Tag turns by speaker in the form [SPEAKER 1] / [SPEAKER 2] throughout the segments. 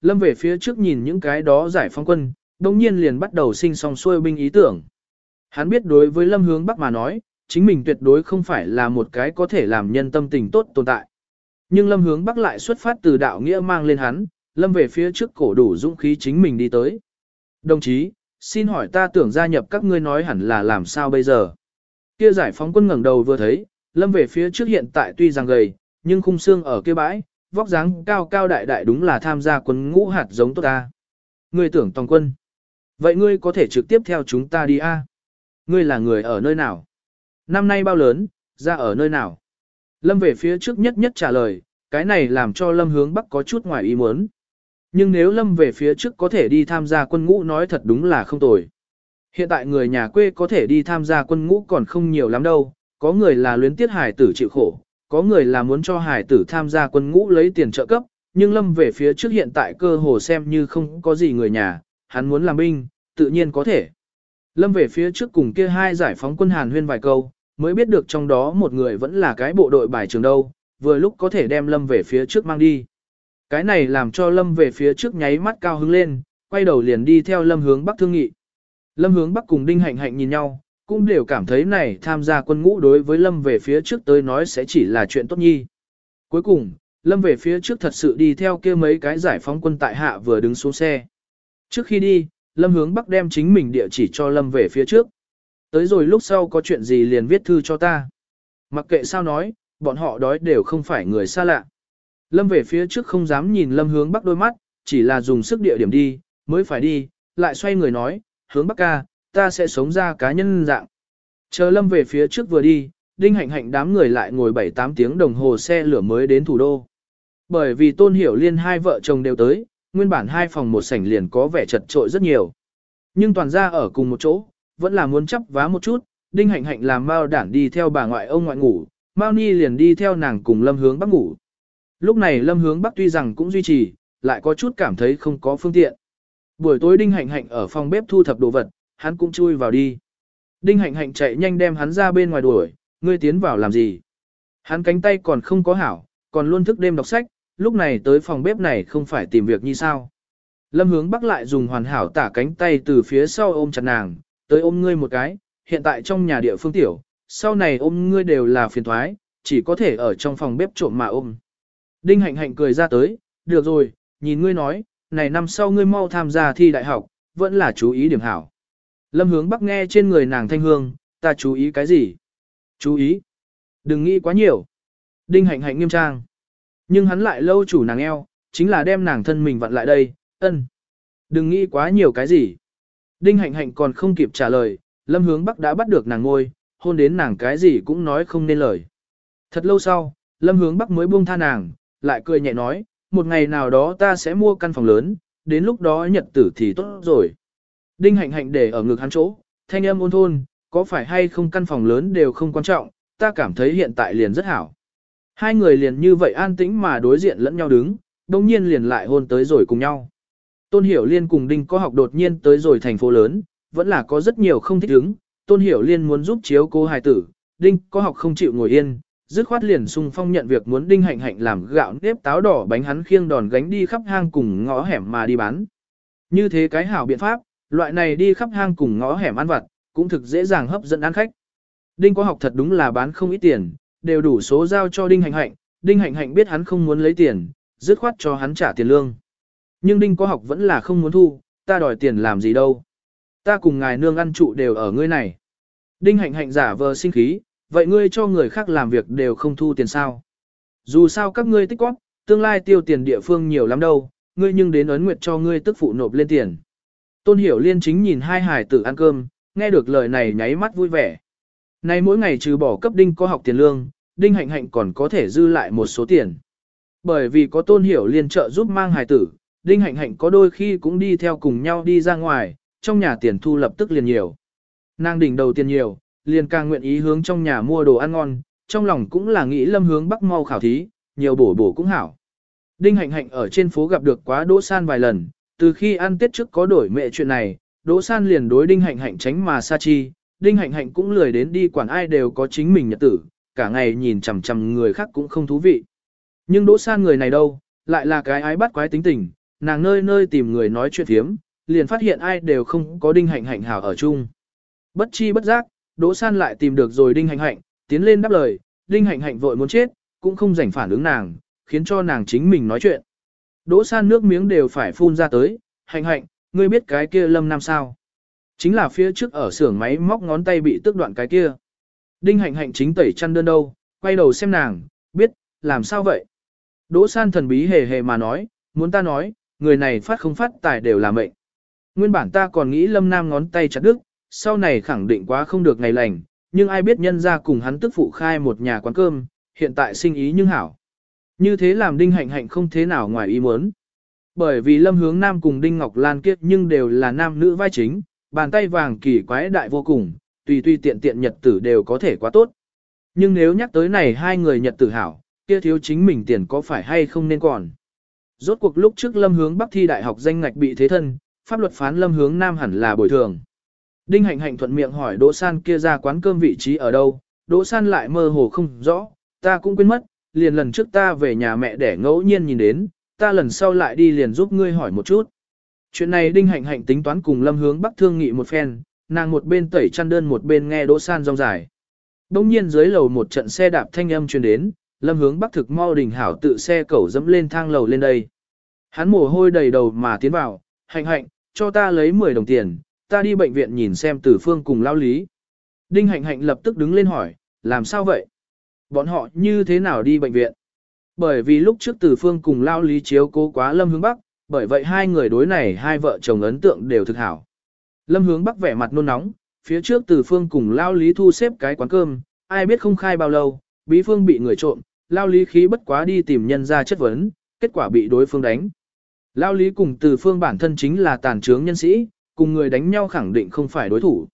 [SPEAKER 1] lâm về phía trước nhìn những cái đó giải phóng quân, đồng nhiên liền bắt đầu sinh song xuôi binh ý tưởng. Hắn biết đối với lâm hướng bắc mà nói, chính mình tuyệt đối không phải là một cái có thể làm nhân tâm tình tốt tồn tại. Nhưng lâm hướng bắc lại xuất phát từ đạo nghĩa mang lên hắn, lâm về phía trước cổ đủ dũng khí chính mình đi tới. Đồng chí, xin hỏi ta tưởng gia nhập các ngươi nói hẳn là làm sao bây giờ. Kia giải phóng quân ngẩng đầu vừa thấy, lâm về phía trước hiện tại tuy rằng gầy, nhưng khung xương ở kia bãi, vóc dáng cao cao đại đại đúng là tham gia quân ngũ hạt giống tốt ta. Ngươi tưởng tòng quân. Vậy ngươi có thể trực tiếp theo chúng ta đi a? Ngươi là người ở nơi nào? Năm nay bao lớn, ra ở nơi nào? Lâm về phía trước nhất nhất trả lời, cái này làm cho Lâm hướng Bắc có chút ngoài ý muốn. Nhưng nếu Lâm về phía trước có thể đi tham gia quân ngũ nói thật đúng là không tồi. Hiện tại người nhà quê có thể đi tham gia quân ngũ còn không nhiều lắm đâu, có người là luyến tiết hải tử chịu khổ, có người là muốn cho hải tử tham gia quân ngũ lấy tiền trợ cấp, nhưng Lâm về phía trước hiện tại cơ hồ xem như không có gì người nhà, hắn muốn làm binh, tự nhiên có thể. Lâm về phía trước cùng kia hai giải phóng quân Hàn huyên vài câu, mới biết được trong đó một người vẫn là cái bộ đội bài trường đâu, vừa lúc có thể đem Lâm về phía trước mang đi. Cái này làm cho Lâm về phía trước nháy mắt cao hứng lên, quay đầu liền đi theo Lâm hướng Bắc thương nghị. Lâm hướng Bắc cùng Đinh Hạnh Hạnh nhìn nhau, cũng đều cảm thấy này tham gia quân ngũ đối với Lâm về phía trước tới nói sẽ chỉ là chuyện tốt nhi. Cuối cùng, Lâm về phía trước thật sự đi theo kia mấy cái giải phóng quân tại hạ vừa đứng xuống xe. Trước khi đi, Lâm hướng Bắc đem chính mình địa chỉ cho Lâm về phía trước. Tới rồi lúc sau có chuyện gì liền viết thư cho ta. Mặc kệ sao nói, bọn họ đói đều không phải người xa lạ. Lâm về phía trước không dám nhìn Lâm hướng Bắc đôi mắt, chỉ là dùng sức địa điểm đi, mới phải đi, lại xoay người nói, hướng Bắc ca, ta sẽ sống ra cá nhân dạng. Chờ Lâm về phía trước vừa đi, Đinh Hạnh Hạnh đám người lại ngồi 7-8 tiếng đồng hồ xe lửa mới đến thủ đô. Bởi vì Tôn Hiểu Liên hai vợ chồng đều tới, nguyên bản hai phòng một sảnh liền có vẻ chật trội rất nhiều. Nhưng toàn ra ở cùng một chỗ, vẫn là muốn chấp vá một chút, Đinh Hạnh Hạnh làm Mao đản đi theo bà ngoại ông ngoại ngủ, Mao Ni liền đi theo nàng cùng Lâm Hướng Bắc ngủ. Lúc này Lâm Hướng Bắc tuy rằng cũng duy trì, lại có chút cảm thấy không có phương tiện. Buổi tối Đinh Hạnh Hạnh ở phòng bếp thu thập đồ vật, hắn cũng chui vào đi. Đinh Hạnh Hạnh chạy nhanh đem hắn ra bên ngoài đuổi, ngươi tiến vào làm gì? Hắn cánh tay còn không có hảo, còn luôn thức đêm đọc sách, lúc này tới phòng bếp này không phải tìm việc như sao. Lâm hướng bắc lại dùng hoàn hảo tả cánh tay từ phía sau ôm chặt nàng, tới ôm ngươi một cái, hiện tại trong nhà địa phương tiểu, sau này ôm ngươi đều là phiền thoái, chỉ có thể ở trong phòng bếp trộm mà ôm. Đinh hạnh hạnh cười ra tới, được rồi, nhìn ngươi nói, này năm sau ngươi mau tham gia thi đại học, vẫn là chú ý điểm hảo. Lâm hướng bắc nghe trên người nàng thanh hương, ta chú ý cái gì? Chú ý. Đừng nghĩ quá nhiều. Đinh hạnh hạnh nghiêm trang. Nhưng hắn lại lâu chủ nàng eo, chính là đem nàng thân mình vặn lại đây, ân. Đừng nghĩ quá nhiều cái gì. Đinh hạnh hạnh còn không kịp trả lời, lâm hướng bắc đã bắt được nàng ngôi, hôn đến nàng cái gì cũng nói không nên lời. Thật lâu sau, lâm hướng bắc mới buông tha nàng, lại cười nhẹ nói, một ngày nào đó ta sẽ mua căn phòng lớn, đến lúc đó nhật tử thì tốt rồi. Đinh hạnh hạnh để ở ngực hắn chỗ, thanh âm ôn thôn, có phải hay không căn phòng lớn đều không quan trọng, ta cảm thấy hiện tại liền rất hảo. Hai người liền như vậy an tĩnh mà đối diện lẫn nhau đứng, đồng nhiên liền lại hôn tới rồi cùng nhau. Tôn Hiểu Liên cùng Đinh có học đột nhiên tới rồi thành phố lớn, vẫn là có rất nhiều không thích ứng. Tôn Hiểu Liên muốn giúp chiếu cô hài tử, Đinh có học không chịu ngồi yên, dứt khoát liền sung phong nhận việc muốn Đinh hạnh hạnh làm gạo nếp táo đỏ bánh hắn khiêng đòn gánh đi khắp hang cùng ngõ hẻm mà đi bán. Như thế cái hảo biện pháp, loại này đi khắp hang cùng ngõ hẻm ăn vặt, cũng thực dễ dàng hấp dẫn ăn khách. Đinh có học thật đúng là bán không ít tiền, đều đủ số giao cho Đinh hạnh hạnh, Đinh hạnh hạnh biết hắn không muốn lấy tiền, dứt khoát cho hắn trả tiền lương. Nhưng Đinh có học vẫn là không muốn thu, ta đòi tiền làm gì đâu. Ta cùng ngài nương ăn trụ đều ở ngươi này. Đinh hạnh hạnh giả vờ sinh khí, vậy ngươi cho người khác làm việc đều không thu tiền sao. Dù sao các ngươi tích góp, tương lai tiêu tiền địa phương nhiều lắm đâu, ngươi nhưng đến ấn nguyệt cho ngươi tức phụ nộp lên tiền. Tôn hiểu liên chính nhìn hai hải tử ăn cơm, nghe được lời này nháy mắt vui vẻ. Nay mỗi ngày trừ bỏ cấp đinh có học tiền lương, đinh hạnh hạnh còn có thể dư lại một số tiền. Bởi vì có tôn hiểu liên trợ giúp mang hài tử, Đinh Hạnh Hạnh có đôi khi cũng đi theo cùng nhau đi ra ngoài, trong nhà tiền thu lập tức liền nhiều. Nàng đỉnh đầu tiền nhiều, liền càng nguyện ý hướng trong nhà mua đồ ăn ngon, trong lòng cũng là nghĩ lâm hướng bắc mau khảo thí, nhiều bổ bổ cũng hảo. Đinh Hạnh Hạnh ở trên phố gặp được quá Đỗ San vài lần, từ khi ăn Tết trước có đổi mẹ chuyện này, Đỗ San liền đối Đinh Hạnh Hạnh tránh mà xa chi, Đinh Hạnh Hạnh cũng lười đến đi quản ai đều có chính mình nhật tử, cả ngày nhìn chằm chằm người khác cũng không thú vị. Nhưng Đỗ San người này đâu, lại là cái ái bắt quái tính tình, nàng nơi nơi tìm người nói chuyện thiếm, liền phát hiện ai đều không có đinh hạnh hạnh hảo ở chung. Bất chi bất giác, Đỗ San lại tìm được rồi đinh hạnh hạnh, tiến lên đáp lời, đinh hạnh hạnh vội muốn chết, cũng không rảnh phản ứng nàng, khiến cho nàng chính mình nói chuyện. Đỗ San nước miếng đều phải phun ra tới, hạnh hạnh, ngươi biết cái kia lâm nam sao? Chính là phía trước ở xưởng máy móc ngón tay bị tước đoạn cái kia. Đinh hạnh hạnh chính tẩy chăn đơn đâu, quay đầu xem nàng, biết, làm sao vậy? Đỗ san thần bí hề hề mà nói, muốn ta nói, người này phát không phát tài đều là mệnh. Nguyên bản ta còn nghĩ lâm nam ngón tay chặt đứt, sau này khẳng định quá không được ngày lành, nhưng ai biết nhân ra cùng hắn tức phụ khai một nhà quán cơm, hiện tại sinh ý nhưng hảo. Như thế làm đinh hạnh hạnh không thế nào ngoài ý muốn. Bởi vì lâm hướng nam cùng đinh ngọc lan kiếp nhưng đều là nam nữ vai chính, bàn tay vàng kỳ quái đại vô cùng, tùy tùy tiện tiện nhật tử đều có thể quá tốt. Nhưng nếu nhắc tới này hai người nhật tử hảo, kia thiếu chính mình tiền có phải hay không nên còn. Rốt cuộc lúc trước lâm hướng bắc thi đại học danh ngạch bị thế thân, pháp luật phán lâm hướng nam hẳn là bồi thường. Đinh hạnh hạnh thuận miệng hỏi Đỗ San kia ra quán cơm vị trí ở đâu, Đỗ San lại mơ hồ không rõ, ta cũng quên mất, liền lần trước ta về nhà mẹ để ngẫu nhiên nhìn đến, ta lần sau lại đi liền giúp ngươi hỏi một chút. Chuyện này Đinh hạnh hạnh tính toán cùng lâm hướng bắc thương nghị một phen, nàng một bên tẩy chăn đơn một bên nghe Đỗ San rong dài. Đông nhiên dưới lầu một trận xe đạp thanh âm truyền đến, lâm hướng bắc thực mau đình hảo tự xe cẩu dẫm lên thang lầu lên đây. Hắn mồ hôi đầy đầu mà tiến vào, hạnh hạnh, cho ta lấy 10 đồng tiền, ta đi bệnh viện nhìn xem tử phương cùng lao lý. Đinh hạnh hạnh lập tức đứng lên hỏi, làm sao vậy? Bọn họ như thế nào đi bệnh viện? Bởi vì lúc trước Từ phương cùng lao lý chiếu cố quá lâm hướng bắc, bởi vậy hai người đối này hai vợ chồng ấn tượng đều thực hảo. Lâm hướng bắc vẻ mặt nôn nóng, phía trước Từ phương cùng lao lý thu xếp cái quán cơm, ai biết không khai bao lâu, bí phương bị người trộm, lao lý khí bất quá đi tìm nhân ra chất vấn, kết quả bị đối phương đánh. Lao lý cùng từ phương bản thân chính là tàn trướng nhân sĩ, cùng người đánh nhau khẳng định không phải đối thủ.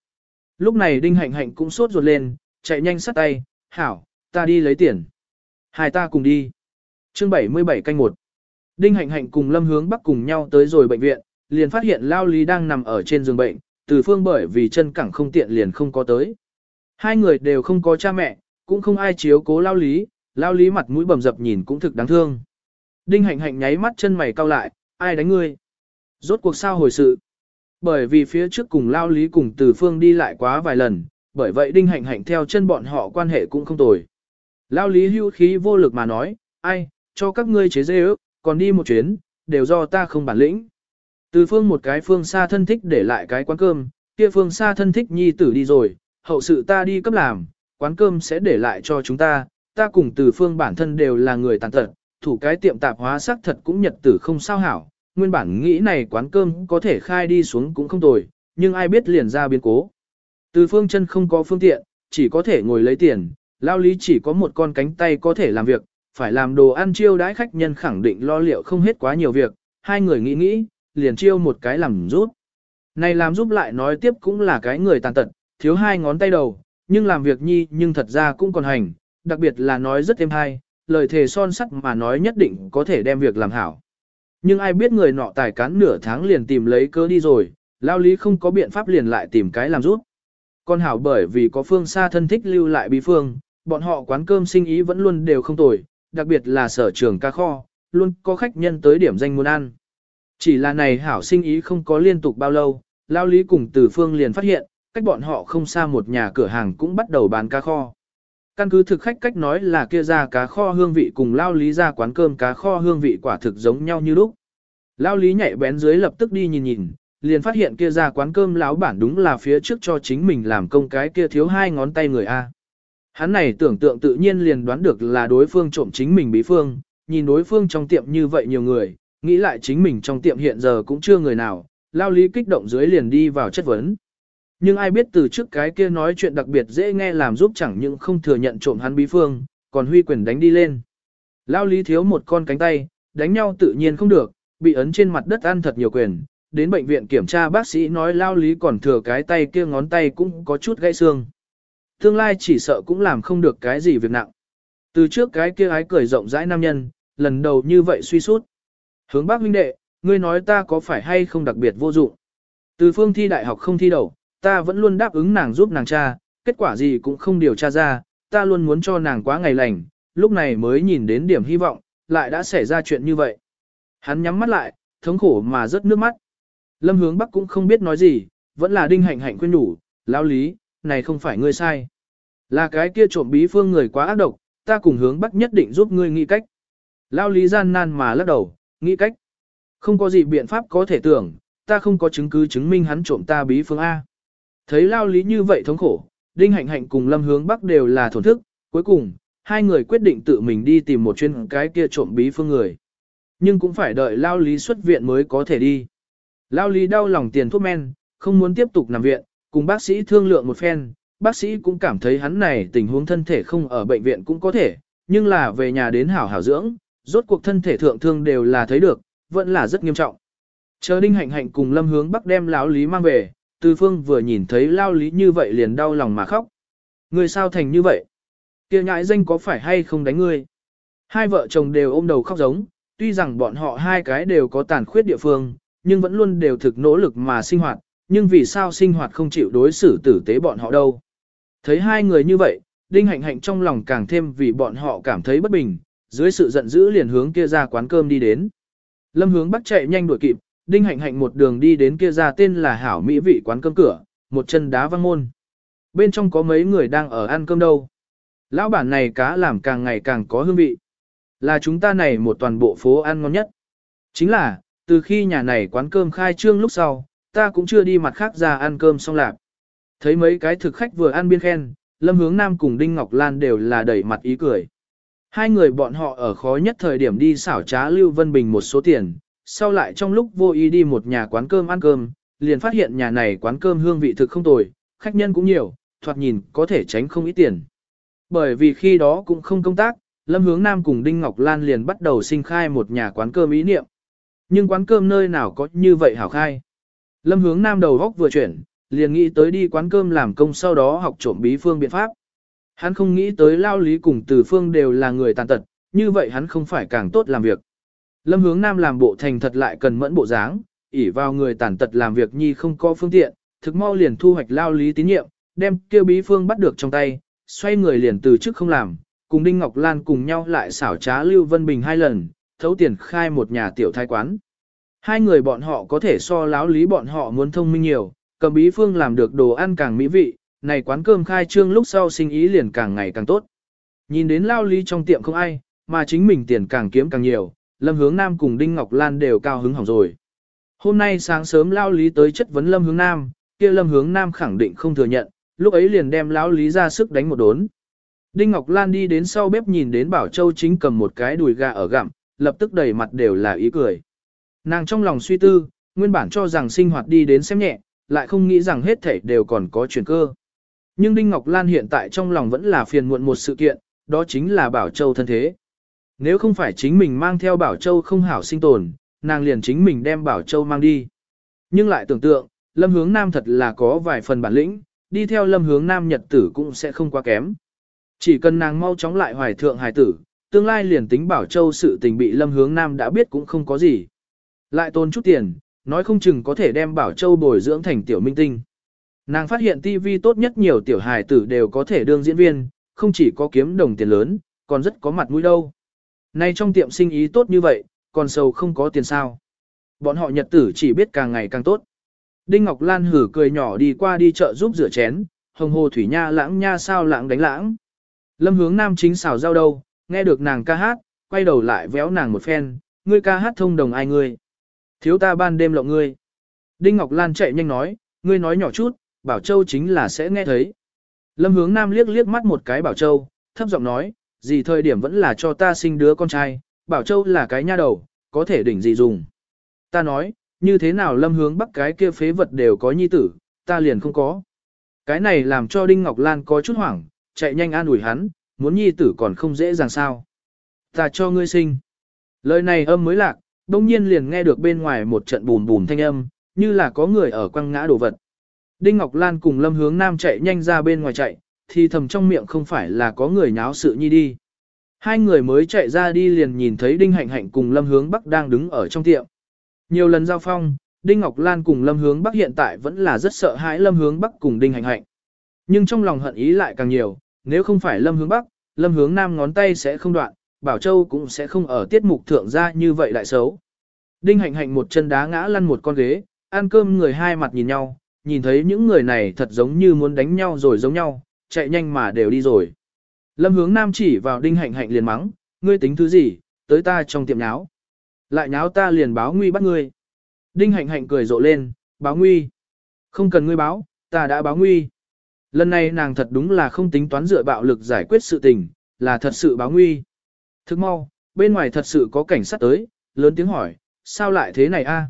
[SPEAKER 1] Lúc này đinh hạnh hạnh cũng sốt ruột lên, chạy nhanh sát tay, hảo, ta đi lấy tiền. Hai ta cùng đi. chương 77 canh 1. Đinh hạnh hạnh cùng lâm hướng bắc cùng nhau tới rồi bệnh viện, liền phát hiện Lao lý đang nằm ở trên giường bệnh, từ phương bởi vì chân cẳng không tiện liền không có tới. Hai người đều không có cha mẹ, cũng không ai chiếu cố Lao lý, Lao lý mặt mũi bầm dập nhìn cũng thực đáng thương. Đinh hạnh hạnh nháy mắt chân mày cau lại, ai đánh ngươi? Rốt cuộc sao hồi sự? Bởi vì phía trước cùng Lao lý cùng từ phương đi lại quá vài lần, bởi vậy đinh hạnh hạnh theo chân bọn họ quan hệ cũng không tồi. Lao lý hưu khí vô lực mà nói, ai, cho các ngươi chế dê ước, còn đi một chuyến, đều do ta không bản lĩnh. Từ phương một cái phương xa thân thích để lại cái quán cơm, kia phương xa thân thích nhi tử đi rồi, hậu sự ta đi cấp làm, quán cơm sẽ để lại cho chúng ta, ta cùng từ phương bản thân đều là người tàn tật, thủ cái tiệm tạp hóa sắc thật cũng nhật tử không sao hảo, nguyên bản nghĩ này quán cơm có thể khai đi xuống cũng không tồi, nhưng ai biết liền ra biến cố. Từ phương chân không có phương tiện, chỉ có thể ngồi lấy tiền, lao lý chỉ có một con cánh tay có thể làm việc, phải làm đồ ăn chiêu đãi khách nhân khẳng định lo liệu không hết quá nhiều việc, hai người nghĩ nghĩ, liền chiêu một cái làm giúp. Này làm giúp lại nói tiếp cũng là cái người tàn tật, thiếu hai ngón tay đầu, nhưng làm việc nhi nhưng thật ra cũng còn hành, đặc biệt là nói rất êm hay, lời thề son sắt mà nói nhất định có thể đem việc làm hảo. Nhưng ai biết người nọ tài cán nửa tháng liền tìm lấy cớ đi rồi, lao lý không có biện pháp liền lại tìm cái làm giúp. Con hảo bởi vì có phương xa thân thích lưu lại bí phương, bọn họ quán cơm sinh ý vẫn luôn đều không tồi, đặc biệt là sở trường ca kho, luôn có khách nhân tới điểm danh muốn ăn. Chỉ là này hảo sinh ý không có liên tục bao lâu, lao lý cùng từ phương liền phát hiện, cách bọn họ không xa một nhà cửa hàng cũng bắt đầu bán cá kho. Căn cứ thực khách cách nói là kia ra cá kho hương vị cùng lao lý ra quán cơm cá kho hương vị quả thực giống nhau như lúc. Lao lý nhạy bén dưới lập tức đi nhìn nhìn, liền phát hiện kia ra quán cơm lão bản đúng là phía trước cho chính mình làm công cái kia thiếu hai ngón tay người A. Hắn này tưởng tượng tự nhiên liền đoán được là đối phương trộm chính mình bí phương, nhìn đối phương trong tiệm như vậy nhiều người, nghĩ lại chính mình trong tiệm hiện giờ cũng chưa người nào, lao lý kích động dưới liền đi vào chất vấn. Nhưng ai biết từ trước cái kia nói chuyện đặc biệt dễ nghe làm giúp chẳng những không thừa nhận trộm hắn bí phương, còn huy quyền đánh đi lên. Lao lý thiếu một con cánh tay, đánh nhau tự nhiên không được, bị ấn trên mặt đất ăn thật nhiều quyền. Đến bệnh viện kiểm tra bác sĩ nói lao lý còn thừa cái tay kia ngón tay cũng có chút gãy xương. Tương lai chỉ sợ cũng làm không được cái gì việc nặng. Từ trước cái kia ái cười rộng rãi nam nhân, lần đầu như vậy suy sút. Hướng bác huynh đệ, ngươi nói ta có phải hay không đặc biệt vô dụng. Từ phương thi đại học không thi đầu, ta vẫn luôn đáp ứng nàng giúp nàng cha, kết quả gì cũng không điều tra ra, ta luôn muốn cho nàng quá ngày lành, lúc này mới nhìn đến điểm hy vọng, lại đã xảy ra chuyện như vậy. Hắn nhắm mắt lại, thống khổ mà rớt nước mắt. Lâm hướng Bắc cũng không biết nói gì, vẫn là đinh hạnh hạnh khuyên đủ, lão lý, này không phải ngươi sai. Là cái kia trộm bí phương người quá ác độc, ta cùng hướng Bắc nhất định giúp ngươi nghĩ cách. Lão lý gian nan mà lắc đầu, nghĩ cách. Không có gì biện pháp có thể tưởng, ta không có chứng cứ chứng minh hắn trộm ta bí phương A. Thấy lao lý như vậy thống khổ, Đinh Hạnh Hạnh cùng Lâm Hướng Bắc đều là thổn thức, cuối cùng, hai người quyết định tự mình đi tìm một chuyên cái kia trộm bí phương người. Nhưng cũng phải đợi lao lý xuất viện mới có thể đi. Lao lý đau lòng tiền thuốc men, không muốn tiếp tục nằm viện, cùng bác sĩ thương lượng một phen, bác sĩ cũng cảm thấy hắn này tình huống thân thể không ở bệnh viện cũng có thể, nhưng là về nhà đến hảo hảo dưỡng, rốt cuộc thân thể thượng thương đều là thấy được, vẫn là rất nghiêm trọng. Chờ Đinh Hạnh Hạnh cùng Lâm Hướng Bắc đem lão lý mang về, Từ Phương vừa nhìn thấy lão lý như vậy liền đau lòng mà khóc. Người sao thành như vậy? Kia nhãi danh có phải hay không đánh ngươi? Hai vợ chồng đều ôm đầu khóc giống, tuy rằng bọn họ hai cái đều có tàn khuyết địa phương, nhưng vẫn luôn đều thực nỗ lực mà sinh hoạt, nhưng vì sao sinh hoạt không chịu đối xử tử tế bọn họ đâu. Thấy hai người như vậy, Đinh Hạnh Hạnh trong lòng càng thêm vì bọn họ cảm thấy bất bình, dưới sự giận dữ liền hướng kia ra quán cơm đi đến. Lâm hướng bắt chạy nhanh đuổi kịp, Đinh Hạnh Hạnh một đường đi đến kia ra tên là Hảo Mỹ vị quán cơm cửa, một chân đá văng môn. Bên trong có mấy người đang ở ăn cơm đâu. Lão bản này cá làm càng ngày càng có hương vị. Là chúng ta này một toàn bộ phố ăn ngon nhất. Chính là, từ khi nhà này quán cơm khai trương lúc sau, ta cũng chưa đi mặt khác ra ăn cơm xong lạp. Thấy mấy cái thực khách vừa ăn biên khen, Lâm Hướng Nam cùng Đinh Ngọc Lan đều là đẩy mặt ý cười. Hai người bọn họ ở khó nhất thời điểm đi xảo trá Lưu Vân Bình một số tiền, sau lại trong lúc vô ý đi một nhà quán cơm ăn cơm, liền phát hiện nhà này quán cơm hương vị thực không tồi, khách nhân cũng nhiều, thoạt nhìn có thể tránh không ít tiền. Bởi vì khi đó cũng không công tác, Lâm Hướng Nam cùng Đinh Ngọc Lan liền bắt đầu sinh khai một nhà quán cơm ý niệm. Nhưng quán cơm nơi nào có như vậy hảo khai. Lâm Hướng Nam đầu góc vừa chuyển, liền nghĩ tới đi quán cơm làm công sau đó học trộm bí phương biện pháp. Hắn không nghĩ tới lao lý cùng từ phương đều là người tàn tật, như vậy hắn không phải càng tốt làm việc. Lâm hướng nam làm bộ thành thật lại cần mẫn bộ dáng, ỉ vào người tàn tật làm việc nhi không có phương tiện, thực mau liền thu hoạch lao lý tín nhiệm, đem kêu bí phương bắt được trong tay, xoay người liền từ trước không làm, cùng Đinh Ngọc Lan cùng nhau lại xảo trá Lưu Vân Bình hai lần, thấu tiền khai một nhà tiểu thái quán. Hai người bọn họ có thể so láo lý bọn họ muốn thông minh nhiều, cầm bí phương làm được đồ ăn càng mỹ vị, này quán cơm khai trương lúc sau sinh ý liền càng ngày càng tốt. Nhìn đến lao lý trong tiệm không ai, mà chính mình tiền càng kiếm càng nhiều, Lâm Hướng Nam cùng Đinh Ngọc Lan đều cao hứng hỏng rồi. Hôm nay sáng sớm lao lý tới chất vấn Lâm Hướng Nam, kia Lâm Hướng Nam khẳng định không thừa nhận, lúc ấy liền đem lão lý ra sức đánh một đốn. Đinh Ngọc Lan đi đến sau bếp nhìn đến Bảo Châu chính cầm một cái đùi gà ở gặm, lập tức đầy mặt đều là ý cười. Nàng trong lòng suy tư, nguyên bản cho rằng sinh hoạt đi đến xem nhẹ, lại không nghĩ rằng hết thảy đều còn có chuyển cơ. Nhưng Đinh Ngọc Lan hiện tại trong lòng vẫn là phiền muộn một sự kiện, đó chính là Bảo Châu thân thế. Nếu không phải chính mình mang theo Bảo Châu không hảo sinh tồn, nàng liền chính mình đem Bảo Châu mang đi. Nhưng lại tưởng tượng, Lâm Hướng Nam thật là có vài phần bản lĩnh, đi theo Lâm Hướng Nam nhật tử cũng sẽ không quá kém. Chỉ cần nàng mau chóng lại hoài thượng hài tử, tương lai liền tính Bảo Châu sự tình bị Lâm Hướng Nam đã biết cũng không có gì. Lại tôn chút tiền, nói không chừng có thể đem Bảo Châu bồi dưỡng thành tiểu minh tinh. Nàng phát hiện TV tốt nhất nhiều tiểu hài tử đều có thể đương diễn viên, không chỉ có kiếm đồng tiền lớn, còn rất có mặt mũi đâu. Nay trong tiệm sinh ý tốt như vậy, còn sâu không có tiền sao. Bọn họ nhật tử chỉ biết càng ngày càng tốt. Đinh Ngọc Lan hử cười nhỏ đi qua đi chợ giúp rửa chén, hồng hồ thủy nha lãng nha sao lãng đánh lãng. Lâm hướng nam chính xào rau đâu, nghe được nàng ca hát, quay đầu lại véo nàng một phen, ngươi ca hát thông đồng ai ngươi. Thiếu ta ban đêm lộng ngươi. Đinh Ngọc Lan chạy nhanh nói, ngươi nói nhỏ chút, Bảo Châu chính là sẽ nghe thấy. Lâm hướng nam liếc liếc mắt một cái Bảo Châu, thấp giọng nói, gì thời điểm vẫn là cho ta sinh đứa con trai, Bảo Châu là cái nha đầu, có thể đỉnh gì dùng. Ta nói, như thế nào lâm hướng bắc cái kia phế vật đều có nhi tử, ta liền không có. Cái này làm cho Đinh Ngọc Lan có chút hoảng, chạy nhanh an ủi hắn, muốn nhi tử còn không dễ dàng sao. Ta cho ngươi sinh. Lời này âm mới lạc, đông nhiên liền nghe được bên ngoài một trận bùn bùn thanh âm, như là có người ở quăng ngã đồ vật. Đinh Ngọc Lan cùng Lâm Hướng Nam chạy nhanh ra bên ngoài chạy, thì thầm trong miệng không phải là có người nháo sự nhi đi. Hai người mới chạy ra đi liền nhìn thấy Đinh Hạnh Hạnh cùng Lâm Hướng Bắc đang đứng ở trong tiệm. Nhiều lần giao phong, Đinh Ngọc Lan cùng Lâm Hướng Bắc hiện tại vẫn là rất sợ hãi Lâm Hướng Bắc cùng Đinh Hạnh Hạnh. Nhưng trong lòng hận ý lại càng nhiều, nếu không phải Lâm Hướng Bắc, Lâm Hướng Nam ngón tay sẽ không đoạn, Bảo Châu cũng sẽ không ở tiết mục thượng ra như vậy lại xấu. Đinh hạnh hạnh một chân đá ngã lăn một con ghế, ăn cơm người hai mặt nhìn nhau, nhìn thấy những người này thật giống như muốn đánh nhau rồi giống nhau, chạy nhanh mà đều đi rồi. Lâm hướng nam chỉ vào đinh hạnh hạnh liền mắng, ngươi tính thứ gì, tới ta trong tiệm nháo. Lại nháo ta liền báo nguy bắt ngươi. Đinh hạnh hạnh cười rộ lên, báo nguy. Không cần ngươi báo, ta đã báo nguy. Lần này nàng thật đúng là không tính toán dựa bạo lực giải quyết sự tình, là thật sự báo nguy. Thức mau, bên ngoài thật sự có cảnh sát tới, lớn tiếng hỏi, sao lại thế này a?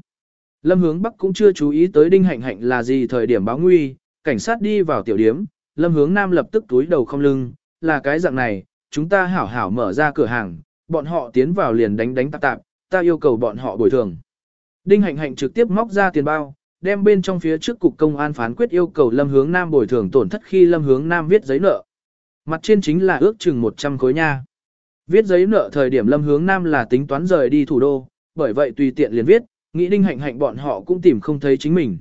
[SPEAKER 1] Lâm hướng Bắc cũng chưa chú ý tới đinh hạnh hạnh là gì thời điểm báo nguy, cảnh sát đi vào tiểu điếm, lâm hướng Nam lập tức túi đầu không lưng, là cái dạng này, chúng ta hảo hảo mở ra cửa hàng, bọn họ tiến vào liền đánh đánh tạp tạp, ta yêu cầu bọn họ bồi thường. Đinh hạnh hạnh trực tiếp móc ra tiền bao, đem bên trong phía trước cục công an phán quyết yêu cầu lâm hướng Nam bồi thường tổn thất khi lâm hướng Nam viết giấy nợ. Mặt trên chính là ước chừng 100 khối nha. Viết giấy nợ thời điểm lâm hướng Nam là tính toán rời đi thủ đô, bởi vậy tùy tiện liền viết, nghĩ đinh hạnh hạnh bọn họ cũng tìm không thấy chính mình.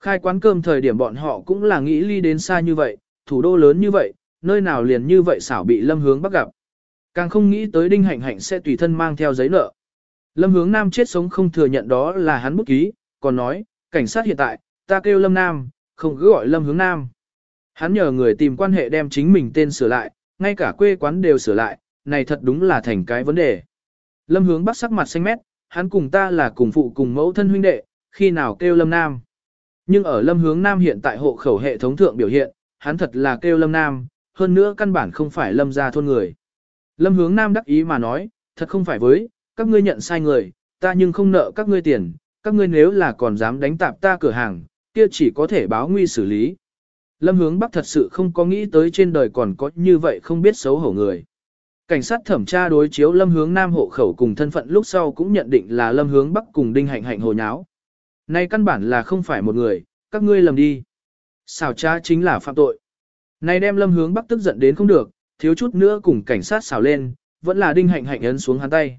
[SPEAKER 1] Khai quán cơm thời điểm bọn họ cũng là nghĩ ly đến xa như vậy, thủ đô lớn như vậy, nơi nào liền như vậy xảo bị lâm hướng bắt gặp. Càng không nghĩ tới đinh hạnh hạnh sẽ tùy thân mang theo giấy nợ. Lâm hướng nam chết sống không thừa nhận đó là hắn bút ký, còn nói, cảnh sát hiện tại, ta kêu lâm nam, không cứ gọi lâm hướng nam. Hắn nhờ người tìm quan hệ đem chính mình tên sửa lại, ngay cả quê quán đều sửa lại, này thật đúng là thành cái vấn đề. Lâm hướng bắc sắc mặt xanh mét, hắn cùng ta là cùng phụ cùng mẫu thân huynh đệ, khi nào kêu lâm nam. Nhưng ở lâm hướng nam hiện tại hộ khẩu hệ thống thượng biểu hiện, hắn thật là kêu lâm nam, hơn nữa căn bản không phải lâm gia thôn người. Lâm hướng nam đắc ý mà nói, thật không phải với, các ngươi nhận sai người, ta nhưng không nợ các ngươi tiền, các ngươi nếu là còn dám đánh tạp ta cửa hàng, kia chỉ có thể báo nguy xử lý. Lâm hướng bắc thật sự không có nghĩ tới trên đời còn có như vậy không biết xấu hổ người. Cảnh sát thẩm tra đối chiếu lâm hướng nam hộ khẩu cùng thân phận lúc sau cũng nhận định là lâm hướng bắc cùng đinh hạnh hạnh hồ nháo. Nay căn bản là không phải một người, các ngươi lầm đi. Xảo tra chính là phạm tội. Nay đem lâm hướng bắc tức giận đến không được, thiếu chút nữa cùng cảnh sát xảo lên, vẫn là đinh hạnh hạnh ấn xuống hắn tay.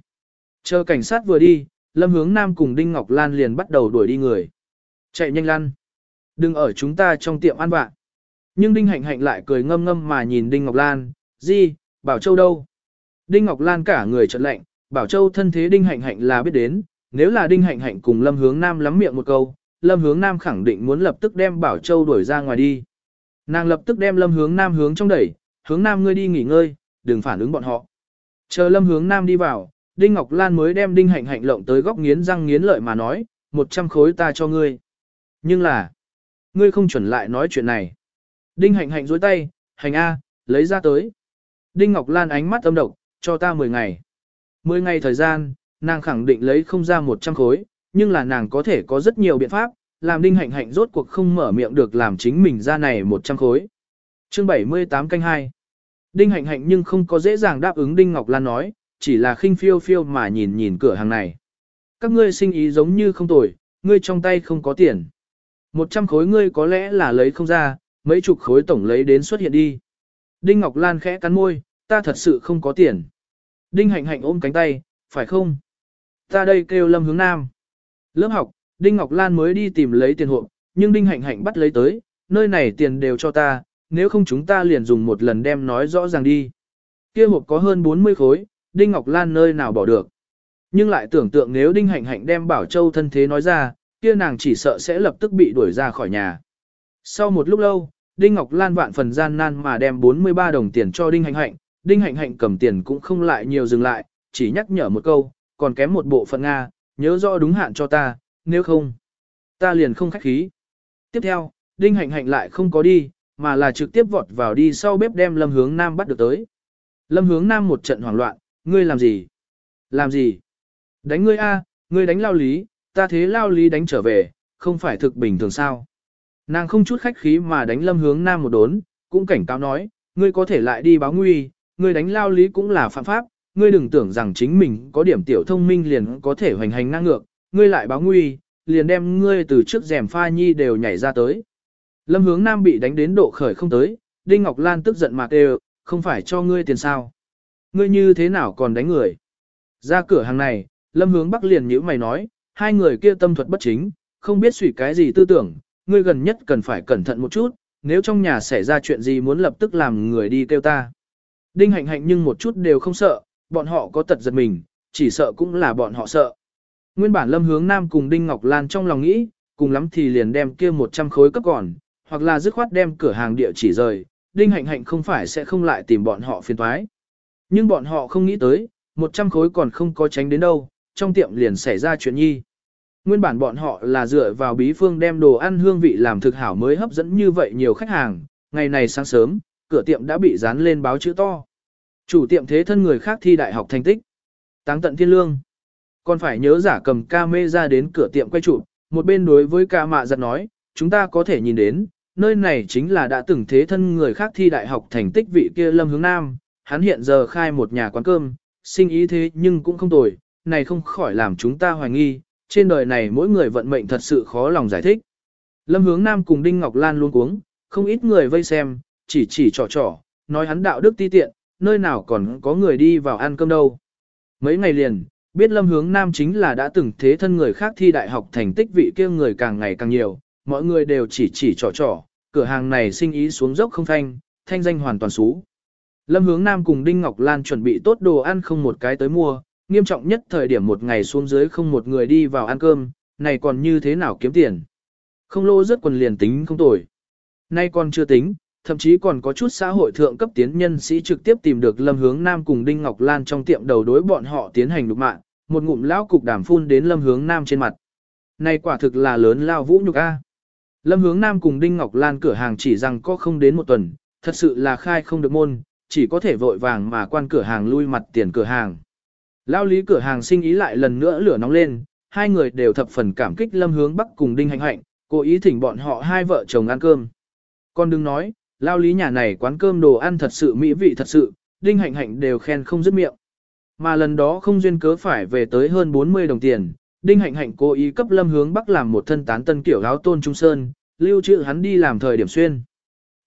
[SPEAKER 1] Chờ cảnh sát vừa đi, lâm hướng nam cùng đinh ngọc lan liền bắt đầu đuổi đi người. Chạy nhanh lăn. Đừng ở chúng ta trong tiệm ăn vạ. Nhưng đinh hạnh hạnh lại cười ngâm ngâm mà nhìn đinh ngọc lan, gì, bảo châu đâu. Đinh Ngọc Lan cả người trợn lạnh, Bảo Châu thân thế Đinh Hạnh Hạnh là biết đến, nếu là Đinh Hạnh Hạnh cùng Lâm Hướng Nam lắm miệng một câu, Lâm Hướng Nam khẳng định muốn lập tức đem Bảo Châu đuổi ra ngoài đi. Nàng lập tức đem Lâm Hướng Nam hướng trong đẩy, hướng Nam ngươi đi nghỉ ngơi, đừng phản ứng bọn họ. Chờ Lâm Hướng Nam đi vào, Đinh Ngọc Lan mới đem Đinh Hạnh Hạnh lộng tới góc nghiến răng nghiến lợi mà nói, một trăm khối ta cho ngươi. Nhưng là, ngươi không chuẩn lại nói chuyện này. Đinh Hạnh Hạnh giơ tay, hành A, lấy ra tới. Đinh Ngọc Lan ánh mắt âm độc, cho ta 10 ngày. 10 ngày thời gian, nàng khẳng định lấy không ra 100 khối, nhưng là nàng có thể có rất nhiều biện pháp, làm đinh hạnh hạnh rốt cuộc không mở miệng được làm chính mình ra này 100 khối. Chương 78 canh 2 Đinh hạnh hạnh nhưng không có dễ dàng đáp ứng Đinh Ngọc Lan nói, chỉ là khinh phiêu phiêu mà nhìn nhìn cửa hàng này. Các ngươi sinh ý giống như không tồi, ngươi trong tay không có tiền. 100 khối ngươi có lẽ là lấy không ra, mấy chục khối tổng lấy đến xuất hiện đi. Đinh Ngọc Lan khẽ cắn môi, ta thật sự không có tiền. Đinh hạnh hạnh ôm cánh tay, phải không? Ta đây kêu lâm hướng nam. Lớp học, Đinh Ngọc Lan mới đi tìm lấy tiền hộp, nhưng Đinh hạnh hạnh bắt lấy tới, nơi này tiền đều cho ta, nếu không chúng ta liền dùng một lần đem nói rõ ràng đi. Kia hộp có hơn 40 khối, Đinh Ngọc Lan nơi nào bỏ được. Nhưng lại tưởng tượng nếu Đinh Hạnh Hạnh đem Bảo Châu thân thế nói ra, kia nàng chỉ sợ sẽ lập tức bị đuổi ra khỏi nhà. Sau một lúc lâu, Đinh Ngọc Lan vạn phần gian nan mà đem 43 đồng tiền cho Đinh Hạnh Hạnh, Đinh Hạnh Hạnh cầm tiền cũng không lại nhiều dừng lại, chỉ nhắc nhở một câu, còn kém một bộ phận Nga, nhớ rõ đúng hạn cho ta, nếu không, ta liền không khách khí. Tiếp theo, Đinh Hạnh Hạnh lại không có đi, mà là trực tiếp vọt vào đi sau bếp đem Lâm Hướng Nam bắt được tới. Lâm Hướng Nam một trận hoảng loạn, ngươi làm gì? Làm gì? Đánh ngươi a, ngươi đánh lao lý, ta thế lao lý đánh trở về, không phải thực bình thường sao? Nàng không chút khách khí mà đánh Lâm Hướng Nam một đốn, cũng cảnh cáo nói, ngươi có thể lại đi báo nguy, ngươi đánh lao lý cũng là phạm pháp, ngươi đừng tưởng rằng chính mình có điểm tiểu thông minh liền có thể hoành hành ngang ngược, ngươi lại báo nguy, liền đem ngươi từ trước rèm pha nhi đều nhảy ra tới. Lâm hướng nam bị đánh đến độ khởi không tới, Đinh Ngọc Lan tức giận mà kêu, không phải cho ngươi tiền sao. Ngươi như thế nào còn đánh người? Ra cửa hàng này, Lâm hướng bắc liền nhữ mày nói, hai người kia tâm thuật bất chính, không biết suy cái gì tư tưởng, ngươi gần nhất cần phải cẩn thận một chút, nếu trong nhà xảy ra chuyện gì muốn lập tức làm người đi kêu ta. Đinh hạnh hạnh nhưng một chút đều không sợ, bọn họ có tật giật mình, chỉ sợ cũng là bọn họ sợ. Nguyên bản Lâm Hướng Nam cùng Đinh Ngọc Lan trong lòng nghĩ, cùng lắm thì liền đem kia 100 khối cấp còn, hoặc là dứt khoát đem cửa hàng địa chỉ rời, Đinh Hạnh Hạnh không phải sẽ không lại tìm bọn họ phiền toái. Nhưng bọn họ không nghĩ tới, 100 khối còn không có tránh đến đâu, trong tiệm liền xảy ra chuyện nhi. Nguyên bản bọn họ là dựa vào bí phương đem đồ ăn hương vị làm thực hảo mới hấp dẫn như vậy nhiều khách hàng, ngày này sáng sớm, cửa tiệm đã bị dán lên báo chữ to. Chủ tiệm thế thân người khác thi đại học thành tích. Táng tận thiên lương. Còn phải nhớ giả cầm ca mê ra đến cửa tiệm quay chụp, một bên đối với ca mạ giật nói, chúng ta có thể nhìn đến, nơi này chính là đã từng thế thân người khác thi đại học thành tích vị kia lâm hướng nam, hắn hiện giờ khai một nhà quán cơm, sinh ý thế nhưng cũng không tồi, này không khỏi làm chúng ta hoài nghi, trên đời này mỗi người vận mệnh thật sự khó lòng giải thích. Lâm hướng nam cùng Đinh Ngọc Lan luôn cuống, không ít người vây xem, chỉ chỉ trò trò, nói hắn đạo đức ti tiện, nơi nào còn có người đi vào ăn cơm đâu. Mấy ngày liền, biết lâm hướng nam chính là đã từng thế thân người khác thi đại học thành tích vị kia người càng ngày càng nhiều, mọi người đều chỉ chỉ trò trò, cửa hàng này sinh ý xuống dốc không thanh, thanh danh hoàn toàn xú. Lâm hướng nam cùng Đinh Ngọc Lan chuẩn bị tốt đồ ăn không một cái tới mua, nghiêm trọng nhất thời điểm một ngày xuống dưới không một người đi vào ăn cơm, này còn như thế nào kiếm tiền. Không lô rất quần liền tính không tồi. Nay còn chưa tính, thậm chí còn có chút xã hội thượng cấp tiến nhân sĩ trực tiếp tìm được Lâm Hướng Nam cùng Đinh Ngọc Lan trong tiệm đầu đối bọn họ tiến hành đục mạng, một ngụm lão cục đàm phun đến Lâm Hướng Nam trên mặt. Này quả thực là lớn lao vũ nhục a. Lâm Hướng Nam cùng Đinh Ngọc Lan cửa hàng chỉ rằng có không đến một tuần, thật sự là khai không được môn, chỉ có thể vội vàng mà quan cửa hàng lui mặt tiền cửa hàng. Lao lý cửa hàng sinh ý lại lần nữa lửa nóng lên, hai người đều thập phần cảm kích Lâm Hướng Bắc cùng Đinh Hạnh Hạnh, cố ý thỉnh bọn họ hai vợ chồng ăn cơm. Con đừng nói, lao lý nhà này quán cơm đồ ăn thật sự mỹ vị thật sự, Đinh Hạnh Hạnh đều khen không dứt miệng. Mà lần đó không duyên cớ phải về tới hơn 40 đồng tiền, Đinh Hạnh Hạnh cố ý cấp Lâm Hướng Bắc làm một thân tán tân kiểu áo tôn trung sơn, lưu trữ hắn đi làm thời điểm xuyên.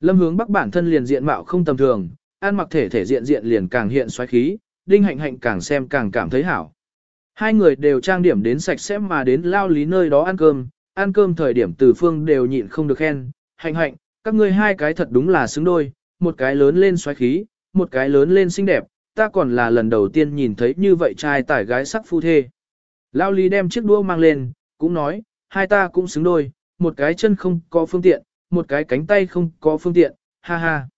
[SPEAKER 1] Lâm Hướng Bắc bản thân liền diện mạo không tầm thường, ăn mặc thể thể diện diện liền càng hiện xoáy khí, Đinh Hạnh Hạnh càng xem càng cảm thấy hảo. Hai người đều trang điểm đến sạch sẽ mà đến lao lý nơi đó ăn cơm, ăn cơm thời điểm từ phương đều nhịn không được khen, hạnh hạnh, các ngươi hai cái thật đúng là xứng đôi, một cái lớn lên xoáy khí, một cái lớn lên xinh đẹp, ta còn là lần đầu tiên nhìn thấy như vậy trai tải gái sắc phu thê. Lao lý đem chiếc đũa mang lên, cũng nói, hai ta cũng xứng đôi, một cái chân không có phương tiện, một cái cánh tay không có phương tiện, ha ha.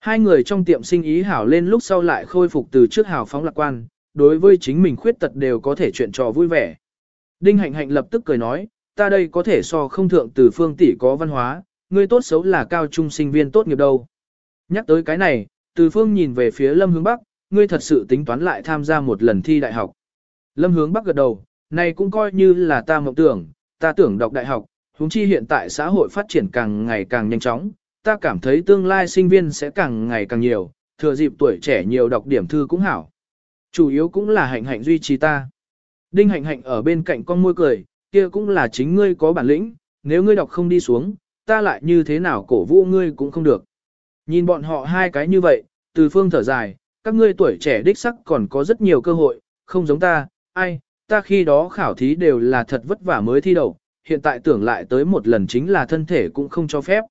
[SPEAKER 1] Hai người trong tiệm sinh ý hảo lên lúc sau lại khôi phục từ trước hào phóng lạc quan, đối với chính mình khuyết tật đều có thể chuyện trò vui vẻ. Đinh hạnh hạnh lập tức cười nói, ta đây có thể so không thượng từ phương tỷ có văn hóa, ngươi tốt xấu là cao trung sinh viên tốt nghiệp đâu. Nhắc tới cái này, từ phương nhìn về phía lâm hướng bắc, ngươi thật sự tính toán lại tham gia một lần thi đại học. Lâm hướng bắc gật đầu, này cũng coi như là ta mộng tưởng, ta tưởng đọc đại học, huống chi hiện tại xã hội phát triển càng ngày càng nhanh chóng, ta cảm thấy tương lai sinh viên sẽ càng ngày càng nhiều, thừa dịp tuổi trẻ nhiều đọc điểm thư cũng hảo. Chủ yếu cũng là hạnh hạnh duy trì ta. Đinh hạnh hạnh ở bên cạnh con môi cười, kia cũng là chính ngươi có bản lĩnh, nếu ngươi đọc không đi xuống, ta lại như thế nào cổ vũ ngươi cũng không được. Nhìn bọn họ hai cái như vậy, từ phương thở dài, các ngươi tuổi trẻ đích sắc còn có rất nhiều cơ hội, không giống ta, ai, ta khi đó khảo thí đều là thật vất vả mới thi đậu, hiện tại tưởng lại tới một lần chính là thân thể cũng không cho phép.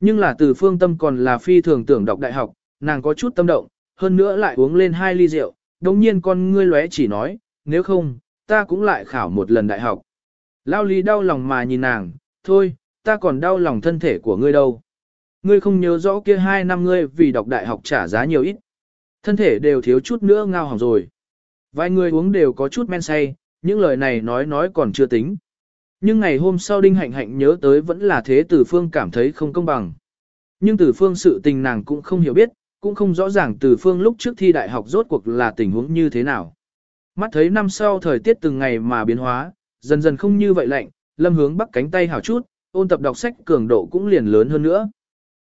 [SPEAKER 1] Nhưng là từ phương tâm còn là phi thường tưởng đọc đại học, nàng có chút tâm động, hơn nữa lại uống lên hai ly rượu, đồng nhiên con ngươi lóe chỉ nói, nếu không, ta cũng lại khảo một lần đại học. Lao lý đau lòng mà nhìn nàng, thôi, ta còn đau lòng thân thể của ngươi đâu. Ngươi không nhớ rõ kia hai năm ngươi vì đọc đại học trả giá nhiều ít. Thân thể đều thiếu chút nữa ngao hỏng rồi. Vài người uống đều có chút men say, những lời này nói nói còn chưa tính. Nhưng ngày hôm sau Đinh Hạnh Hạnh nhớ tới vẫn là thế Tử Phương cảm thấy không công bằng. Nhưng Tử Phương sự tình nàng cũng không hiểu biết, cũng không rõ ràng Tử Phương lúc trước thi đại học rốt cuộc là tình huống như thế nào. Mắt thấy năm sau thời tiết từng ngày mà biến hóa, dần dần không như vậy lạnh, lâm hướng bắc cánh tay hảo chút, ôn tập đọc sách cường độ cũng liền lớn hơn nữa.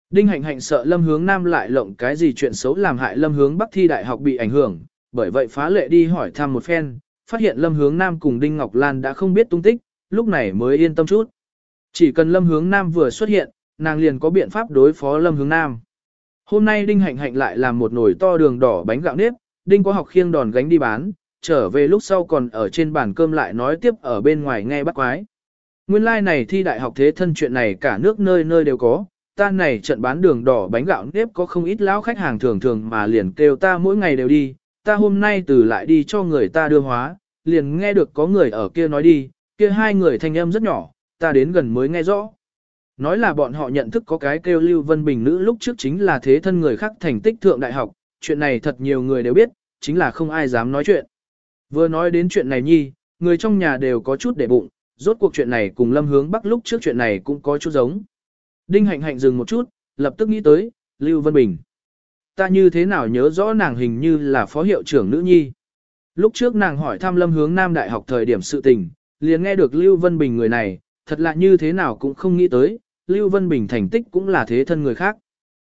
[SPEAKER 1] Đinh hạnh hạnh sợ lâm hướng nam lại lộng cái gì chuyện xấu làm hại lâm hướng bắc thi đại học bị ảnh hưởng, bởi vậy phá lệ đi hỏi thăm một phen, phát hiện lâm hướng nam cùng Đinh Ngọc Lan đã không biết tung tích, lúc này mới yên tâm chút. Chỉ cần lâm hướng nam vừa xuất hiện, nàng liền có biện pháp đối phó lâm hướng nam. Hôm nay Đinh hạnh hạnh lại làm một nồi to đường đỏ bánh gạo nếp, Đinh có học khiêng đòn gánh đi bán, trở về lúc sau còn ở trên bàn cơm lại nói tiếp ở bên ngoài nghe bắt quái. Nguyên lai like này thi đại học thế thân chuyện này cả nước nơi nơi đều có, ta này trận bán đường đỏ bánh gạo nếp có không ít lão khách hàng thường thường mà liền kêu ta mỗi ngày đều đi, ta hôm nay từ lại đi cho người ta đưa hóa, liền nghe được có người ở kia nói đi, kia hai người thanh âm rất nhỏ, ta đến gần mới nghe rõ. Nói là bọn họ nhận thức có cái kêu Lưu Vân Bình nữ lúc trước chính là thế thân người khác thành tích thượng đại học, chuyện này thật nhiều người đều biết, chính là không ai dám nói chuyện. Vừa nói đến chuyện này nhi, người trong nhà đều có chút để bụng, rốt cuộc chuyện này cùng lâm hướng bắc lúc trước chuyện này cũng có chút giống. Đinh hạnh hạnh dừng một chút, lập tức nghĩ tới, Lưu Vân Bình. Ta như thế nào nhớ rõ nàng hình như là phó hiệu trưởng nữ nhi. Lúc trước nàng hỏi thăm lâm hướng Nam Đại học thời điểm sự tình, liền nghe được Lưu Vân Bình người này, thật lạ như thế nào cũng không nghĩ tới, Lưu Vân Bình thành tích cũng là thế thân người khác.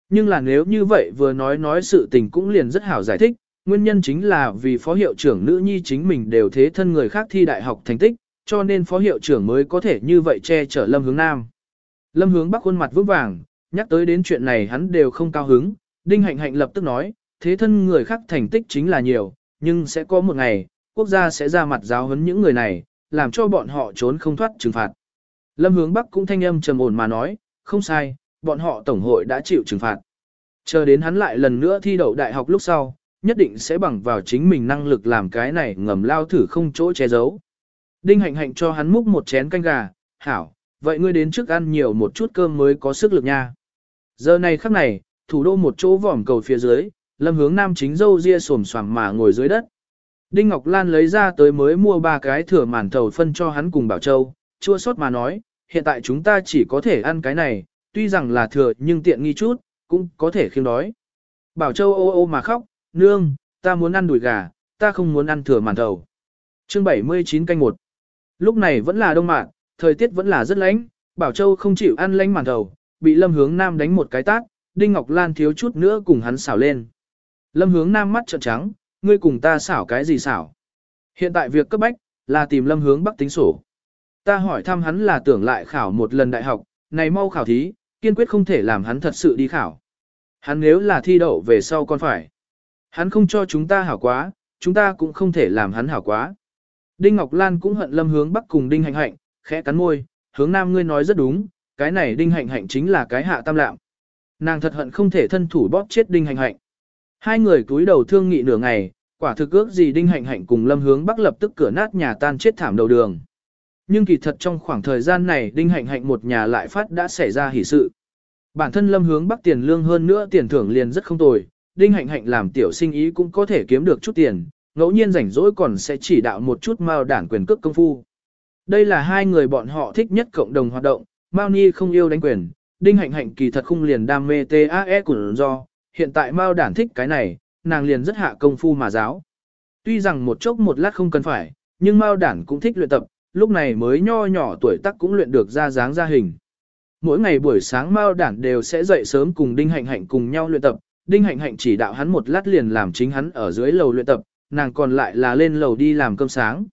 [SPEAKER 1] Nhưng là nếu như vậy vừa nói nói sự tình cũng liền rất hảo giải thích, nguyên nhân chính là vì phó hiệu trưởng nữ nhi chính mình đều thế thân người khác thi đại học thành tích, cho nên phó hiệu trưởng mới có thể như vậy che chở Lâm Hướng Nam. Lâm Hướng Bắc khuôn mặt vững vàng, nhắc tới đến chuyện này hắn đều không cao hứng, Đinh Hạnh Hạnh lập tức nói, thế thân người khác thành tích chính là nhiều, nhưng sẽ có một ngày, quốc gia sẽ ra mặt giáo huấn những người này, làm cho bọn họ trốn không thoát trừng phạt. Lâm Hướng Bắc cũng thanh âm trầm ổn mà nói, không sai, bọn họ tổng hội đã chịu trừng phạt. Chờ đến hắn lại lần nữa thi đậu đại học lúc sau, nhất định sẽ bằng vào chính mình năng lực làm cái này ngầm lao thử không chỗ che giấu. Đinh hạnh hạnh cho hắn múc một chén canh gà, hảo, vậy ngươi đến trước ăn nhiều một chút cơm mới có sức lực nha. Giờ này khắc này, thủ đô một chỗ vòm cầu phía dưới, lâm hướng nam chính dâu ria xồm xoàm mà ngồi dưới đất. Đinh Ngọc Lan lấy ra tới mới mua ba cái thừa màn thầu phân cho hắn cùng Bảo Châu, chua sót mà nói, hiện tại chúng ta chỉ có thể ăn cái này, tuy rằng là thừa nhưng tiện nghi chút, cũng có thể khiêm đói. Bảo Châu ô ô mà khóc, nương, ta muốn ăn đùi gà, ta không muốn ăn thừa màn thầu. Chương 79 canh 1 Lúc này vẫn là đông mạn, thời tiết vẫn là rất lạnh, Bảo Châu không chịu ăn lạnh màn thầu, bị Lâm Hướng Nam đánh một cái tát, Đinh Ngọc Lan thiếu chút nữa cùng hắn xảo lên. Lâm Hướng Nam mắt trợn trắng, ngươi cùng ta xảo cái gì xảo? Hiện tại việc cấp bách là tìm Lâm Hướng Bắc tính sổ. Ta hỏi thăm hắn là tưởng lại khảo một lần đại học, này mau khảo thí, kiên quyết không thể làm hắn thật sự đi khảo. Hắn nếu là thi đậu về sau còn phải. Hắn không cho chúng ta hảo quá, chúng ta cũng không thể làm hắn hảo quá. Đinh Ngọc Lan cũng hận lâm hướng bắc cùng Đinh Hạnh Hạnh, khẽ cắn môi, hướng nam ngươi nói rất đúng, cái này Đinh Hạnh Hạnh chính là cái hạ tam lạm. Nàng thật hận không thể thân thủ bóp chết Đinh Hạnh Hạnh. Hai người cúi đầu thương nghị nửa ngày, quả thực ước gì Đinh Hạnh Hạnh cùng lâm hướng bắc lập tức cửa nát nhà tan chết thảm đầu đường. Nhưng kỳ thật trong khoảng thời gian này Đinh Hạnh Hạnh một nhà lại phát đã xảy ra hỷ sự. Bản thân lâm hướng bắc tiền lương hơn nữa tiền thưởng liền rất không tồi, Đinh Hạnh Hạnh làm tiểu sinh ý cũng có thể kiếm được chút tiền, ngẫu nhiên rảnh rỗi còn sẽ chỉ đạo một chút mao đản quyền cước công phu. Đây là hai người bọn họ thích nhất cộng đồng hoạt động, Mao Ni không yêu đánh quyền, Đinh Hạnh Hạnh kỳ thật không liền đam mê TAE của do, hiện tại Mao đản thích cái này, nàng liền rất hạ công phu mà giáo. Tuy rằng một chốc một lát không cần phải, nhưng Mao đản cũng thích luyện tập, lúc này mới nho nhỏ tuổi tác cũng luyện được ra dáng ra hình. Mỗi ngày buổi sáng Mao đản đều sẽ dậy sớm cùng Đinh Hạnh Hạnh cùng nhau luyện tập, Đinh Hạnh Hạnh chỉ đạo hắn một lát liền làm chính hắn ở dưới lầu luyện tập, nàng còn lại là lên lầu đi làm cơm sáng.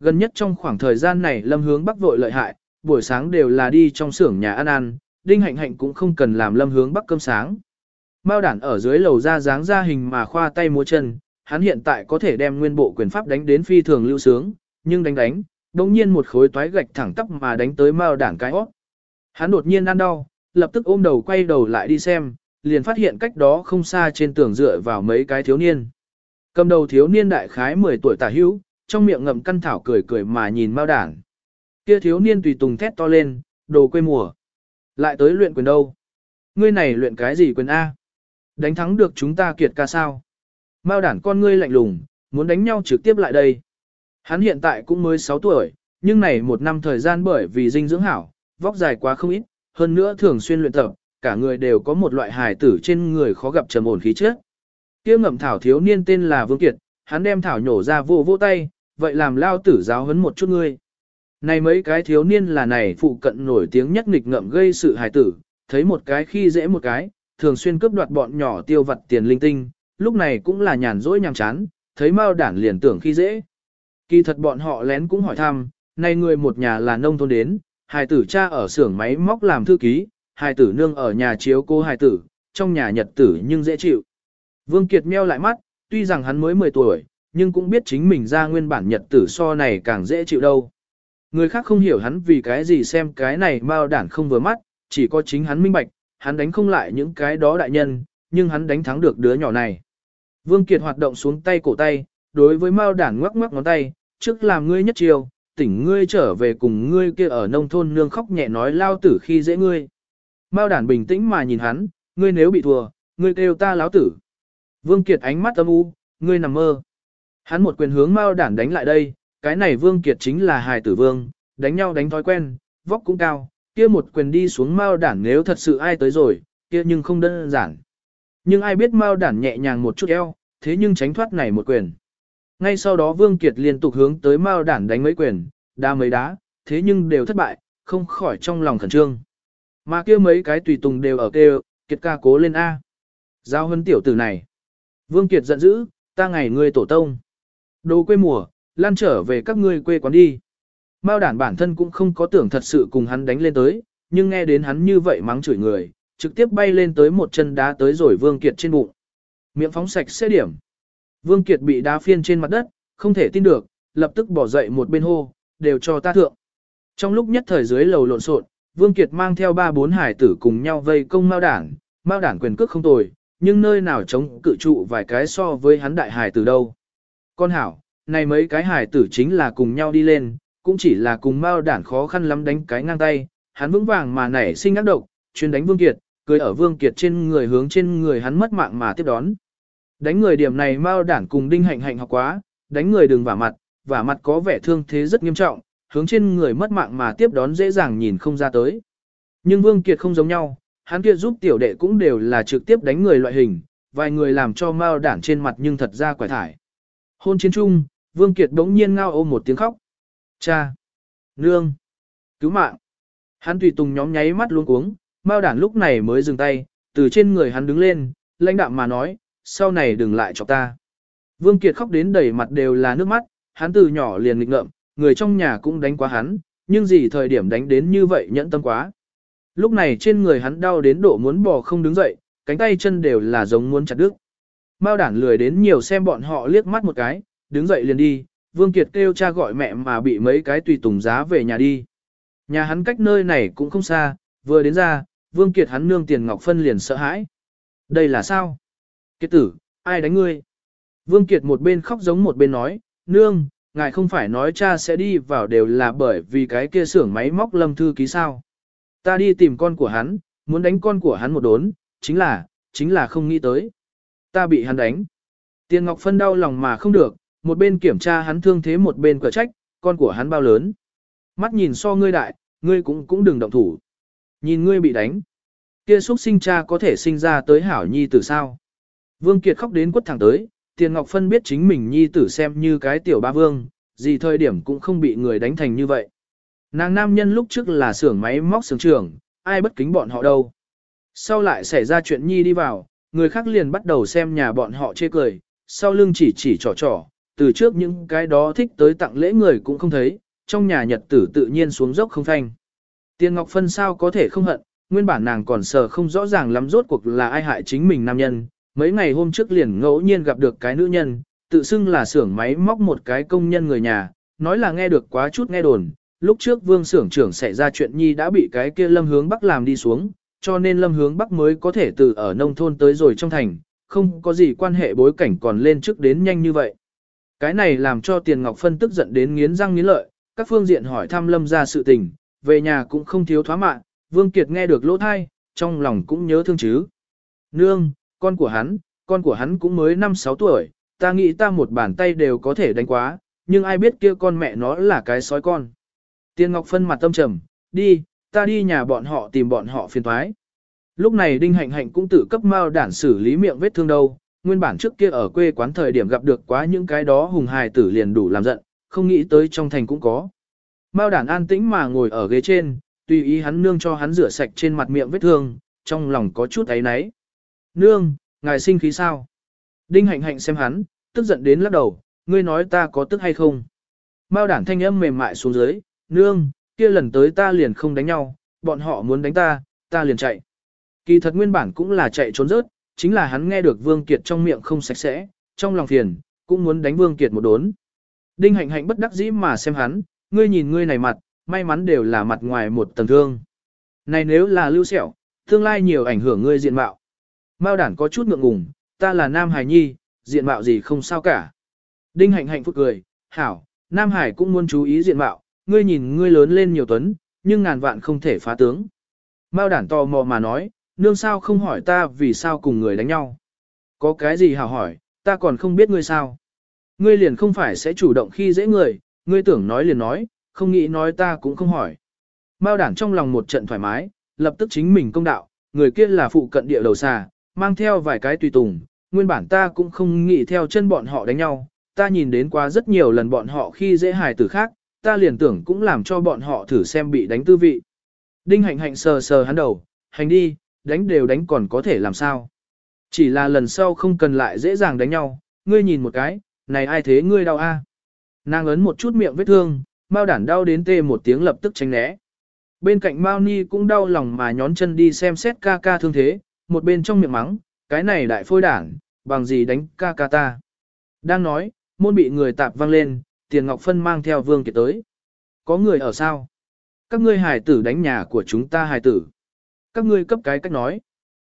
[SPEAKER 1] Gần nhất trong khoảng thời gian này Lâm Hướng Bắc vội lợi hại, buổi sáng đều là đi trong xưởng nhà ăn ăn, Đinh Hạnh Hạnh cũng không cần làm Lâm Hướng Bắc cơm sáng. Mao đản ở dưới lầu ra dáng ra hình mà khoa tay múa chân, hắn hiện tại có thể đem nguyên bộ quyền pháp đánh đến phi thường lưu sướng, nhưng đánh đánh, đột nhiên một khối toái gạch thẳng tắp mà đánh tới Mao đản cái óc Hắn đột nhiên ăn đau, lập tức ôm đầu quay đầu lại đi xem, liền phát hiện cách đó không xa trên tường dựa vào mấy cái thiếu niên. Cầm đầu thiếu niên đại khái 10 tuổi tả hữu, trong miệng ngậm căn thảo cười cười mà nhìn Mao đản. Kia thiếu niên tùy tùng thét to lên, đồ quê mùa. Lại tới luyện quyền đâu? Ngươi này luyện cái gì quyền A? Đánh thắng được chúng ta kiệt ca sao? Mao đản con ngươi lạnh lùng, muốn đánh nhau trực tiếp lại đây. Hắn hiện tại cũng mới 6 tuổi, nhưng này một năm thời gian bởi vì dinh dưỡng hảo, vóc dài quá không ít, hơn nữa thường xuyên luyện tập, cả người đều có một loại hài tử trên người khó gặp trầm ổn khí chất. Kia ngậm thảo thiếu niên tên là Vương Kiệt, hắn đem thảo nhổ ra vô vô tay, vậy làm lao tử giáo huấn một chút ngươi. Này mấy cái thiếu niên là này phụ cận nổi tiếng nhất nghịch ngậm gây sự hài tử, thấy một cái khi dễ một cái, thường xuyên cướp đoạt bọn nhỏ tiêu vật tiền linh tinh, lúc này cũng là nhàn rỗi nhàm chán, thấy Mao đản liền tưởng khi dễ. Kỳ thật bọn họ lén cũng hỏi thăm, này người một nhà là nông thôn đến, hài tử cha ở xưởng máy móc làm thư ký, hài tử nương ở nhà chiếu cô hài tử, trong nhà nhật tử nhưng dễ chịu. Vương Kiệt meo lại mắt, tuy rằng hắn mới 10 tuổi, nhưng cũng biết chính mình ra nguyên bản nhật tử so này càng dễ chịu đâu. Người khác không hiểu hắn vì cái gì xem cái này mao đản không vừa mắt, chỉ có chính hắn minh bạch, hắn đánh không lại những cái đó đại nhân, nhưng hắn đánh thắng được đứa nhỏ này. Vương Kiệt hoạt động xuống tay cổ tay, đối với mao đản ngoắc ngoắc ngón tay, trước làm ngươi nhất chiều, tỉnh ngươi trở về cùng ngươi kia ở nông thôn nương khóc nhẹ nói lao tử khi dễ ngươi. Mao đản bình tĩnh mà nhìn hắn, ngươi nếu bị thua, ngươi kêu ta láo tử. Vương Kiệt ánh mắt âm u, ngươi nằm mơ. Hắn một quyền hướng Mao đản đánh lại đây, cái này Vương Kiệt chính là hài tử vương, đánh nhau đánh thói quen, vóc cũng cao, kia một quyền đi xuống Mao đản nếu thật sự ai tới rồi, kia nhưng không đơn giản. Nhưng ai biết Mao đản nhẹ nhàng một chút eo, thế nhưng tránh thoát này một quyền. Ngay sau đó Vương Kiệt liên tục hướng tới Mao đản đánh mấy quyền, đá mấy đá, thế nhưng đều thất bại, không khỏi trong lòng khẩn trương. Mà kia mấy cái tùy tùng đều ở kêu, Kiệt ca cố lên A. Giao hân tiểu tử này. Vương Kiệt giận dữ, ta ngày ngươi tổ tông. Đồ quê mùa, lan trở về các ngươi quê quán đi. Mao đản bản thân cũng không có tưởng thật sự cùng hắn đánh lên tới, nhưng nghe đến hắn như vậy mắng chửi người, trực tiếp bay lên tới một chân đá tới rồi Vương Kiệt trên bụng. Miệng phóng sạch xe điểm. Vương Kiệt bị đá phiên trên mặt đất, không thể tin được, lập tức bỏ dậy một bên hô, đều cho ta thượng. Trong lúc nhất thời dưới lầu lộn xộn, Vương Kiệt mang theo ba bốn hải tử cùng nhau vây công Mao đản, Mao đản quyền cước không tồi, nhưng nơi nào chống cự trụ vài cái so với hắn đại hải tử đâu. Con hảo, này mấy cái hải tử chính là cùng nhau đi lên, cũng chỉ là cùng Mao đản khó khăn lắm đánh cái ngang tay, hắn vững vàng mà nảy sinh ác độc, chuyên đánh Vương Kiệt, cười ở Vương Kiệt trên người hướng trên người hắn mất mạng mà tiếp đón. Đánh người điểm này Mao đản cùng Đinh Hạnh Hạnh học quá, đánh người đừng vả mặt, vả mặt có vẻ thương thế rất nghiêm trọng, hướng trên người mất mạng mà tiếp đón dễ dàng nhìn không ra tới. Nhưng Vương Kiệt không giống nhau, hắn kia giúp tiểu đệ cũng đều là trực tiếp đánh người loại hình, vài người làm cho Mao đản trên mặt nhưng thật ra quải thải. Hôn chiến trung, Vương Kiệt đống nhiên ngao ôm một tiếng khóc. Cha! Nương! Cứu mạng! Hắn tùy tùng nhóm nháy mắt luôn cuống, Mao đản lúc này mới dừng tay, từ trên người hắn đứng lên, lãnh đạm mà nói, sau này đừng lại chọc ta. Vương Kiệt khóc đến đầy mặt đều là nước mắt, hắn từ nhỏ liền nghịch ngợm, người trong nhà cũng đánh quá hắn, nhưng gì thời điểm đánh đến như vậy nhẫn tâm quá. Lúc này trên người hắn đau đến độ muốn bò không đứng dậy, cánh tay chân đều là giống muốn chặt đứt. Mao đản lười đến nhiều xem bọn họ liếc mắt một cái, đứng dậy liền đi, Vương Kiệt kêu cha gọi mẹ mà bị mấy cái tùy tùng giá về nhà đi. Nhà hắn cách nơi này cũng không xa, vừa đến ra, Vương Kiệt hắn nương tiền ngọc phân liền sợ hãi. Đây là sao? Kiệt tử, ai đánh ngươi? Vương Kiệt một bên khóc giống một bên nói, nương, ngài không phải nói cha sẽ đi vào đều là bởi vì cái kia xưởng máy móc lâm thư ký sao. Ta đi tìm con của hắn, muốn đánh con của hắn một đốn, chính là, chính là không nghĩ tới. Ta bị hắn đánh. Tiền Ngọc Phân đau lòng mà không được, một bên kiểm tra hắn thương thế một bên cửa trách, con của hắn bao lớn. Mắt nhìn so ngươi đại, ngươi cũng cũng đừng động thủ. Nhìn ngươi bị đánh. Kia xuất sinh cha có thể sinh ra tới hảo nhi tử sao. Vương Kiệt khóc đến quất thẳng tới, Tiền Ngọc Phân biết chính mình nhi tử xem như cái tiểu ba vương, gì thời điểm cũng không bị người đánh thành như vậy. Nàng nam nhân lúc trước là xưởng máy móc xưởng trưởng, ai bất kính bọn họ đâu. Sau lại xảy ra chuyện nhi đi vào, người khác liền bắt đầu xem nhà bọn họ chê cười, sau lưng chỉ chỉ trò trò, từ trước những cái đó thích tới tặng lễ người cũng không thấy, trong nhà nhật tử tự nhiên xuống dốc không thanh. Tiền Ngọc Phân sao có thể không hận, nguyên bản nàng còn sờ không rõ ràng lắm rốt cuộc là ai hại chính mình nam nhân, mấy ngày hôm trước liền ngẫu nhiên gặp được cái nữ nhân, tự xưng là xưởng máy móc một cái công nhân người nhà, nói là nghe được quá chút nghe đồn, lúc trước vương xưởng trưởng xảy ra chuyện nhi đã bị cái kia lâm hướng bắc làm đi xuống, cho nên lâm hướng bắc mới có thể từ ở nông thôn tới rồi trong thành, không có gì quan hệ bối cảnh còn lên trước đến nhanh như vậy. Cái này làm cho Tiền Ngọc Phân tức giận đến nghiến răng nghiến lợi, các phương diện hỏi thăm lâm ra sự tình, về nhà cũng không thiếu thoá mạng, Vương Kiệt nghe được lỗ thai, trong lòng cũng nhớ thương chứ. Nương, con của hắn, con của hắn cũng mới 5-6 tuổi, ta nghĩ ta một bàn tay đều có thể đánh quá, nhưng ai biết kia con mẹ nó là cái sói con. Tiên Ngọc phân mặt tâm trầm, đi, ta đi nhà bọn họ tìm bọn họ phiền thoái. Lúc này Đinh Hạnh Hạnh cũng tự cấp mao đản xử lý miệng vết thương đâu, nguyên bản trước kia ở quê quán thời điểm gặp được quá những cái đó hùng hài tử liền đủ làm giận, không nghĩ tới trong thành cũng có. Mao đản an tĩnh mà ngồi ở ghế trên, tùy ý hắn nương cho hắn rửa sạch trên mặt miệng vết thương, trong lòng có chút ấy náy. Nương, ngài sinh khí sao? Đinh hạnh hạnh xem hắn, tức giận đến lắc đầu, ngươi nói ta có tức hay không? Mao đản thanh âm mềm mại xuống dưới, nương, kia lần tới ta liền không đánh nhau, bọn họ muốn đánh ta, ta liền chạy. Kỳ thật nguyên bản cũng là chạy trốn rớt, chính là hắn nghe được Vương Kiệt trong miệng không sạch sẽ, trong lòng phiền, cũng muốn đánh Vương Kiệt một đốn. Đinh hạnh hạnh bất đắc dĩ mà xem hắn, ngươi nhìn ngươi này mặt, may mắn đều là mặt ngoài một tầng thương. Này nếu là lưu sẹo, tương lai nhiều ảnh hưởng ngươi diện mạo. Mao đản có chút ngượng ngùng, ta là nam Hải nhi, diện mạo gì không sao cả. Đinh hạnh hạnh phúc cười, hảo, Nam Hải cũng muốn chú ý diện mạo, ngươi nhìn ngươi lớn lên nhiều tuấn, nhưng ngàn vạn không thể phá tướng. Mao đản tò mò mà nói, nương sao không hỏi ta vì sao cùng người đánh nhau. Có cái gì hào hỏi, ta còn không biết ngươi sao. Ngươi liền không phải sẽ chủ động khi dễ người, ngươi tưởng nói liền nói, không nghĩ nói ta cũng không hỏi. Mao đản trong lòng một trận thoải mái, lập tức chính mình công đạo, người kia là phụ cận địa đầu xà, mang theo vài cái tùy tùng, nguyên bản ta cũng không nghĩ theo chân bọn họ đánh nhau, ta nhìn đến quá rất nhiều lần bọn họ khi dễ hài tử khác, ta liền tưởng cũng làm cho bọn họ thử xem bị đánh tư vị. Đinh hạnh hạnh sờ sờ hắn đầu, hành đi, đánh đều đánh còn có thể làm sao. Chỉ là lần sau không cần lại dễ dàng đánh nhau, ngươi nhìn một cái, này ai thế ngươi đau a? Nàng ấn một chút miệng vết thương, Mao đản đau đến tê một tiếng lập tức tránh né. Bên cạnh Mao Ni cũng đau lòng mà nhón chân đi xem xét ca ca thương thế, một bên trong miệng mắng, cái này đại phôi đản, bằng gì đánh ca ca ta. Đang nói, môn bị người tạp văng lên, tiền ngọc phân mang theo vương kiệt tới. Có người ở sao? Các ngươi hài tử đánh nhà của chúng ta hài tử. Các ngươi cấp cái cách nói.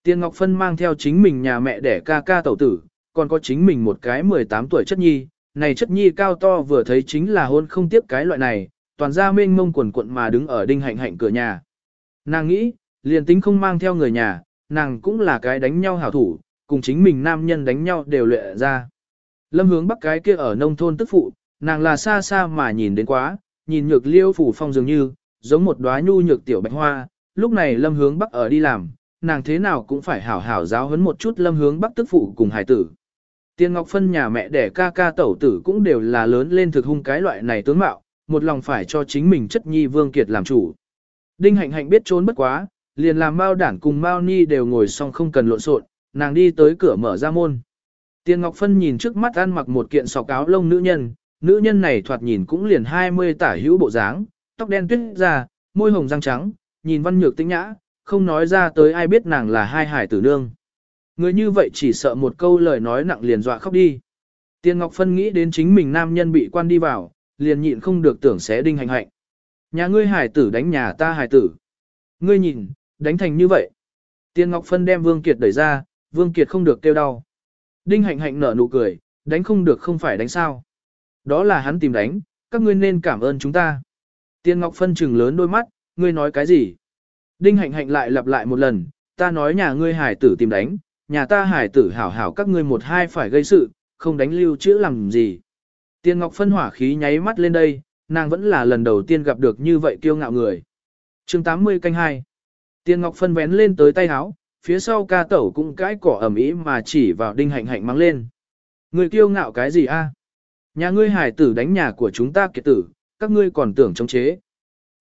[SPEAKER 1] Tiền ngọc phân mang theo chính mình nhà mẹ đẻ ca ca tẩu tử, còn có chính mình một cái 18 tuổi chất nhi. Này chất nhi cao to vừa thấy chính là hôn không tiếp cái loại này, toàn ra mênh mông quần quận mà đứng ở đinh hạnh hạnh cửa nhà. Nàng nghĩ, liền tính không mang theo người nhà, nàng cũng là cái đánh nhau hảo thủ, cùng chính mình nam nhân đánh nhau đều luyện ra. Lâm hướng bắc cái kia ở nông thôn tức phụ, nàng là xa xa mà nhìn đến quá, nhìn nhược liêu phủ phong dường như, giống một đóa nhu nhược tiểu bạch hoa, lúc này lâm hướng bắc ở đi làm, nàng thế nào cũng phải hảo hảo giáo huấn một chút lâm hướng bắc tức phụ cùng hải tử. Tiên Ngọc Phân nhà mẹ đẻ ca ca tẩu tử cũng đều là lớn lên thực hung cái loại này tướng mạo, một lòng phải cho chính mình chất nhi vương kiệt làm chủ. Đinh hạnh hạnh biết trốn bất quá, liền làm Mao đản cùng Mao Ni đều ngồi xong không cần lộn xộn, nàng đi tới cửa mở ra môn. Tiên Ngọc Phân nhìn trước mắt ăn mặc một kiện sọc áo lông nữ nhân, nữ nhân này thoạt nhìn cũng liền 20 tả hữu bộ dáng, tóc đen tuyết ra, môi hồng răng trắng, nhìn văn nhược tinh nhã, không nói ra tới ai biết nàng là hai hải tử nương. Người như vậy chỉ sợ một câu lời nói nặng liền dọa khóc đi. Tiên Ngọc Phân nghĩ đến chính mình nam nhân bị quan đi vào, liền nhịn không được tưởng sẽ đinh hành hạnh. Nhà ngươi hải tử đánh nhà ta hải tử. Ngươi nhìn, đánh thành như vậy. Tiên Ngọc Phân đem Vương Kiệt đẩy ra, Vương Kiệt không được kêu đau. Đinh hạnh hạnh nở nụ cười, đánh không được không phải đánh sao. Đó là hắn tìm đánh, các ngươi nên cảm ơn chúng ta. Tiên Ngọc Phân trừng lớn đôi mắt, ngươi nói cái gì? Đinh hạnh hạnh lại lặp lại một lần, ta nói nhà ngươi hải tử tìm đánh, nhà ta hải tử hảo hảo các ngươi một hai phải gây sự, không đánh lưu chữ làm gì. Tiên Ngọc Phân hỏa khí nháy mắt lên đây, nàng vẫn là lần đầu tiên gặp được như vậy kiêu ngạo người. chương 80 canh 2 Tiên Ngọc Phân vén lên tới tay háo, phía sau ca tẩu cũng cãi cỏ ẩm ý mà chỉ vào đinh hạnh hạnh mắng lên. Người kiêu ngạo cái gì a? Nhà ngươi hải tử đánh nhà của chúng ta kiệt tử, các ngươi còn tưởng chống chế.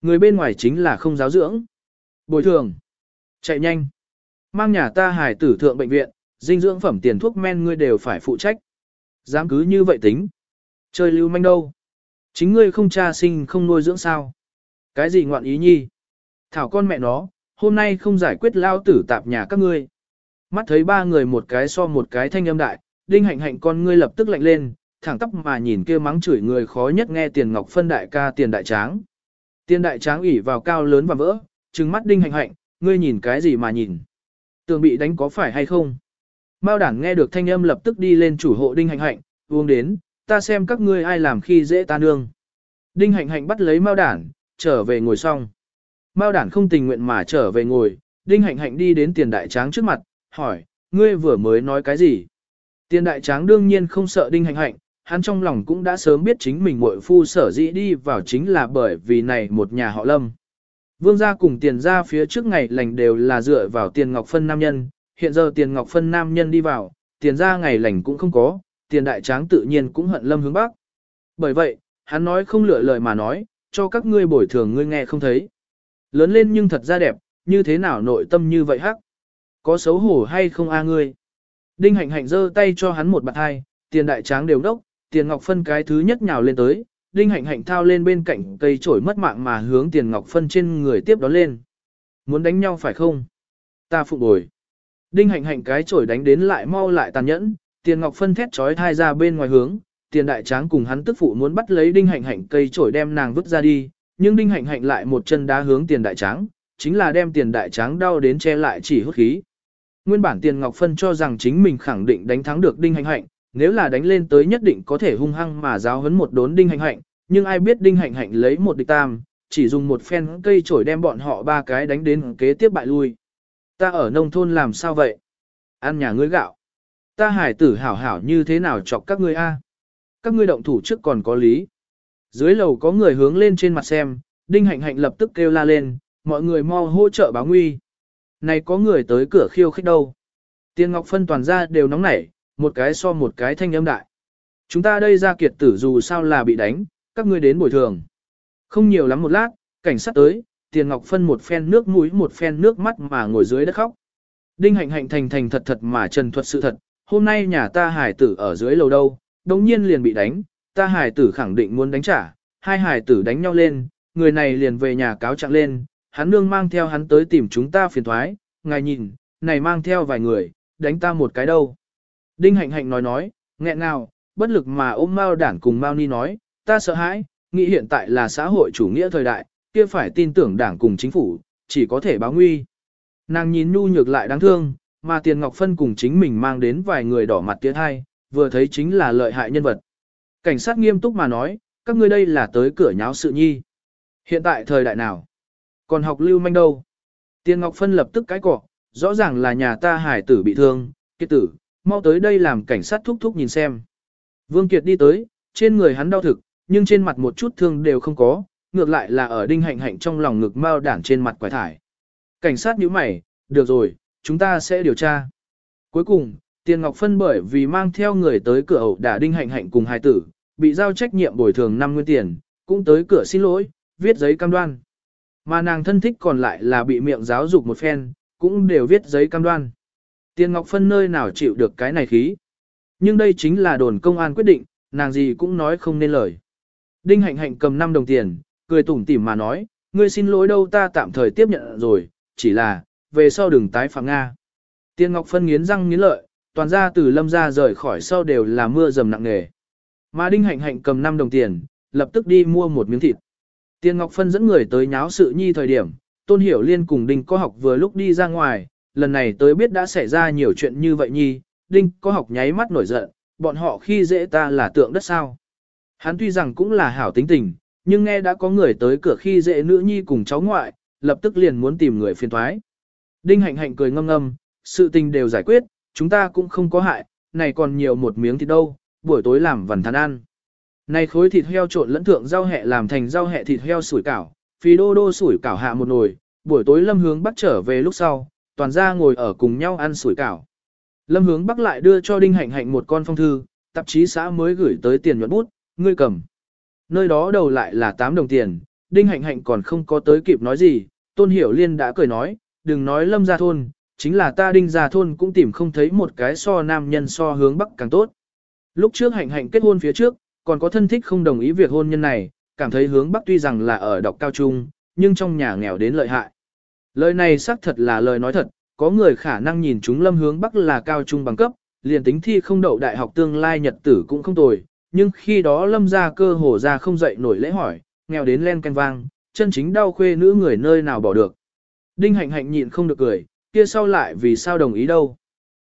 [SPEAKER 1] Người bên ngoài chính là không giáo dưỡng. Bồi thường. Chạy nhanh. Mang nhà ta hải tử thượng bệnh viện, dinh dưỡng phẩm tiền thuốc men ngươi đều phải phụ trách. Dám cứ như vậy tính. Chơi lưu manh đâu. Chính ngươi không cha sinh không nuôi dưỡng sao. Cái gì ngoạn ý nhi. Thảo con mẹ nó, hôm nay không giải quyết lao tử tạp nhà các ngươi. Mắt thấy ba người một cái so một cái thanh âm đại, đinh hạnh hạnh con ngươi lập tức lạnh lên, thẳng tóc mà nhìn kia mắng chửi người khó nhất nghe tiền ngọc phân đại ca tiền đại tráng. Tiền đại tráng ủy vào cao lớn và vỡ, trừng mắt đinh hạnh hạnh, ngươi nhìn cái gì mà nhìn. Tường bị đánh có phải hay không? Mao đảng nghe được thanh âm lập tức đi lên chủ hộ đinh hạnh hạnh, uống đến, ta xem các ngươi ai làm khi dễ ta nương. Đinh hạnh hạnh bắt lấy Mao đảng, trở về ngồi xong. Mao đản không tình nguyện mà trở về ngồi, đinh hạnh hạnh đi đến tiền đại tráng trước mặt, hỏi, ngươi vừa mới nói cái gì? Tiền đại tráng đương nhiên không sợ đinh hạnh hạnh, hắn trong lòng cũng đã sớm biết chính mình muội phu sở dĩ đi vào chính là bởi vì này một nhà họ lâm. Vương gia cùng tiền gia phía trước ngày lành đều là dựa vào tiền ngọc phân nam nhân, hiện giờ tiền ngọc phân nam nhân đi vào, tiền gia ngày lành cũng không có, tiền đại tráng tự nhiên cũng hận lâm hướng bắc. Bởi vậy, hắn nói không lựa lời mà nói, cho các ngươi bồi thường ngươi nghe không thấy. Lớn lên nhưng thật ra đẹp, như thế nào nội tâm như vậy hắc? Có xấu hổ hay không a ngươi? Đinh hạnh hạnh giơ tay cho hắn một bạt hai, tiền đại tráng đều đốc, tiền ngọc phân cái thứ nhất nhào lên tới, đinh hạnh hạnh thao lên bên cạnh cây trổi mất mạng mà hướng tiền ngọc phân trên người tiếp đó lên. Muốn đánh nhau phải không? Ta phục bồi. Đinh hạnh hạnh cái trổi đánh đến lại mau lại tàn nhẫn, tiền ngọc phân thét trói thai ra bên ngoài hướng, tiền đại tráng cùng hắn tức phụ muốn bắt lấy đinh hạnh hạnh cây trổi đem nàng vứt ra đi, nhưng đinh hạnh hạnh lại một chân đá hướng tiền đại tráng, chính là đem tiền đại tráng đau đến che lại chỉ hút khí. Nguyên bản tiền ngọc phân cho rằng chính mình khẳng định đánh thắng được đinh hạnh hạnh, nếu là đánh lên tới nhất định có thể hung hăng mà giáo hấn một đốn đinh hạnh hạnh, nhưng ai biết đinh hạnh hạnh lấy một địch tam, chỉ dùng một phen cây chổi đem bọn họ ba cái đánh đến kế tiếp bại lui. Ta ở nông thôn làm sao vậy? Ăn nhà ngươi gạo. Ta hải tử hảo hảo như thế nào chọc các ngươi a? Các ngươi động thủ trước còn có lý. Dưới lầu có người hướng lên trên mặt xem, đinh hạnh hạnh lập tức kêu la lên, mọi người mau hỗ trợ báo nguy. Này có người tới cửa khiêu khích đâu. Tiên Ngọc Phân toàn ra đều nóng nảy, một cái so một cái thanh âm đại. Chúng ta đây ra kiệt tử dù sao là bị đánh, các ngươi đến bồi thường. Không nhiều lắm một lát, cảnh sát tới, Tiền Ngọc Phân một phen nước mũi một phen nước mắt mà ngồi dưới đất khóc. Đinh hạnh hạnh thành thành thật thật mà trần thuật sự thật, hôm nay nhà ta hải tử ở dưới lầu đâu, đồng nhiên liền bị đánh, ta hải tử khẳng định muốn đánh trả, hai hải tử đánh nhau lên, người này liền về nhà cáo trạng lên, hắn nương mang theo hắn tới tìm chúng ta phiền thoái, ngài nhìn, này mang theo vài người, đánh ta một cái đâu. Đinh hạnh hạnh nói nói, nghẹn nào, bất lực mà ôm Mao đản cùng Mao Ni nói, ta sợ hãi, nghĩ hiện tại là xã hội chủ nghĩa thời đại, kia phải tin tưởng đảng cùng chính phủ, chỉ có thể báo nguy. Nàng nhìn nhu nhược lại đáng thương, mà Tiền Ngọc Phân cùng chính mình mang đến vài người đỏ mặt tiếng hai, vừa thấy chính là lợi hại nhân vật. Cảnh sát nghiêm túc mà nói, các ngươi đây là tới cửa nháo sự nhi. Hiện tại thời đại nào? Còn học lưu manh đâu? Tiền Ngọc Phân lập tức cái cỏ, rõ ràng là nhà ta hải tử bị thương, kết tử, mau tới đây làm cảnh sát thúc thúc nhìn xem. Vương Kiệt đi tới, trên người hắn đau thực, nhưng trên mặt một chút thương đều không có, ngược lại là ở đinh hạnh hạnh trong lòng ngực mau đản trên mặt quải thải. Cảnh sát nhíu mày, được rồi, chúng ta sẽ điều tra. Cuối cùng, Tiền Ngọc Phân bởi vì mang theo người tới cửa ẩu đả đinh hạnh hạnh cùng hai tử, bị giao trách nhiệm bồi thường 5 nguyên tiền, cũng tới cửa xin lỗi, viết giấy cam đoan. Mà nàng thân thích còn lại là bị miệng giáo dục một phen, cũng đều viết giấy cam đoan. Tiền Ngọc Phân nơi nào chịu được cái này khí. Nhưng đây chính là đồn công an quyết định, nàng gì cũng nói không nên lời. Đinh hạnh hạnh cầm 5 đồng tiền, cười tủm tỉm mà nói, ngươi xin lỗi đâu ta tạm thời tiếp nhận rồi, chỉ là, về sau đừng tái phạm Nga. Tiên Ngọc Phân nghiến răng nghiến lợi, toàn ra từ lâm ra rời khỏi sau đều là mưa dầm nặng nề. Mà Đinh Hạnh Hạnh cầm 5 đồng tiền, lập tức đi mua một miếng thịt. Tiên Ngọc Phân dẫn người tới nháo sự nhi thời điểm, Tôn Hiểu Liên cùng Đinh có học vừa lúc đi ra ngoài, lần này tới biết đã xảy ra nhiều chuyện như vậy nhi, Đinh có học nháy mắt nổi giận, bọn họ khi dễ ta là tượng đất sao. Hắn tuy rằng cũng là hảo tính tình, nhưng nghe đã có người tới cửa khi dễ nữ nhi cùng cháu ngoại, lập tức liền muốn tìm người phiền thoái. Đinh hạnh hạnh cười ngâm ngâm, sự tình đều giải quyết, chúng ta cũng không có hại, này còn nhiều một miếng thịt đâu, buổi tối làm vần thán ăn. Này khối thịt heo trộn lẫn thượng rau hẹ làm thành rau hẹ thịt heo sủi cảo, phí đô đô sủi cảo hạ một nồi, buổi tối lâm hướng bắt trở về lúc sau, toàn ra ngồi ở cùng nhau ăn sủi cảo. Lâm hướng bắc lại đưa cho Đinh Hạnh Hạnh một con phong thư, tạp chí xã mới gửi tới tiền nhuận bút, ngươi cầm. Nơi đó đầu lại là 8 đồng tiền, Đinh Hạnh Hạnh còn không có tới kịp nói gì, Tôn Hiểu Liên đã cười nói, đừng nói lâm ra thôn, chính là ta đinh ra thôn cũng tìm không thấy một cái so nam nhân so hướng bắc càng tốt. Lúc trước Hạnh Hạnh kết hôn phía trước, còn có thân thích không đồng ý việc hôn nhân này, cảm thấy hướng bắc tuy rằng là ở đọc cao trung, nhưng trong nhà nghèo đến lợi hại. Lời này xác thật là lời nói thật, có người khả năng nhìn chúng lâm hướng bắc là cao trung bằng cấp, liền tính thi không đậu đại học tương lai nhật tử cũng không tồi, nhưng khi đó lâm ra cơ hồ ra không dậy nổi lễ hỏi, nghèo đến len canh vang, chân chính đau khuê nữ người nơi nào bỏ được. Đinh hạnh hạnh nhịn không được cười, kia sau lại vì sao đồng ý đâu.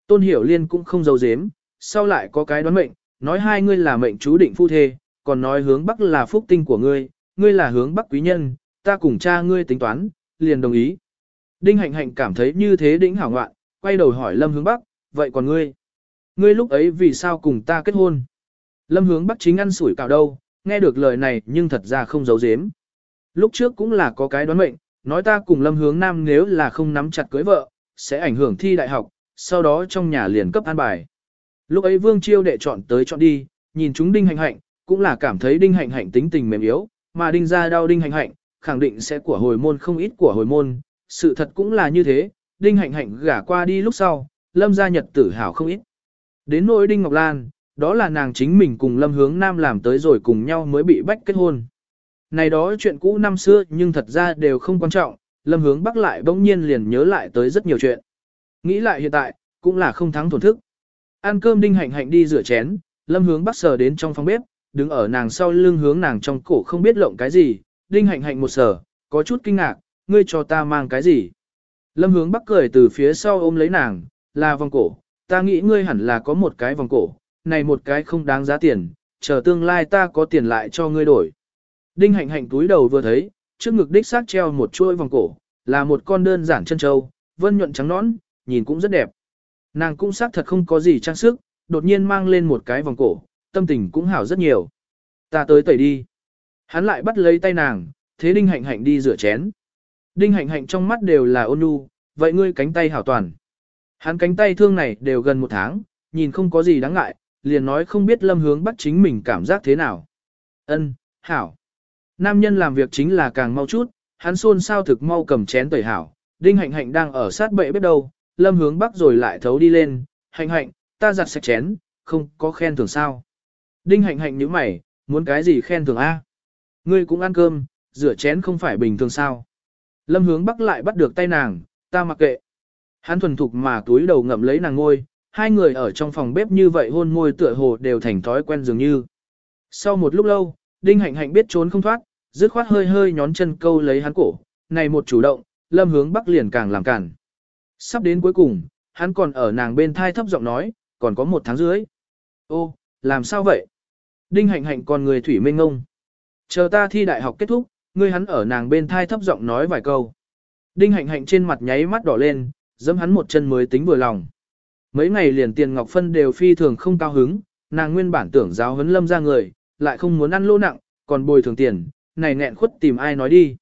[SPEAKER 1] Tôn hiểu liên cũng không giấu dếm, sau lại có cái đoán mệnh, nói hai ngươi là mệnh chú định phu thê, còn nói hướng bắc là phúc tinh của ngươi, ngươi là hướng bắc quý nhân, ta cùng cha ngươi tính toán, liền đồng ý. Đinh hạnh hạnh cảm thấy như thế đỉnh hảo ngoạn, quay đầu hỏi lâm hướng bắc, vậy còn ngươi? Ngươi lúc ấy vì sao cùng ta kết hôn? Lâm hướng bắc chính ăn sủi cảo đâu, nghe được lời này nhưng thật ra không giấu giếm. Lúc trước cũng là có cái đoán mệnh, nói ta cùng lâm hướng nam nếu là không nắm chặt cưới vợ, sẽ ảnh hưởng thi đại học, sau đó trong nhà liền cấp an bài. Lúc ấy vương chiêu đệ chọn tới chọn đi, nhìn chúng đinh hạnh hạnh, cũng là cảm thấy đinh hạnh hạnh tính tình mềm yếu, mà đinh ra đau đinh hạnh hạnh, khẳng định sẽ của hồi môn không ít của hồi môn, sự thật cũng là như thế, đinh hạnh hạnh gả qua đi lúc sau, lâm gia nhật tử hảo không ít. Đến nỗi đinh Ngọc Lan, đó là nàng chính mình cùng lâm hướng nam làm tới rồi cùng nhau mới bị bách kết hôn. Này đó chuyện cũ năm xưa nhưng thật ra đều không quan trọng, lâm hướng bắc lại bỗng nhiên liền nhớ lại tới rất nhiều chuyện. Nghĩ lại hiện tại, cũng là không thắng thổn thức. Ăn cơm đinh hạnh hạnh đi rửa chén, lâm hướng bắc sờ đến trong phòng bếp, đứng ở nàng sau lưng hướng nàng trong cổ không biết lộng cái gì, đinh hạnh hạnh một sờ, có chút kinh ngạc, ngươi cho ta mang cái gì. Lâm hướng bắc cười từ phía sau ôm lấy nàng, là vòng cổ, ta nghĩ ngươi hẳn là có một cái vòng cổ, này một cái không đáng giá tiền, chờ tương lai ta có tiền lại cho ngươi đổi. Đinh hạnh hạnh túi đầu vừa thấy, trước ngực đích xác treo một chuỗi vòng cổ, là một con đơn giản chân châu, vân nhuận trắng nõn, nhìn cũng rất đẹp. Nàng cũng xác thật không có gì trang sức, đột nhiên mang lên một cái vòng cổ, tâm tình cũng hảo rất nhiều. Ta tới tẩy đi. Hắn lại bắt lấy tay nàng, thế Đinh Hạnh Hạnh đi rửa chén. Đinh Hạnh Hạnh trong mắt đều là ôn nhu, vậy ngươi cánh tay hảo toàn. Hắn cánh tay thương này đều gần một tháng, nhìn không có gì đáng ngại, liền nói không biết lâm hướng bắt chính mình cảm giác thế nào. Ân, hảo. Nam nhân làm việc chính là càng mau chút, hắn xôn sao thực mau cầm chén tẩy hảo. Đinh Hạnh Hạnh đang ở sát bệ bếp đầu, lâm hướng bắc rồi lại thấu đi lên, Hạnh Hạnh, ta giặt sạch chén, không có khen thưởng sao. Đinh Hạnh Hạnh như mày, muốn cái gì khen thưởng A. Ngươi cũng ăn cơm, rửa chén không phải bình thường sao. Lâm hướng bắc lại bắt được tay nàng, ta mặc kệ. Hắn thuần thục mà túi đầu ngậm lấy nàng ngôi, hai người ở trong phòng bếp như vậy hôn môi tựa hồ đều thành thói quen dường như. Sau một lúc lâu, Đinh Hạnh Hạnh biết trốn không thoát, dứt khoát hơi hơi nhón chân câu lấy hắn cổ, này một chủ động, lâm hướng bắc liền càng làm cản. Sắp đến cuối cùng, hắn còn ở nàng bên thai thấp giọng nói, còn có một tháng dưới. Ô, làm sao vậy? Đinh Hạnh Hạnh còn người thủy minh ngông. Chờ ta thi đại học kết thúc, ngươi hắn ở nàng bên thai thấp giọng nói vài câu. Đinh hạnh hạnh trên mặt nháy mắt đỏ lên, dẫm hắn một chân mới tính vừa lòng. Mấy ngày liền tiền ngọc phân đều phi thường không cao hứng, nàng nguyên bản tưởng giáo huấn lâm ra người, lại không muốn ăn lô nặng, còn bồi thường tiền, này nghẹn khuất tìm ai nói đi.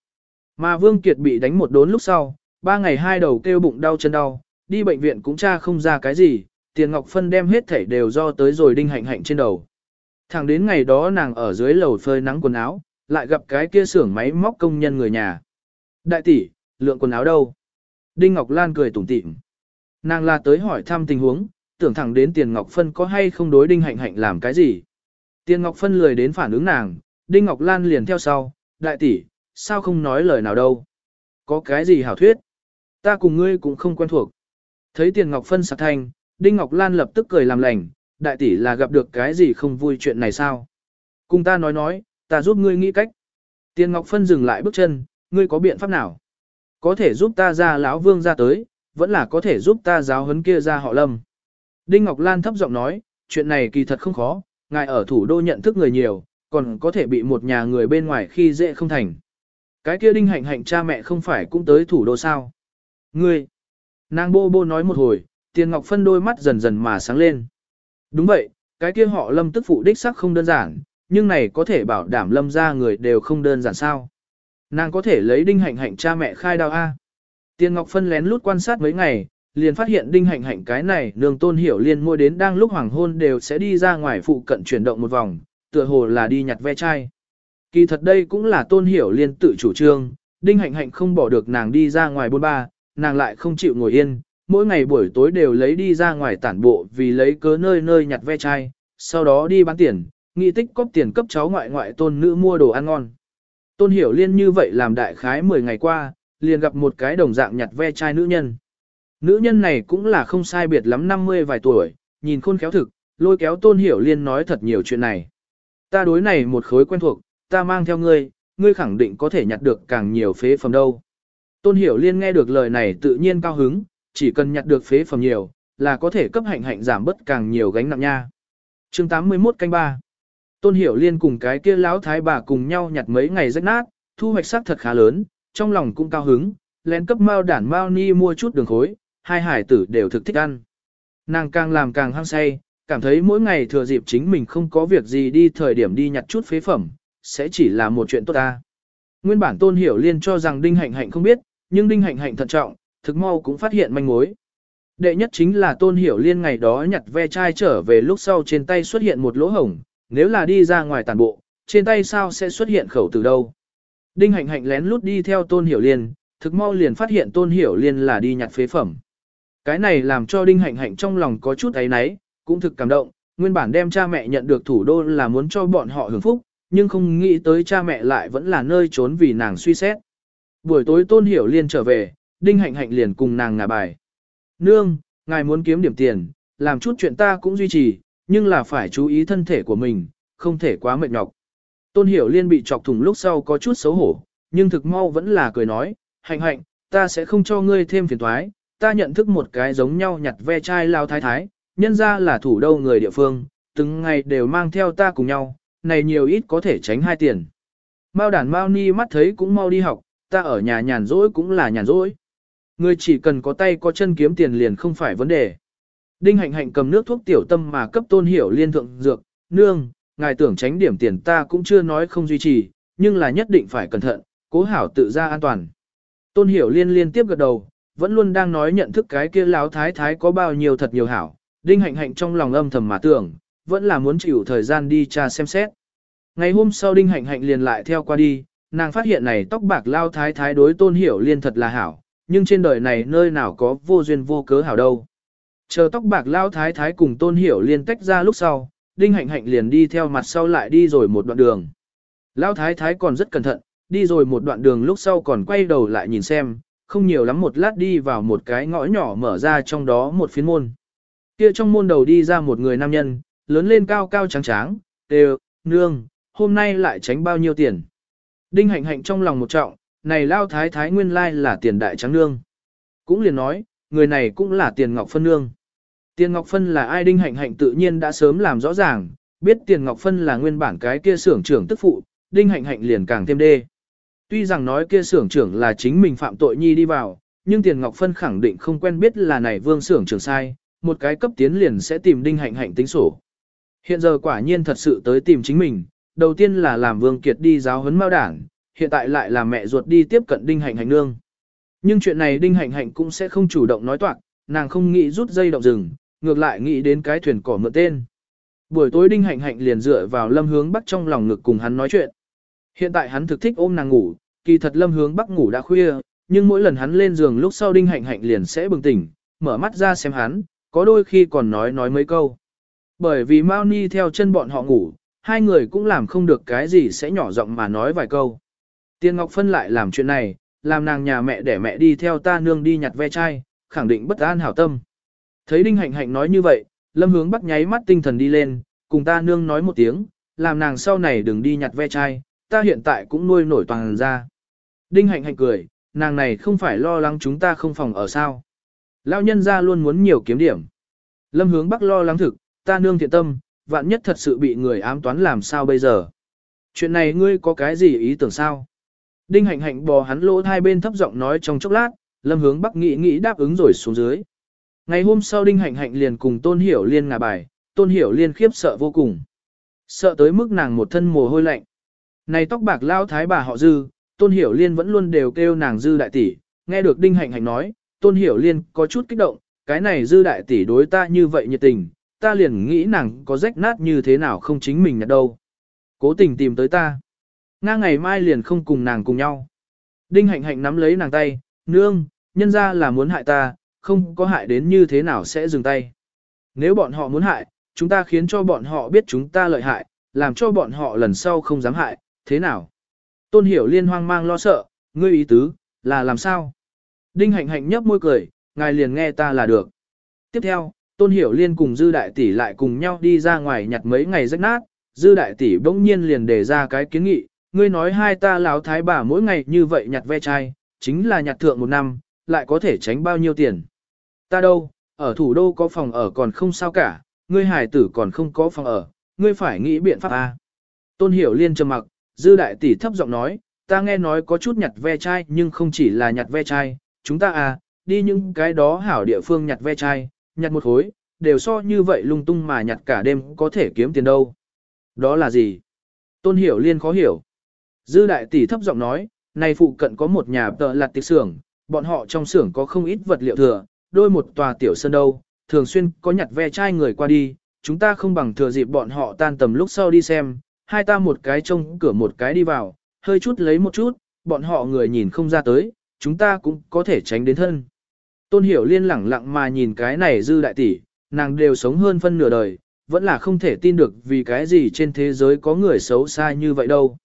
[SPEAKER 1] Mà Vương Kiệt bị đánh một đốn lúc sau, ba ngày hai đầu kêu bụng đau chân đau, đi bệnh viện cũng tra không ra cái gì, tiền ngọc phân đem hết thảy đều do tới rồi đinh hạnh hạnh trên đầu. Thẳng đến ngày đó nàng ở dưới lầu phơi nắng quần áo, lại gặp cái kia xưởng máy móc công nhân người nhà. Đại tỷ, lượng quần áo đâu? Đinh Ngọc Lan cười tủm tỉm. Nàng là tới hỏi thăm tình huống, tưởng thẳng đến Tiền Ngọc Phân có hay không đối Đinh Hạnh Hạnh làm cái gì. Tiền Ngọc Phân lười đến phản ứng nàng, Đinh Ngọc Lan liền theo sau, đại tỷ, sao không nói lời nào đâu? Có cái gì hảo thuyết? Ta cùng ngươi cũng không quen thuộc. Thấy Tiền Ngọc Phân sạc thanh, Đinh Ngọc Lan lập tức cười làm lành, đại tỷ là gặp được cái gì không vui chuyện này sao? Cùng ta nói nói, ta giúp ngươi nghĩ cách. Tiền Ngọc Phân dừng lại bước chân, ngươi có biện pháp nào? Có thể giúp ta ra lão vương ra tới, vẫn là có thể giúp ta giáo huấn kia ra họ lâm. Đinh Ngọc Lan thấp giọng nói, chuyện này kỳ thật không khó, ngài ở thủ đô nhận thức người nhiều, còn có thể bị một nhà người bên ngoài khi dễ không thành. Cái kia đinh hạnh hạnh cha mẹ không phải cũng tới thủ đô sao? Ngươi! Nàng bô bô nói một hồi, tiền ngọc phân đôi mắt dần dần mà sáng lên. Đúng vậy, cái kia họ lâm tức phụ đích sắc không đơn giản, nhưng này có thể bảo đảm lâm ra người đều không đơn giản sao. Nàng có thể lấy đinh hạnh hạnh cha mẹ khai đao A. Tiên Ngọc Phân lén lút quan sát mấy ngày, liền phát hiện đinh hạnh hạnh cái này nương tôn hiểu liên mua đến đang lúc hoàng hôn đều sẽ đi ra ngoài phụ cận chuyển động một vòng, tựa hồ là đi nhặt ve chai. Kỳ thật đây cũng là tôn hiểu liên tự chủ trương, đinh hạnh hạnh không bỏ được nàng đi ra ngoài bôn ba, nàng lại không chịu ngồi yên, mỗi ngày buổi tối đều lấy đi ra ngoài tản bộ vì lấy cớ nơi nơi nhặt ve chai, sau đó đi bán tiền, nghị tích cóp tiền cấp cháu ngoại ngoại tôn nữ mua đồ ăn ngon. Tôn hiểu liên như vậy làm đại khái 10 ngày qua, liền gặp một cái đồng dạng nhặt ve chai nữ nhân. Nữ nhân này cũng là không sai biệt lắm 50 vài tuổi, nhìn khôn khéo thực, lôi kéo tôn hiểu liên nói thật nhiều chuyện này. Ta đối này một khối quen thuộc, ta mang theo ngươi, ngươi khẳng định có thể nhặt được càng nhiều phế phẩm đâu. Tôn hiểu liên nghe được lời này tự nhiên cao hứng, chỉ cần nhặt được phế phẩm nhiều, là có thể cấp hạnh hạnh giảm bớt càng nhiều gánh nặng nha. chương 81 canh 3 Tôn Hiểu Liên cùng cái kia lão thái bà cùng nhau nhặt mấy ngày rách nát, thu hoạch sắc thật khá lớn, trong lòng cũng cao hứng, lén cấp mao đản mao ni mua chút đường khối, hai hải tử đều thực thích ăn. Nàng càng làm càng hăng say, cảm thấy mỗi ngày thừa dịp chính mình không có việc gì đi thời điểm đi nhặt chút phế phẩm, sẽ chỉ là một chuyện tốt ta. Nguyên bản Tôn Hiểu Liên cho rằng Đinh Hạnh Hạnh không biết, nhưng Đinh Hạnh Hạnh thận trọng, thực mau cũng phát hiện manh mối. Đệ nhất chính là Tôn Hiểu Liên ngày đó nhặt ve chai trở về lúc sau trên tay xuất hiện một lỗ hổng, nếu là đi ra ngoài tàn bộ, trên tay sao sẽ xuất hiện khẩu từ đâu. Đinh hạnh hạnh lén lút đi theo tôn hiểu liên, thực mau liền phát hiện tôn hiểu liên là đi nhặt phế phẩm. Cái này làm cho đinh hạnh hạnh trong lòng có chút ấy náy, cũng thực cảm động, nguyên bản đem cha mẹ nhận được thủ đô là muốn cho bọn họ hưởng phúc, nhưng không nghĩ tới cha mẹ lại vẫn là nơi trốn vì nàng suy xét. Buổi tối tôn hiểu liên trở về, đinh hạnh hạnh liền cùng nàng ngả bài. Nương, ngài muốn kiếm điểm tiền, làm chút chuyện ta cũng duy trì, nhưng là phải chú ý thân thể của mình, không thể quá mệt nhọc. Tôn Hiểu Liên bị chọc thủng lúc sau có chút xấu hổ, nhưng thực mau vẫn là cười nói, hạnh hạnh, ta sẽ không cho ngươi thêm phiền toái, ta nhận thức một cái giống nhau nhặt ve chai lao thái thái, nhân ra là thủ đô người địa phương, từng ngày đều mang theo ta cùng nhau, này nhiều ít có thể tránh hai tiền. Mao đàn Mao ni mắt thấy cũng mau đi học, ta ở nhà nhàn rỗi cũng là nhàn rỗi. ngươi chỉ cần có tay có chân kiếm tiền liền không phải vấn đề. Đinh hạnh hạnh cầm nước thuốc tiểu tâm mà cấp tôn hiểu liên thượng dược, nương, ngài tưởng tránh điểm tiền ta cũng chưa nói không duy trì, nhưng là nhất định phải cẩn thận, cố hảo tự ra an toàn. Tôn hiểu liên liên tiếp gật đầu, vẫn luôn đang nói nhận thức cái kia láo thái thái có bao nhiêu thật nhiều hảo, đinh hạnh hạnh trong lòng âm thầm mà tưởng, vẫn là muốn chịu thời gian đi tra xem xét. Ngày hôm sau đinh hạnh hạnh liền lại theo qua đi, nàng phát hiện này tóc bạc lao thái thái đối tôn hiểu liên thật là hảo, nhưng trên đời này nơi nào có vô duyên vô cớ hảo đâu. Chờ tóc bạc lao thái thái cùng tôn hiểu liên tách ra lúc sau, đinh hạnh hạnh liền đi theo mặt sau lại đi rồi một đoạn đường. Lao thái thái còn rất cẩn thận, đi rồi một đoạn đường lúc sau còn quay đầu lại nhìn xem, không nhiều lắm một lát đi vào một cái ngõ nhỏ mở ra trong đó một phiến môn. Kia trong môn đầu đi ra một người nam nhân, lớn lên cao cao trắng tráng, đều, nương, hôm nay lại tránh bao nhiêu tiền. Đinh hạnh hạnh trong lòng một trọng, này lao thái thái nguyên lai là tiền đại trắng nương. Cũng liền nói, người này cũng là tiền ngọc phân nương. Tiền ngọc phân là ai đinh hạnh hạnh tự nhiên đã sớm làm rõ ràng, biết tiền ngọc phân là nguyên bản cái kia xưởng trưởng tức phụ, đinh hạnh hạnh liền càng thêm đê. Tuy rằng nói kia xưởng trưởng là chính mình phạm tội nhi đi vào, nhưng tiền ngọc phân khẳng định không quen biết là này vương xưởng trưởng sai, một cái cấp tiến liền sẽ tìm đinh hạnh hạnh tính sổ. Hiện giờ quả nhiên thật sự tới tìm chính mình, đầu tiên là làm Vương Kiệt đi giáo huấn mao đảng, hiện tại lại là mẹ ruột đi tiếp cận Đinh Hạnh Hạnh nương. Nhưng chuyện này Đinh Hạnh Hạnh cũng sẽ không chủ động nói toạc, nàng không nghĩ rút dây động rừng, ngược lại nghĩ đến cái thuyền cỏ mượn tên. Buổi tối Đinh Hạnh Hạnh liền dựa vào Lâm Hướng Bắc trong lòng ngực cùng hắn nói chuyện. Hiện tại hắn thực thích ôm nàng ngủ, kỳ thật Lâm Hướng Bắc ngủ đã khuya, nhưng mỗi lần hắn lên giường lúc sau Đinh Hạnh Hạnh liền sẽ bừng tỉnh, mở mắt ra xem hắn, có đôi khi còn nói nói mấy câu. Bởi vì Mao Ni theo chân bọn họ ngủ, hai người cũng làm không được cái gì sẽ nhỏ giọng mà nói vài câu. Tiên Ngọc Phân lại làm chuyện này, làm nàng nhà mẹ để mẹ đi theo ta nương đi nhặt ve chai, khẳng định bất an hảo tâm. Thấy Đinh Hạnh Hạnh nói như vậy, Lâm Hướng Bắc nháy mắt tinh thần đi lên, cùng ta nương nói một tiếng, làm nàng sau này đừng đi nhặt ve chai, ta hiện tại cũng nuôi nổi toàn ra. Đinh Hạnh Hạnh cười, nàng này không phải lo lắng chúng ta không phòng ở sao. Lão nhân ra luôn muốn nhiều kiếm điểm. Lâm Hướng Bắc lo lắng thực, ta nương thiện tâm, vạn nhất thật sự bị người ám toán làm sao bây giờ. Chuyện này ngươi có cái gì ý tưởng sao? Đinh hạnh hạnh bò hắn lỗ hai bên thấp giọng nói trong chốc lát, lâm hướng bắc nghĩ nghĩ đáp ứng rồi xuống dưới. Ngày hôm sau đinh hạnh hạnh liền cùng tôn hiểu liên ngả bài, tôn hiểu liên khiếp sợ vô cùng. Sợ tới mức nàng một thân mồ hôi lạnh. Này tóc bạc lao thái bà họ dư, tôn hiểu liên vẫn luôn đều kêu nàng dư đại tỷ, nghe được đinh hạnh hạnh nói, tôn hiểu liên có chút kích động, cái này dư đại tỷ đối ta như vậy nhiệt tình, ta liền nghĩ nàng có rách nát như thế nào không chính mình nhặt đâu. Cố tình tìm tới ta. Nga ngày mai liền không cùng nàng cùng nhau. Đinh hạnh hạnh nắm lấy nàng tay, nương, nhân ra là muốn hại ta, không có hại đến như thế nào sẽ dừng tay. Nếu bọn họ muốn hại, chúng ta khiến cho bọn họ biết chúng ta lợi hại, làm cho bọn họ lần sau không dám hại, thế nào? Tôn hiểu liên hoang mang lo sợ, ngươi ý tứ, là làm sao? Đinh hạnh hạnh nhấp môi cười, ngài liền nghe ta là được. Tiếp theo, Tôn Hiểu Liên cùng Dư Đại Tỷ lại cùng nhau đi ra ngoài nhặt mấy ngày rách nát, Dư Đại Tỷ bỗng nhiên liền đề ra cái kiến nghị, ngươi nói hai ta lão thái bà mỗi ngày như vậy nhặt ve chai, chính là nhặt thượng một năm, lại có thể tránh bao nhiêu tiền. Ta đâu, ở thủ đô có phòng ở còn không sao cả, ngươi hải tử còn không có phòng ở, ngươi phải nghĩ biện pháp A. Tôn Hiểu Liên trầm mặc, Dư Đại Tỷ thấp giọng nói, ta nghe nói có chút nhặt ve chai nhưng không chỉ là nhặt ve chai, chúng ta à, đi những cái đó hảo địa phương nhặt ve chai, nhặt một khối, đều so như vậy lung tung mà nhặt cả đêm có thể kiếm tiền đâu. Đó là gì? Tôn Hiểu Liên khó hiểu. Dư đại tỷ thấp giọng nói, này phụ cận có một nhà tợ lặt tiệc xưởng, bọn họ trong xưởng có không ít vật liệu thừa, đôi một tòa tiểu sân đâu, thường xuyên có nhặt ve chai người qua đi, chúng ta không bằng thừa dịp bọn họ tan tầm lúc sau đi xem, hai ta một cái trông cửa một cái đi vào, hơi chút lấy một chút, bọn họ người nhìn không ra tới, chúng ta cũng có thể tránh đến thân. Tôn hiểu liên lẳng lặng mà nhìn cái này dư đại tỷ, nàng đều sống hơn phân nửa đời, vẫn là không thể tin được vì cái gì trên thế giới có người xấu xa như vậy đâu.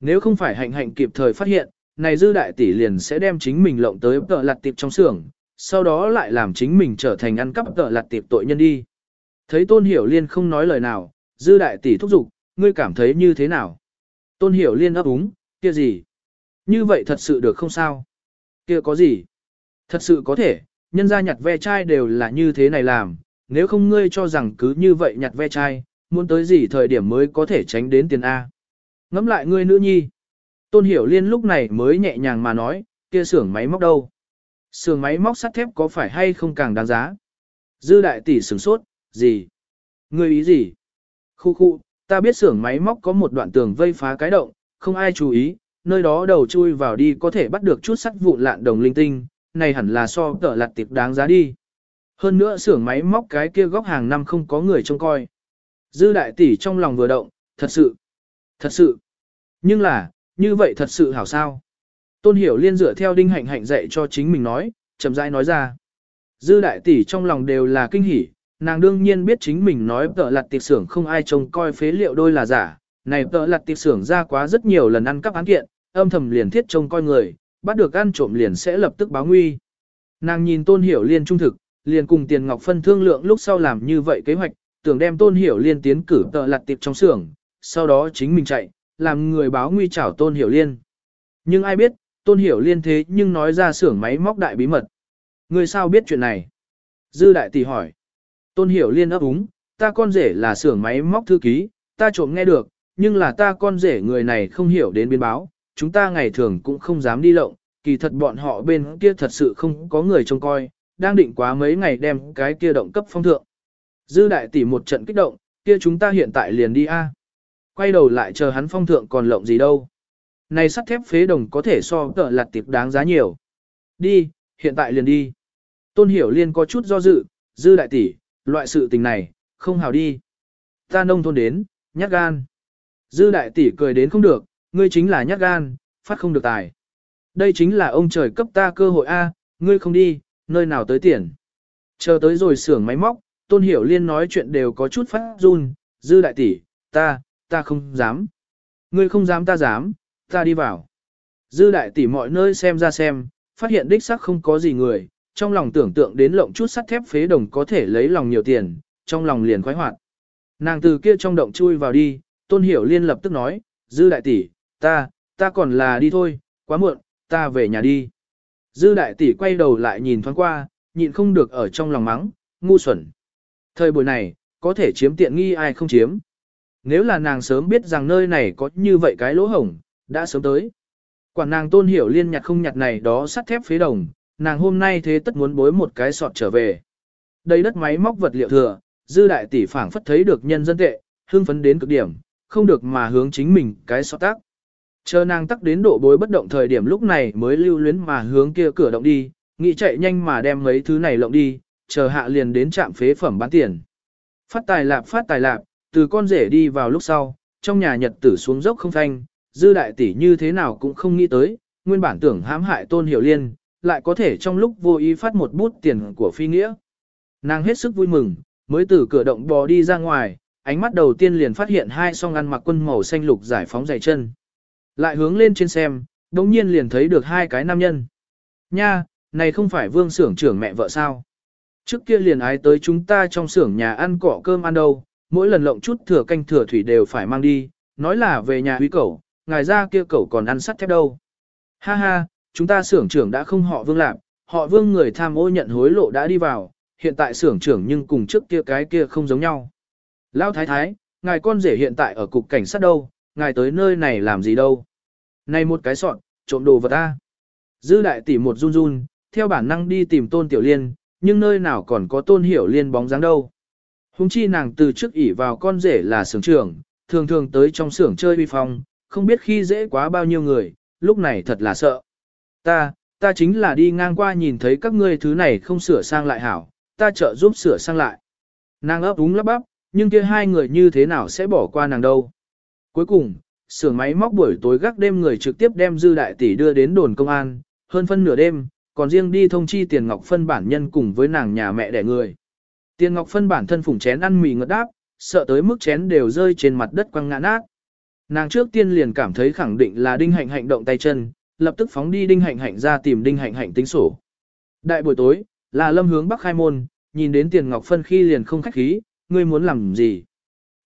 [SPEAKER 1] Nếu không phải hạnh hạnh kịp thời phát hiện, này dư đại tỷ liền sẽ đem chính mình lộng tới tợ lặt tiệp trong xưởng, sau đó lại làm chính mình trở thành ăn cắp tợ lặt tiệp tội nhân đi. Thấy tôn hiểu liên không nói lời nào, dư đại tỷ thúc giục, ngươi cảm thấy như thế nào? Tôn hiểu liên ấp úng, kia gì? Như vậy thật sự được không sao? Kia có gì? Thật sự có thể, nhân ra nhặt ve chai đều là như thế này làm, nếu không ngươi cho rằng cứ như vậy nhặt ve chai, muốn tới gì thời điểm mới có thể tránh đến tiền A. Ngắm lại ngươi nữ nhi. Tôn Hiểu Liên lúc này mới nhẹ nhàng mà nói, kia xưởng máy móc đâu? Xưởng máy móc sắt thép có phải hay không càng đáng giá? Dư đại tỷ sửng sốt, gì? Ngươi ý gì? Khu khu, ta biết xưởng máy móc có một đoạn tường vây phá cái động, không ai chú ý, nơi đó đầu chui vào đi có thể bắt được chút sắt vụn lạn đồng linh tinh, này hẳn là so tở lặt tiệp đáng giá đi. Hơn nữa xưởng máy móc cái kia góc hàng năm không có người trông coi. Dư đại tỷ trong lòng vừa động, thật sự, thật sự. Nhưng là, như vậy thật sự hảo sao. Tôn hiểu liên dựa theo đinh hạnh hạnh dạy cho chính mình nói, chậm rãi nói ra. Dư đại tỷ trong lòng đều là kinh hỉ, nàng đương nhiên biết chính mình nói tợ lặt tiệc xưởng không ai trông coi phế liệu đôi là giả. Này tợ lặt tiệc xưởng ra quá rất nhiều lần ăn cắp án kiện, âm thầm liền thiết trông coi người, bắt được ăn trộm liền sẽ lập tức báo nguy. Nàng nhìn tôn hiểu liên trung thực, liền cùng tiền ngọc phân thương lượng lúc sau làm như vậy kế hoạch, tưởng đem tôn hiểu liên tiến cử tợ lặt tiệp trong xưởng, sau đó chính mình chạy, làm người báo nguy chảo tôn hiểu liên. Nhưng ai biết, tôn hiểu liên thế nhưng nói ra xưởng máy móc đại bí mật. Người sao biết chuyện này? Dư đại tỷ hỏi. Tôn hiểu liên ấp úng, ta con rể là xưởng máy móc thư ký, ta trộm nghe được, nhưng là ta con rể người này không hiểu đến biến báo, chúng ta ngày thường cũng không dám đi lộng, kỳ thật bọn họ bên kia thật sự không có người trông coi, đang định quá mấy ngày đem cái kia động cấp phong thượng. Dư đại tỷ một trận kích động, kia chúng ta hiện tại liền đi a. Quay đầu lại chờ hắn phong thượng còn lộng gì đâu. Này sắt thép phế đồng có thể so tợ lặt tiệp đáng giá nhiều. Đi, hiện tại liền đi. Tôn Hiểu Liên có chút do dự, dư đại tỷ, loại sự tình này, không hào đi. Ta nông thôn đến, nhát gan. Dư đại tỷ cười đến không được, ngươi chính là nhát gan, phát không được tài. Đây chính là ông trời cấp ta cơ hội A, ngươi không đi, nơi nào tới tiền. Chờ tới rồi xưởng máy móc, Tôn Hiểu Liên nói chuyện đều có chút phát run, dư đại tỷ, ta, ta không dám. Ngươi không dám ta dám, ta đi vào. Dư đại tỷ mọi nơi xem ra xem, phát hiện đích xác không có gì người, trong lòng tưởng tượng đến lộng chút sắt thép phế đồng có thể lấy lòng nhiều tiền, trong lòng liền khoái hoạt. Nàng từ kia trong động chui vào đi, Tôn Hiểu Liên lập tức nói, Dư đại tỷ, ta, ta còn là đi thôi, quá muộn, ta về nhà đi. Dư đại tỷ quay đầu lại nhìn thoáng qua, nhịn không được ở trong lòng mắng, ngu xuẩn. Thời buổi này, có thể chiếm tiện nghi ai không chiếm. Nếu là nàng sớm biết rằng nơi này có như vậy cái lỗ hổng, đã sớm tới. Quản nàng tôn hiểu liên nhặt không nhặt này đó sắt thép phế đồng, nàng hôm nay thế tất muốn bối một cái sọt trở về. Đây đất máy móc vật liệu thừa, dư đại tỷ phảng phất thấy được nhân dân tệ, hưng phấn đến cực điểm, không được mà hướng chính mình cái sọt tác. Chờ nàng tắc đến độ bối bất động thời điểm lúc này mới lưu luyến mà hướng kia cửa động đi, nghĩ chạy nhanh mà đem mấy thứ này lộng đi, chờ hạ liền đến trạm phế phẩm bán tiền. Phát tài lạp phát tài lạp, từ con rể đi vào lúc sau, trong nhà nhật tử xuống dốc không thanh, dư đại tỷ như thế nào cũng không nghĩ tới, nguyên bản tưởng hãm hại tôn hiểu liên, lại có thể trong lúc vô ý phát một bút tiền của phi nghĩa. Nàng hết sức vui mừng, mới từ cửa động bò đi ra ngoài, ánh mắt đầu tiên liền phát hiện hai song ăn mặc quân màu xanh lục giải phóng giày chân. Lại hướng lên trên xem, đồng nhiên liền thấy được hai cái nam nhân. Nha, này không phải vương xưởng trưởng mẹ vợ sao? Trước kia liền ái tới chúng ta trong xưởng nhà ăn cỏ cơm ăn đâu, mỗi lần lộng chút thừa canh thừa thủy đều phải mang đi, nói là về nhà huy cẩu, ngài ra kia cẩu còn ăn sắt thép đâu. Ha ha, chúng ta xưởng trưởng đã không họ vương lạc, họ vương người tham ô nhận hối lộ đã đi vào, hiện tại xưởng trưởng nhưng cùng trước kia cái kia không giống nhau. Lão thái thái, ngài con rể hiện tại ở cục cảnh sát đâu, ngài tới nơi này làm gì đâu. Này một cái sọn, trộm đồ vật ta. Dư đại tỷ một run run, theo bản năng đi tìm tôn tiểu liên, nhưng nơi nào còn có tôn hiểu liên bóng dáng đâu. Hùng chi nàng từ trước ỉ vào con rể là xưởng trưởng, thường thường tới trong xưởng chơi vi phong, không biết khi dễ quá bao nhiêu người, lúc này thật là sợ. Ta, ta chính là đi ngang qua nhìn thấy các ngươi thứ này không sửa sang lại hảo, ta trợ giúp sửa sang lại. Nàng ấp úng lắp bắp, nhưng kia hai người như thế nào sẽ bỏ qua nàng đâu. Cuối cùng, xưởng máy móc buổi tối gác đêm người trực tiếp đem dư đại tỷ đưa đến đồn công an, hơn phân nửa đêm, còn riêng đi thông chi tiền ngọc phân bản nhân cùng với nàng nhà mẹ đẻ người. Tiền ngọc phân bản thân phủng chén ăn mì ngất đáp, sợ tới mức chén đều rơi trên mặt đất quăng ngã nát. Nàng trước tiên liền cảm thấy khẳng định là đinh hạnh hạnh động tay chân, lập tức phóng đi đinh hạnh hạnh ra tìm đinh hạnh hạnh tính sổ. Đại buổi tối, là lâm hướng bắc khai môn, nhìn đến tiền ngọc phân khi liền không khách khí, ngươi muốn làm gì?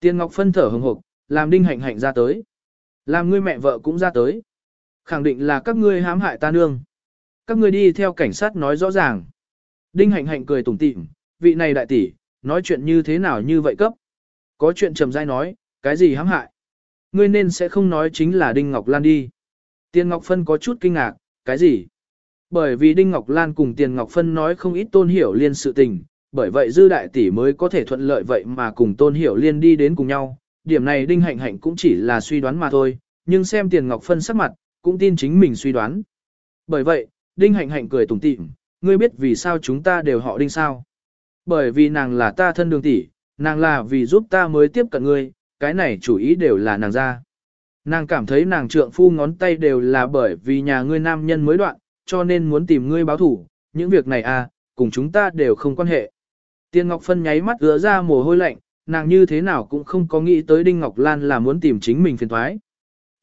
[SPEAKER 1] Tiền ngọc phân thở hừng hực, làm đinh hạnh hạnh ra tới. Làm ngươi mẹ vợ cũng ra tới. Khẳng định là các ngươi hãm hại ta nương. Các ngươi đi theo cảnh sát nói rõ ràng. Đinh hạnh hạnh cười tủm tỉm, vị này đại tỷ, nói chuyện như thế nào như vậy cấp. Có chuyện trầm dai nói, cái gì hãm hại. Ngươi nên sẽ không nói chính là Đinh Ngọc Lan đi. Tiền Ngọc Phân có chút kinh ngạc, cái gì? Bởi vì Đinh Ngọc Lan cùng Tiền Ngọc Phân nói không ít tôn hiểu liên sự tình, bởi vậy dư đại tỷ mới có thể thuận lợi vậy mà cùng tôn hiểu liên đi đến cùng nhau. Điểm này Đinh Hạnh Hạnh cũng chỉ là suy đoán mà thôi, nhưng xem Tiền Ngọc Phân sắc mặt, cũng tin chính mình suy đoán. Bởi vậy, Đinh Hạnh Hạnh cười tủm tỉm, ngươi biết vì sao chúng ta đều họ Đinh sao? Bởi vì nàng là ta thân đường tỷ, nàng là vì giúp ta mới tiếp cận ngươi, cái này chủ ý đều là nàng ra. Nàng cảm thấy nàng trượng phu ngón tay đều là bởi vì nhà ngươi nam nhân mới đoạn, cho nên muốn tìm ngươi báo thủ, những việc này à, cùng chúng ta đều không quan hệ. Tiên Ngọc Phân nháy mắt ứa ra mồ hôi lạnh, nàng như thế nào cũng không có nghĩ tới Đinh Ngọc Lan là muốn tìm chính mình phiền thoái.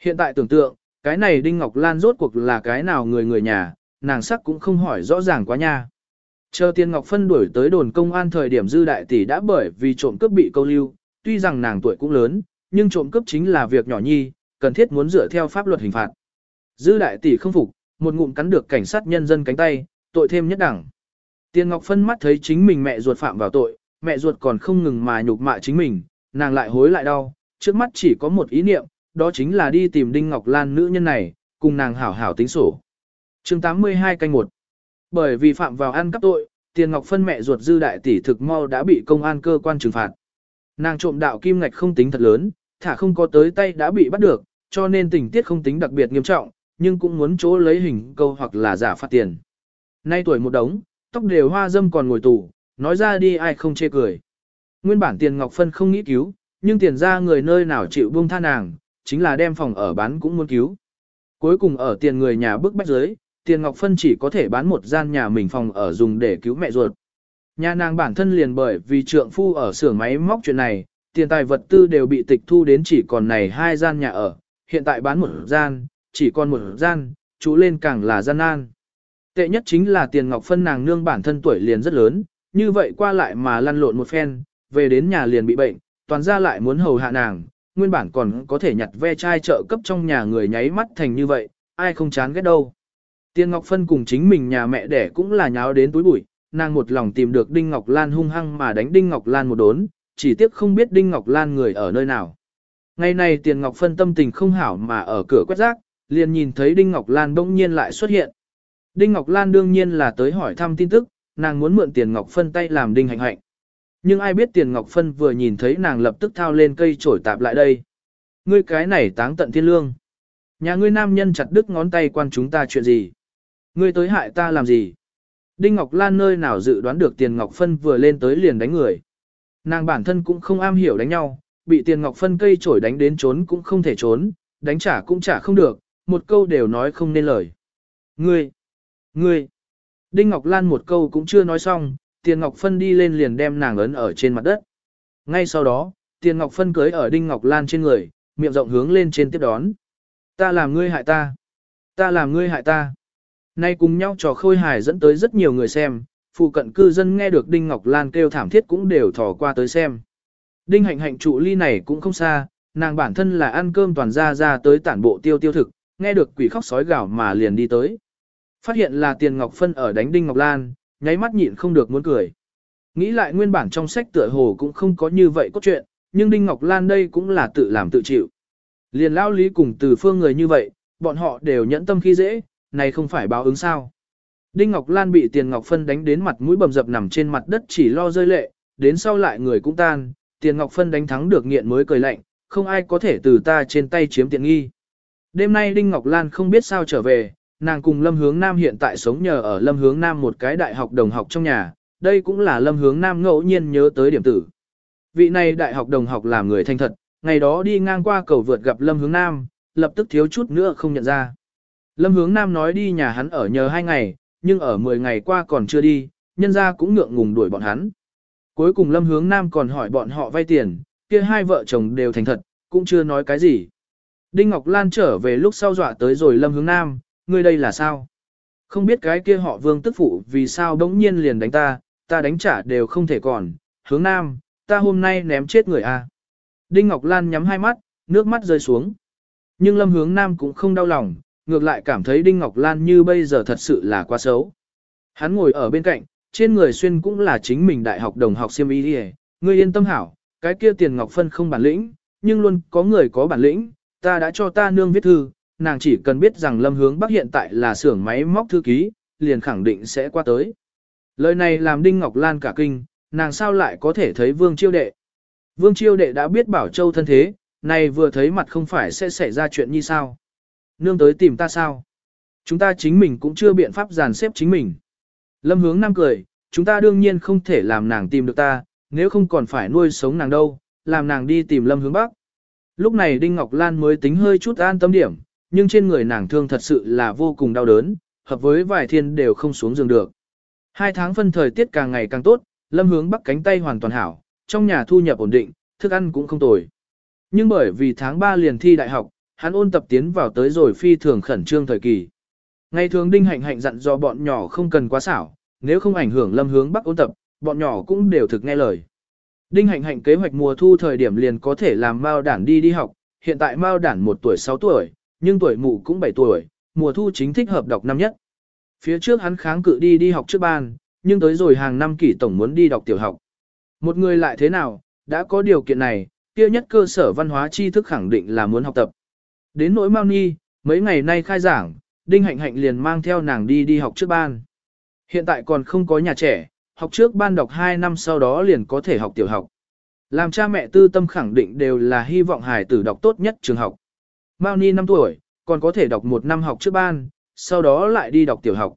[SPEAKER 1] Hiện tại tưởng tượng, cái này Đinh Ngọc Lan rốt cuộc là cái nào người người nhà, nàng sắc cũng không hỏi rõ ràng quá nha. Chờ Tiên Ngọc Phân đuổi tới đồn công an thời điểm dư đại tỷ đã bởi vì trộm cướp bị câu lưu, tuy rằng nàng tuổi cũng lớn, nhưng trộm cướp chính là việc nhỏ nhi, cần thiết muốn dựa theo pháp luật hình phạt. Dư đại tỷ không phục, một ngụm cắn được cảnh sát nhân dân cánh tay, tội thêm nhất đẳng. Tiên Ngọc Phân mắt thấy chính mình mẹ ruột phạm vào tội, mẹ ruột còn không ngừng mà nhục mạ chính mình, nàng lại hối lại đau, trước mắt chỉ có một ý niệm, đó chính là đi tìm Đinh Ngọc Lan nữ nhân này, cùng nàng hảo hảo tính sổ. chương 82 canh 1 bởi vì phạm vào ăn cắp tội, Tiền Ngọc Phân mẹ ruột dư đại tỷ thực mau đã bị công an cơ quan trừng phạt. Nàng trộm đạo kim ngạch không tính thật lớn, thả không có tới tay đã bị bắt được, cho nên tình tiết không tính đặc biệt nghiêm trọng, nhưng cũng muốn chỗ lấy hình câu hoặc là giả phạt tiền. Nay tuổi một đống, tóc đều hoa dâm còn ngồi tù, nói ra đi ai không chê cười. Nguyên bản tiền Ngọc Phân không nghĩ cứu, nhưng tiền ra người nơi nào chịu buông tha nàng, chính là đem phòng ở bán cũng muốn cứu. Cuối cùng ở tiền người nhà bức bách giới tiền Ngọc Phân chỉ có thể bán một gian nhà mình phòng ở dùng để cứu mẹ ruột. Nhà nàng bản thân liền bởi vì trượng phu ở xưởng máy móc chuyện này, tiền tài vật tư đều bị tịch thu đến chỉ còn này hai gian nhà ở, hiện tại bán một gian, chỉ còn một gian, chú lên càng là gian nan. Tệ nhất chính là tiền ngọc phân nàng nương bản thân tuổi liền rất lớn, như vậy qua lại mà lăn lộn một phen, về đến nhà liền bị bệnh, toàn ra lại muốn hầu hạ nàng, nguyên bản còn có thể nhặt ve chai trợ cấp trong nhà người nháy mắt thành như vậy, ai không chán ghét đâu. Tiền Ngọc Phân cùng chính mình nhà mẹ đẻ cũng là nháo đến túi bụi, nàng một lòng tìm được Đinh Ngọc Lan hung hăng mà đánh Đinh Ngọc Lan một đốn, chỉ tiếc không biết Đinh Ngọc Lan người ở nơi nào. Ngày này Tiền Ngọc Phân tâm tình không hảo mà ở cửa quét rác, liền nhìn thấy Đinh Ngọc Lan bỗng nhiên lại xuất hiện. Đinh Ngọc Lan đương nhiên là tới hỏi thăm tin tức, nàng muốn mượn Tiền Ngọc Phân tay làm Đinh Hạnh Hạnh. Nhưng ai biết Tiền Ngọc Phân vừa nhìn thấy nàng lập tức thao lên cây trổi tạp lại đây. Ngươi cái này táng tận thiên lương. Nhà ngươi nam nhân chặt đứt ngón tay quan chúng ta chuyện gì? Ngươi tới hại ta làm gì? Đinh Ngọc Lan nơi nào dự đoán được Tiền Ngọc Phân vừa lên tới liền đánh người. Nàng bản thân cũng không am hiểu đánh nhau, bị Tiền Ngọc Phân cây chổi đánh đến trốn cũng không thể trốn, đánh trả cũng trả không được, một câu đều nói không nên lời. Ngươi! Ngươi! Đinh Ngọc Lan một câu cũng chưa nói xong, Tiền Ngọc Phân đi lên liền đem nàng ấn ở trên mặt đất. Ngay sau đó, Tiền Ngọc Phân cưới ở Đinh Ngọc Lan trên người, miệng rộng hướng lên trên tiếp đón. Ta làm ngươi hại ta! Ta làm ngươi hại ta! Nay cùng nhau trò khôi hài dẫn tới rất nhiều người xem, phụ cận cư dân nghe được Đinh Ngọc Lan kêu thảm thiết cũng đều thò qua tới xem. Đinh hạnh hạnh trụ ly này cũng không xa, nàng bản thân là ăn cơm toàn ra ra tới tản bộ tiêu tiêu thực, nghe được quỷ khóc sói gào mà liền đi tới. Phát hiện là tiền Ngọc Phân ở đánh Đinh Ngọc Lan, nháy mắt nhịn không được muốn cười. Nghĩ lại nguyên bản trong sách tựa hồ cũng không có như vậy có chuyện, nhưng Đinh Ngọc Lan đây cũng là tự làm tự chịu. Liền lao lý cùng từ phương người như vậy, bọn họ đều nhẫn tâm khi dễ, này không phải báo ứng sao. Đinh Ngọc Lan bị Tiền Ngọc Phân đánh đến mặt mũi bầm dập nằm trên mặt đất chỉ lo rơi lệ, đến sau lại người cũng tan, Tiền Ngọc Phân đánh thắng được nghiện mới cười lạnh, không ai có thể từ ta trên tay chiếm tiện nghi. Đêm nay Đinh Ngọc Lan không biết sao trở về, nàng cùng Lâm Hướng Nam hiện tại sống nhờ ở Lâm Hướng Nam một cái đại học đồng học trong nhà, đây cũng là Lâm Hướng Nam ngẫu nhiên nhớ tới điểm tử. Vị này đại học đồng học làm người thanh thật, ngày đó đi ngang qua cầu vượt gặp Lâm Hướng Nam, lập tức thiếu chút nữa không nhận ra. Lâm Hướng Nam nói đi nhà hắn ở nhờ hai ngày, nhưng ở 10 ngày qua còn chưa đi, nhân ra cũng ngượng ngùng đuổi bọn hắn. Cuối cùng Lâm Hướng Nam còn hỏi bọn họ vay tiền, kia hai vợ chồng đều thành thật, cũng chưa nói cái gì. Đinh Ngọc Lan trở về lúc sau dọa tới rồi Lâm Hướng Nam, ngươi đây là sao? Không biết cái kia họ vương tức phụ vì sao đống nhiên liền đánh ta, ta đánh trả đều không thể còn, hướng Nam, ta hôm nay ném chết người a. À. Đinh Ngọc Lan nhắm hai mắt, nước mắt rơi xuống. Nhưng Lâm Hướng Nam cũng không đau lòng, ngược lại cảm thấy Đinh Ngọc Lan như bây giờ thật sự là quá xấu. Hắn ngồi ở bên cạnh, trên người xuyên cũng là chính mình đại học đồng học siêm y đi ngươi yên tâm hảo, cái kia tiền Ngọc Phân không bản lĩnh, nhưng luôn có người có bản lĩnh, ta đã cho ta nương viết thư, nàng chỉ cần biết rằng Lâm Hướng Bắc hiện tại là xưởng máy móc thư ký, liền khẳng định sẽ qua tới. Lời này làm Đinh Ngọc Lan cả kinh, nàng sao lại có thể thấy Vương Chiêu Đệ. Vương Chiêu Đệ đã biết Bảo Châu thân thế, này vừa thấy mặt không phải sẽ xảy ra chuyện như sao. Nương tới tìm ta sao? Chúng ta chính mình cũng chưa biện pháp dàn xếp chính mình. Lâm hướng nam cười, chúng ta đương nhiên không thể làm nàng tìm được ta, nếu không còn phải nuôi sống nàng đâu, làm nàng đi tìm lâm hướng bắc. Lúc này Đinh Ngọc Lan mới tính hơi chút an tâm điểm, nhưng trên người nàng thương thật sự là vô cùng đau đớn, hợp với vài thiên đều không xuống giường được. Hai tháng phân thời tiết càng ngày càng tốt, lâm hướng bắc cánh tay hoàn toàn hảo, trong nhà thu nhập ổn định, thức ăn cũng không tồi. Nhưng bởi vì tháng 3 liền thi đại học, hắn ôn tập tiến vào tới rồi phi thường khẩn trương thời kỳ. Ngày thường đinh hạnh hạnh dặn do bọn nhỏ không cần quá xảo, nếu không ảnh hưởng lâm hướng bắc ôn tập, bọn nhỏ cũng đều thực nghe lời. Đinh hạnh hạnh kế hoạch mùa thu thời điểm liền có thể làm Mao đản đi đi học, hiện tại Mao đản 1 tuổi 6 tuổi, nhưng tuổi mụ cũng 7 tuổi, mùa thu chính thích hợp đọc năm nhất. Phía trước hắn kháng cự đi đi học trước ban, nhưng tới rồi hàng năm kỷ tổng muốn đi đọc tiểu học. Một người lại thế nào, đã có điều kiện này, kia nhất cơ sở văn hóa tri thức khẳng định là muốn học tập. Đến nỗi Mao Ni, mấy ngày nay khai giảng, Đinh Hạnh Hạnh liền mang theo nàng đi đi học trước ban. Hiện tại còn không có nhà trẻ, học trước ban đọc 2 năm sau đó liền có thể học tiểu học. Làm cha mẹ tư tâm khẳng định đều là hy vọng hài tử đọc tốt nhất trường học. Mao Ni 5 tuổi, còn có thể đọc một năm học trước ban, sau đó lại đi đọc tiểu học.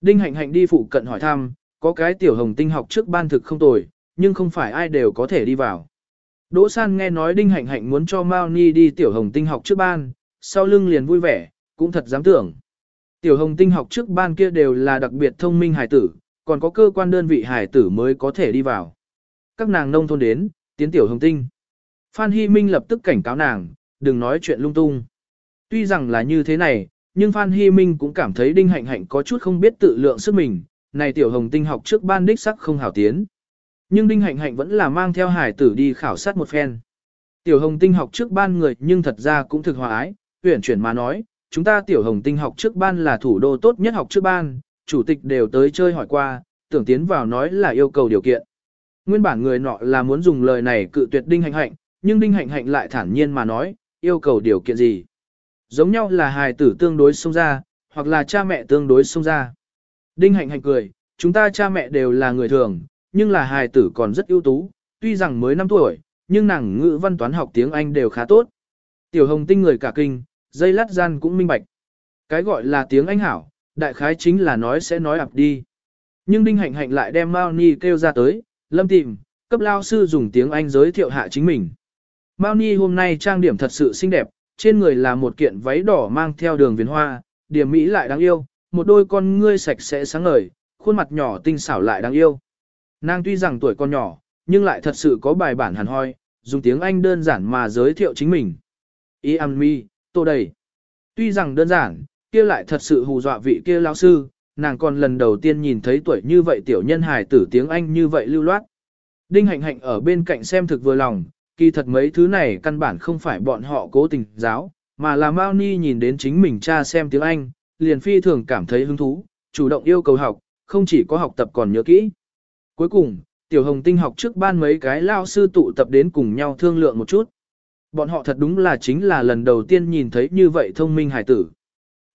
[SPEAKER 1] Đinh Hạnh Hạnh đi phụ cận hỏi thăm, có cái tiểu hồng tinh học trước ban thực không tồi, nhưng không phải ai đều có thể đi vào. Đỗ San nghe nói Đinh Hạnh Hạnh muốn cho Mao Ni đi tiểu hồng tinh học trước ban, sau lưng liền vui vẻ, cũng thật dám tưởng. Tiểu hồng tinh học trước ban kia đều là đặc biệt thông minh hải tử, còn có cơ quan đơn vị hải tử mới có thể đi vào. Các nàng nông thôn đến, tiến tiểu hồng tinh. Phan Hy Minh lập tức cảnh cáo nàng, đừng nói chuyện lung tung. Tuy rằng là như thế này, nhưng Phan Hy Minh cũng cảm thấy Đinh Hạnh Hạnh có chút không biết tự lượng sức mình, này tiểu hồng tinh học trước ban đích sắc không hảo tiến. Nhưng Đinh Hạnh Hạnh vẫn là mang theo hải tử đi khảo sát một phen. Tiểu hồng tinh học trước ban người nhưng thật ra cũng thực hòa ái, tuyển chuyển mà nói, chúng ta tiểu hồng tinh học trước ban là thủ đô tốt nhất học trước ban, chủ tịch đều tới chơi hỏi qua, tưởng tiến vào nói là yêu cầu điều kiện. Nguyên bản người nọ là muốn dùng lời này cự tuyệt Đinh Hạnh Hạnh, nhưng Đinh Hạnh Hạnh lại thản nhiên mà nói, yêu cầu điều kiện gì. Giống nhau là hài tử tương đối xông ra, hoặc là cha mẹ tương đối xông ra. Đinh Hạnh Hạnh cười, chúng ta cha mẹ đều là người thường, nhưng là hài tử còn rất ưu tú, tuy rằng mới 5 tuổi, nhưng nàng ngữ văn toán học tiếng Anh đều khá tốt. Tiểu Hồng Tinh người cả kinh, dây lát gian cũng minh bạch. Cái gọi là tiếng Anh hảo, đại khái chính là nói sẽ nói ập đi. Nhưng Đinh Hạnh Hạnh lại đem Mao Ni kêu ra tới, lâm tìm, cấp lao sư dùng tiếng Anh giới thiệu hạ chính mình. Mao Ni hôm nay trang điểm thật sự xinh đẹp, trên người là một kiện váy đỏ mang theo đường viền hoa, điểm mỹ lại đáng yêu, một đôi con ngươi sạch sẽ sáng ngời, khuôn mặt nhỏ tinh xảo lại đáng yêu. Nàng tuy rằng tuổi còn nhỏ, nhưng lại thật sự có bài bản hẳn hoi, dùng tiếng Anh đơn giản mà giới thiệu chính mình. I am me, tô đầy. Tuy rằng đơn giản, kia lại thật sự hù dọa vị kia lão sư, nàng còn lần đầu tiên nhìn thấy tuổi như vậy tiểu nhân hài tử tiếng Anh như vậy lưu loát. Đinh hạnh hạnh ở bên cạnh xem thực vừa lòng, kỳ thật mấy thứ này căn bản không phải bọn họ cố tình giáo, mà là Mao Ni nhìn đến chính mình cha xem tiếng Anh, liền phi thường cảm thấy hứng thú, chủ động yêu cầu học, không chỉ có học tập còn nhớ kỹ. Cuối cùng, Tiểu Hồng Tinh học trước ban mấy cái lao sư tụ tập đến cùng nhau thương lượng một chút. Bọn họ thật đúng là chính là lần đầu tiên nhìn thấy như vậy thông minh hải tử.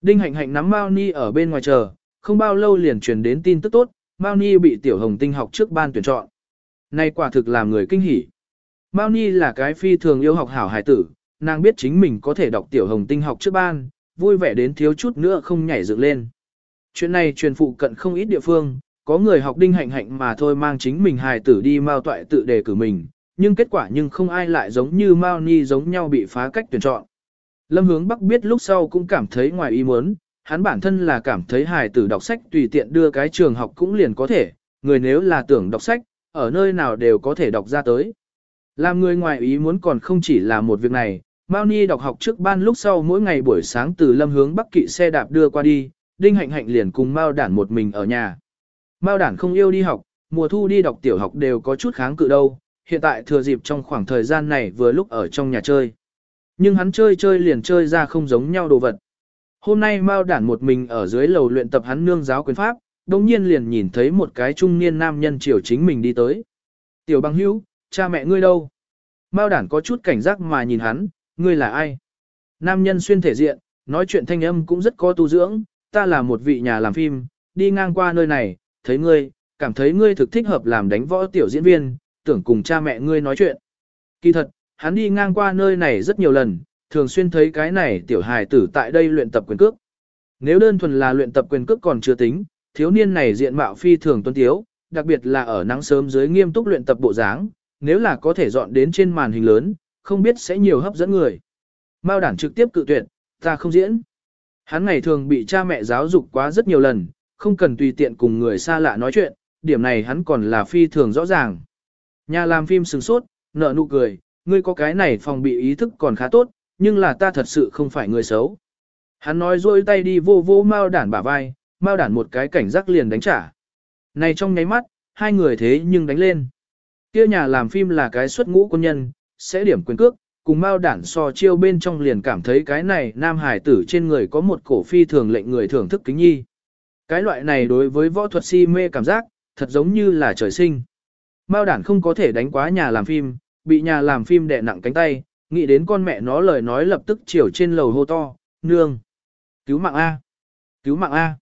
[SPEAKER 1] Đinh hạnh hạnh nắm Mao Ni ở bên ngoài chờ, không bao lâu liền truyền đến tin tức tốt, Mao Ni bị Tiểu Hồng Tinh học trước ban tuyển chọn. Này quả thực làm người kinh hỉ. Mao Ni là cái phi thường yêu học hảo hải tử, nàng biết chính mình có thể đọc Tiểu Hồng Tinh học trước ban, vui vẻ đến thiếu chút nữa không nhảy dựng lên. Chuyện này truyền phụ cận không ít địa phương, có người học đinh hạnh hạnh mà thôi mang chính mình hài tử đi mao toại tự đề cử mình, nhưng kết quả nhưng không ai lại giống như Mao Ni giống nhau bị phá cách tuyển chọn. Lâm hướng Bắc biết lúc sau cũng cảm thấy ngoài ý muốn, hắn bản thân là cảm thấy hài tử đọc sách tùy tiện đưa cái trường học cũng liền có thể, người nếu là tưởng đọc sách, ở nơi nào đều có thể đọc ra tới. Làm người ngoài ý muốn còn không chỉ là một việc này, Mao Ni đọc học trước ban lúc sau mỗi ngày buổi sáng từ lâm hướng Bắc kỵ xe đạp đưa qua đi, Đinh Hạnh Hạnh liền cùng Mao Đản một mình ở nhà. Mao Đản không yêu đi học, mùa thu đi đọc tiểu học đều có chút kháng cự đâu, hiện tại thừa dịp trong khoảng thời gian này vừa lúc ở trong nhà chơi. Nhưng hắn chơi chơi liền chơi ra không giống nhau đồ vật. Hôm nay Mao Đản một mình ở dưới lầu luyện tập hắn nương giáo quyền pháp, đồng nhiên liền nhìn thấy một cái trung niên nam nhân chiều chính mình đi tới. Tiểu băng hữu, cha mẹ ngươi đâu? Mao Đản có chút cảnh giác mà nhìn hắn, ngươi là ai? Nam nhân xuyên thể diện, nói chuyện thanh âm cũng rất có tu dưỡng, ta là một vị nhà làm phim, đi ngang qua nơi này, thấy ngươi, cảm thấy ngươi thực thích hợp làm đánh võ tiểu diễn viên, tưởng cùng cha mẹ ngươi nói chuyện. Kỳ thật, hắn đi ngang qua nơi này rất nhiều lần, thường xuyên thấy cái này tiểu hài tử tại đây luyện tập quyền cước. Nếu đơn thuần là luyện tập quyền cước còn chưa tính, thiếu niên này diện mạo phi thường tuân tiếu, đặc biệt là ở nắng sớm dưới nghiêm túc luyện tập bộ dáng, nếu là có thể dọn đến trên màn hình lớn, không biết sẽ nhiều hấp dẫn người. Mao đản trực tiếp cự tuyệt, ta không diễn. Hắn ngày thường bị cha mẹ giáo dục quá rất nhiều lần, không cần tùy tiện cùng người xa lạ nói chuyện, điểm này hắn còn là phi thường rõ ràng. Nhà làm phim sừng sốt, nợ nụ cười, ngươi có cái này phòng bị ý thức còn khá tốt, nhưng là ta thật sự không phải người xấu. Hắn nói rôi tay đi vô vô Mao đản bả vai, Mao đản một cái cảnh giác liền đánh trả. Này trong nháy mắt, hai người thế nhưng đánh lên. Kia nhà làm phim là cái xuất ngũ quân nhân, sẽ điểm quyền cước, cùng Mao đản so chiêu bên trong liền cảm thấy cái này nam hải tử trên người có một cổ phi thường lệnh người thưởng thức kính nhi. Cái loại này đối với võ thuật si mê cảm giác, thật giống như là trời sinh. Mao đản không có thể đánh quá nhà làm phim, bị nhà làm phim đè nặng cánh tay, nghĩ đến con mẹ nó lời nói lập tức chiều trên lầu hô to, nương. Cứu mạng A. Cứu mạng A.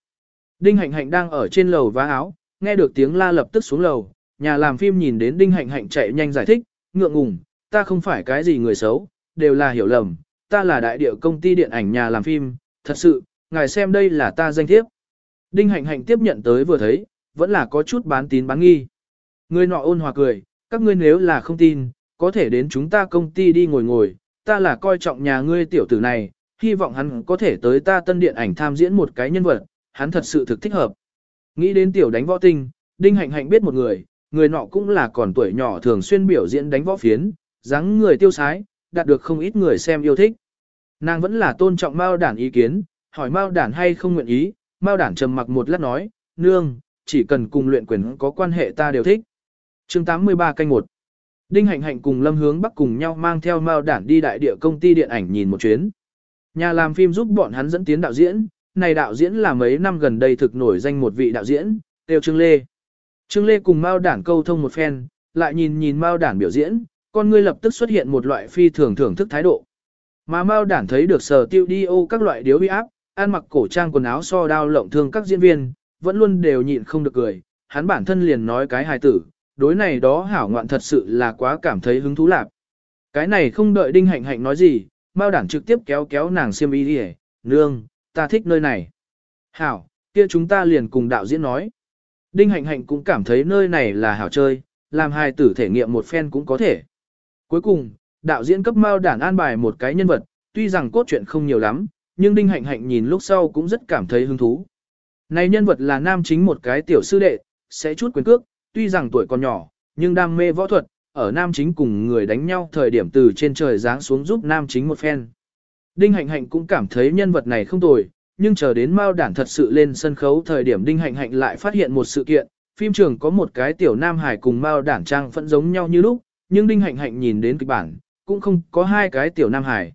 [SPEAKER 1] Đinh Hạnh Hạnh đang ở trên lầu vá áo, nghe được tiếng la lập tức xuống lầu, nhà làm phim nhìn đến Đinh Hạnh Hạnh chạy nhanh giải thích, ngượng ngùng, ta không phải cái gì người xấu, đều là hiểu lầm, ta là đại địa công ty điện ảnh nhà làm phim, thật sự, ngài xem đây là ta danh thiếp. Đinh Hạnh Hạnh tiếp nhận tới vừa thấy, vẫn là có chút bán tín bán nghi. Người nọ ôn hòa cười, các ngươi nếu là không tin, có thể đến chúng ta công ty đi ngồi ngồi, ta là coi trọng nhà ngươi tiểu tử này, hy vọng hắn có thể tới ta tân điện ảnh tham diễn một cái nhân vật, hắn thật sự thực thích hợp. Nghĩ đến tiểu đánh võ tinh, Đinh Hạnh Hạnh biết một người, người nọ cũng là còn tuổi nhỏ thường xuyên biểu diễn đánh võ phiến, dáng người tiêu sái, đạt được không ít người xem yêu thích. Nàng vẫn là tôn trọng Mao Đản ý kiến, hỏi Mao Đản hay không nguyện ý, Mao Đản trầm mặc một lát nói, nương, chỉ cần cùng luyện quyền có quan hệ ta đều thích. chương 83 canh 1 Đinh Hạnh Hạnh cùng Lâm Hướng Bắc cùng nhau mang theo Mao Đản đi đại địa công ty điện ảnh nhìn một chuyến. Nhà làm phim giúp bọn hắn dẫn tiến đạo diễn, này đạo diễn là mấy năm gần đây thực nổi danh một vị đạo diễn, Tiêu Trương Lê. Trương Lê cùng Mao Đản câu thông một phen, lại nhìn nhìn Mao Đản biểu diễn, con ngươi lập tức xuất hiện một loại phi thường thưởng thức thái độ. Mà Mao Đản thấy được sở tiêu đi ô các loại điếu uy áp, ăn mặc cổ trang quần áo so đao lộng thương các diễn viên, vẫn luôn đều nhịn không được cười, hắn bản thân liền nói cái hài tử, đối này đó hảo ngoạn thật sự là quá cảm thấy hứng thú lạc. Cái này không đợi Đinh Hạnh Hạnh nói gì, Mao Đản trực tiếp kéo kéo nàng xiêm y đi nương, ta thích nơi này. Hảo, kia chúng ta liền cùng đạo diễn nói. Đinh Hạnh Hạnh cũng cảm thấy nơi này là hảo chơi, làm hài tử thể nghiệm một phen cũng có thể. Cuối cùng, đạo diễn cấp Mao Đản an bài một cái nhân vật, tuy rằng cốt truyện không nhiều lắm, nhưng Đinh Hạnh Hạnh nhìn lúc sau cũng rất cảm thấy hứng thú. Này nhân vật là nam chính một cái tiểu sư đệ, sẽ chút quyền cước, tuy rằng tuổi còn nhỏ, nhưng đam mê võ thuật, ở nam chính cùng người đánh nhau thời điểm từ trên trời giáng xuống giúp nam chính một phen. Đinh Hạnh Hạnh cũng cảm thấy nhân vật này không tồi, nhưng chờ đến Mao Đản thật sự lên sân khấu thời điểm Đinh Hạnh Hạnh lại phát hiện một sự kiện, phim trường có một cái tiểu nam hải cùng Mao Đản trang phẫn giống nhau như lúc, nhưng Đinh Hạnh Hạnh nhìn đến kịch bản, cũng không có hai cái tiểu nam hải.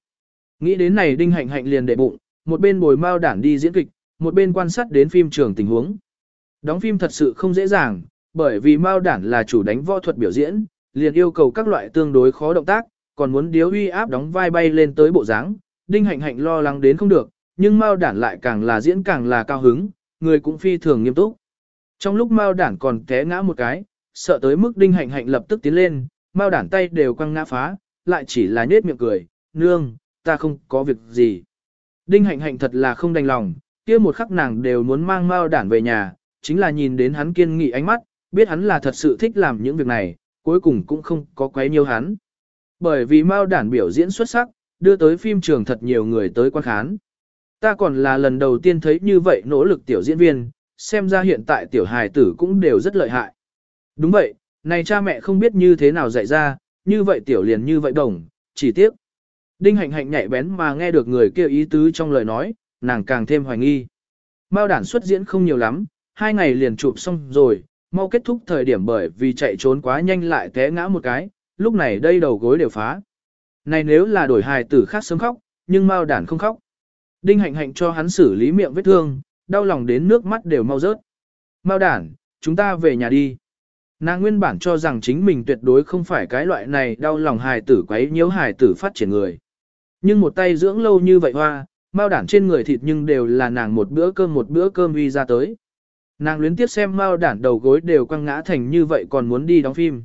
[SPEAKER 1] Nghĩ đến này Đinh Hạnh Hạnh liền đệ bụng, một bên bồi Mao Đản đi diễn kịch, một bên quan sát đến phim trường tình huống. Đóng phim thật sự không dễ dàng, bởi vì Mao Đản là chủ đánh võ thuật biểu diễn, liền yêu cầu các loại tương đối khó động tác, còn muốn điếu uy áp đóng vai bay lên tới bộ dáng. Đinh Hạnh Hạnh lo lắng đến không được, nhưng Mao Đản lại càng là diễn càng là cao hứng, người cũng phi thường nghiêm túc. Trong lúc Mao Đản còn té ngã một cái, sợ tới mức Đinh Hạnh Hạnh lập tức tiến lên, Mao Đản tay đều quăng ngã phá, lại chỉ là nhếch miệng cười, "Nương, ta không có việc gì." Đinh Hạnh Hạnh thật là không đành lòng, kia một khắc nàng đều muốn mang Mao Đản về nhà, chính là nhìn đến hắn kiên nghị ánh mắt, biết hắn là thật sự thích làm những việc này, cuối cùng cũng không có quấy nhiều hắn. Bởi vì Mao Đản biểu diễn xuất sắc, đưa tới phim trường thật nhiều người tới quan khán. Ta còn là lần đầu tiên thấy như vậy nỗ lực tiểu diễn viên, xem ra hiện tại tiểu hài tử cũng đều rất lợi hại. Đúng vậy, này cha mẹ không biết như thế nào dạy ra, như vậy tiểu liền như vậy đồng, chỉ tiếc. Đinh hạnh hạnh nhạy bén mà nghe được người kia ý tứ trong lời nói, nàng càng thêm hoài nghi. Mao đản xuất diễn không nhiều lắm, hai ngày liền chụp xong rồi, mau kết thúc thời điểm bởi vì chạy trốn quá nhanh lại té ngã một cái, lúc này đây đầu gối đều phá. Này nếu là đổi hài tử khác sớm khóc, nhưng Mao đản không khóc. Đinh hạnh hạnh cho hắn xử lý miệng vết thương, đau lòng đến nước mắt đều mau rớt. Mao đản, chúng ta về nhà đi. Nàng nguyên bản cho rằng chính mình tuyệt đối không phải cái loại này đau lòng hài tử quấy nhiễu hài tử phát triển người. Nhưng một tay dưỡng lâu như vậy hoa, mao đản trên người thịt nhưng đều là nàng một bữa cơm một bữa cơm uy ra tới. Nàng luyến tiếp xem mao đản đầu gối đều quăng ngã thành như vậy còn muốn đi đóng phim.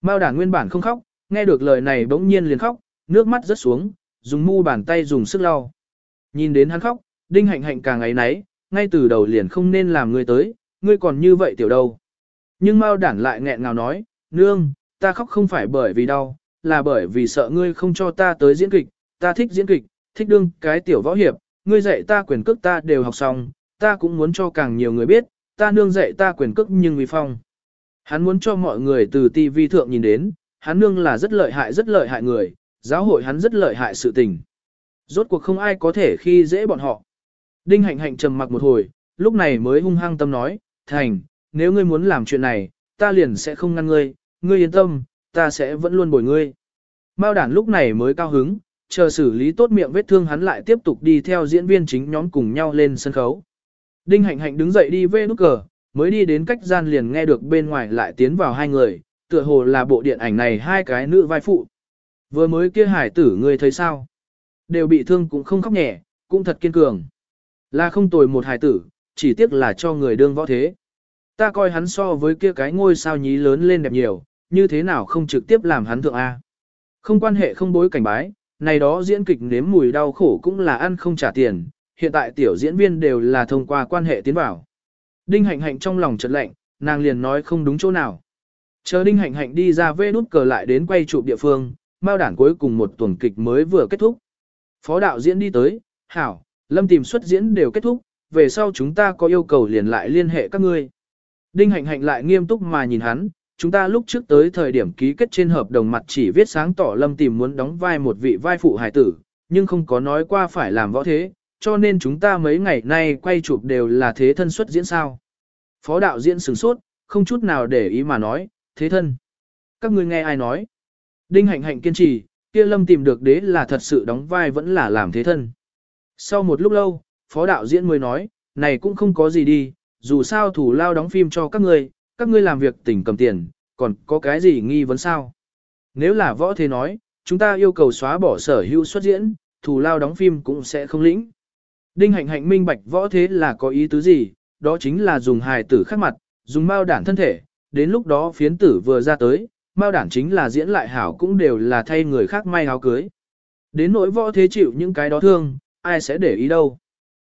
[SPEAKER 1] Mao đản nguyên bản không khóc, nghe được lời này bỗng nhiên liền khóc, nước mắt rớt xuống, dùng mu bàn tay dùng sức lau. Nhìn đến hắn khóc, đinh hạnh hạnh càng ấy náy, ngay từ đầu liền không nên làm ngươi tới, ngươi còn như vậy tiểu đâu. Nhưng Mao đản lại nghẹn ngào nói, nương, ta khóc không phải bởi vì đau, là bởi vì sợ ngươi không cho ta tới diễn kịch, ta thích diễn kịch, thích đương cái tiểu võ hiệp, ngươi dạy ta quyền cước ta đều học xong, ta cũng muốn cho càng nhiều người biết, ta nương dạy ta quyền cước nhưng vì phong. Hắn muốn cho mọi người từ TV thượng nhìn đến, hắn nương là rất lợi hại rất lợi hại người, giáo hội hắn rất lợi hại sự tình. Rốt cuộc không ai có thể khi dễ bọn họ. Đinh hạnh hạnh trầm mặc một hồi, lúc này mới hung hăng tâm nói, thành, nếu ngươi muốn làm chuyện này, ta liền sẽ không ngăn ngươi, ngươi yên tâm, ta sẽ vẫn luôn bồi ngươi. Mao đản lúc này mới cao hứng, chờ xử lý tốt miệng vết thương hắn lại tiếp tục đi theo diễn viên chính nhóm cùng nhau lên sân khấu. Đinh hạnh hạnh đứng dậy đi về nút cờ, mới đi đến cách gian liền nghe được bên ngoài lại tiến vào hai người, tựa hồ là bộ điện ảnh này hai cái nữ vai phụ. Vừa mới kia hải tử ngươi thấy sao? Đều bị thương cũng không khóc nhẹ, cũng thật kiên cường. Là không tồi một hải tử, chỉ tiếc là cho người đương võ thế. Ta coi hắn so với kia cái ngôi sao nhí lớn lên đẹp nhiều, như thế nào không trực tiếp làm hắn thượng A. Không quan hệ không bối cảnh bái, này đó diễn kịch nếm mùi đau khổ cũng là ăn không trả tiền, hiện tại tiểu diễn viên đều là thông qua quan hệ tiến vào. Đinh hạnh hạnh trong lòng chợt lạnh, nàng liền nói không đúng chỗ nào. Chờ đinh hạnh hạnh đi ra vê nút cờ lại đến quay chụp địa phương, mao đản cuối cùng một tuần kịch mới vừa kết thúc. Phó đạo diễn đi tới, hảo, lâm tìm xuất diễn đều kết thúc, về sau chúng ta có yêu cầu liền lại liên hệ các ngươi. Đinh hạnh hạnh lại nghiêm túc mà nhìn hắn, chúng ta lúc trước tới thời điểm ký kết trên hợp đồng mặt chỉ viết sáng tỏ lâm tìm muốn đóng vai một vị vai phụ hài tử, nhưng không có nói qua phải làm võ thế, cho nên chúng ta mấy ngày nay quay chụp đều là thế thân xuất diễn sao. Phó đạo diễn sửng sốt, không chút nào để ý mà nói, thế thân. Các ngươi nghe ai nói? Đinh hạnh hạnh kiên trì, kia lâm tìm được đế là thật sự đóng vai vẫn là làm thế thân. Sau một lúc lâu, phó đạo diễn mới nói, này cũng không có gì đi, dù sao thủ lao đóng phim cho các người các ngươi làm việc tỉnh cầm tiền, còn có cái gì nghi vấn sao? Nếu là võ thế nói, chúng ta yêu cầu xóa bỏ sở hữu xuất diễn, thủ lao đóng phim cũng sẽ không lĩnh. Đinh hạnh hạnh minh bạch võ thế là có ý tứ gì, đó chính là dùng hài tử khắc mặt, dùng mao đản thân thể, đến lúc đó phiến tử vừa ra tới, mao đản chính là diễn lại hảo cũng đều là thay người khác may áo cưới. Đến nỗi võ thế chịu những cái đó thương, ai sẽ để ý đâu.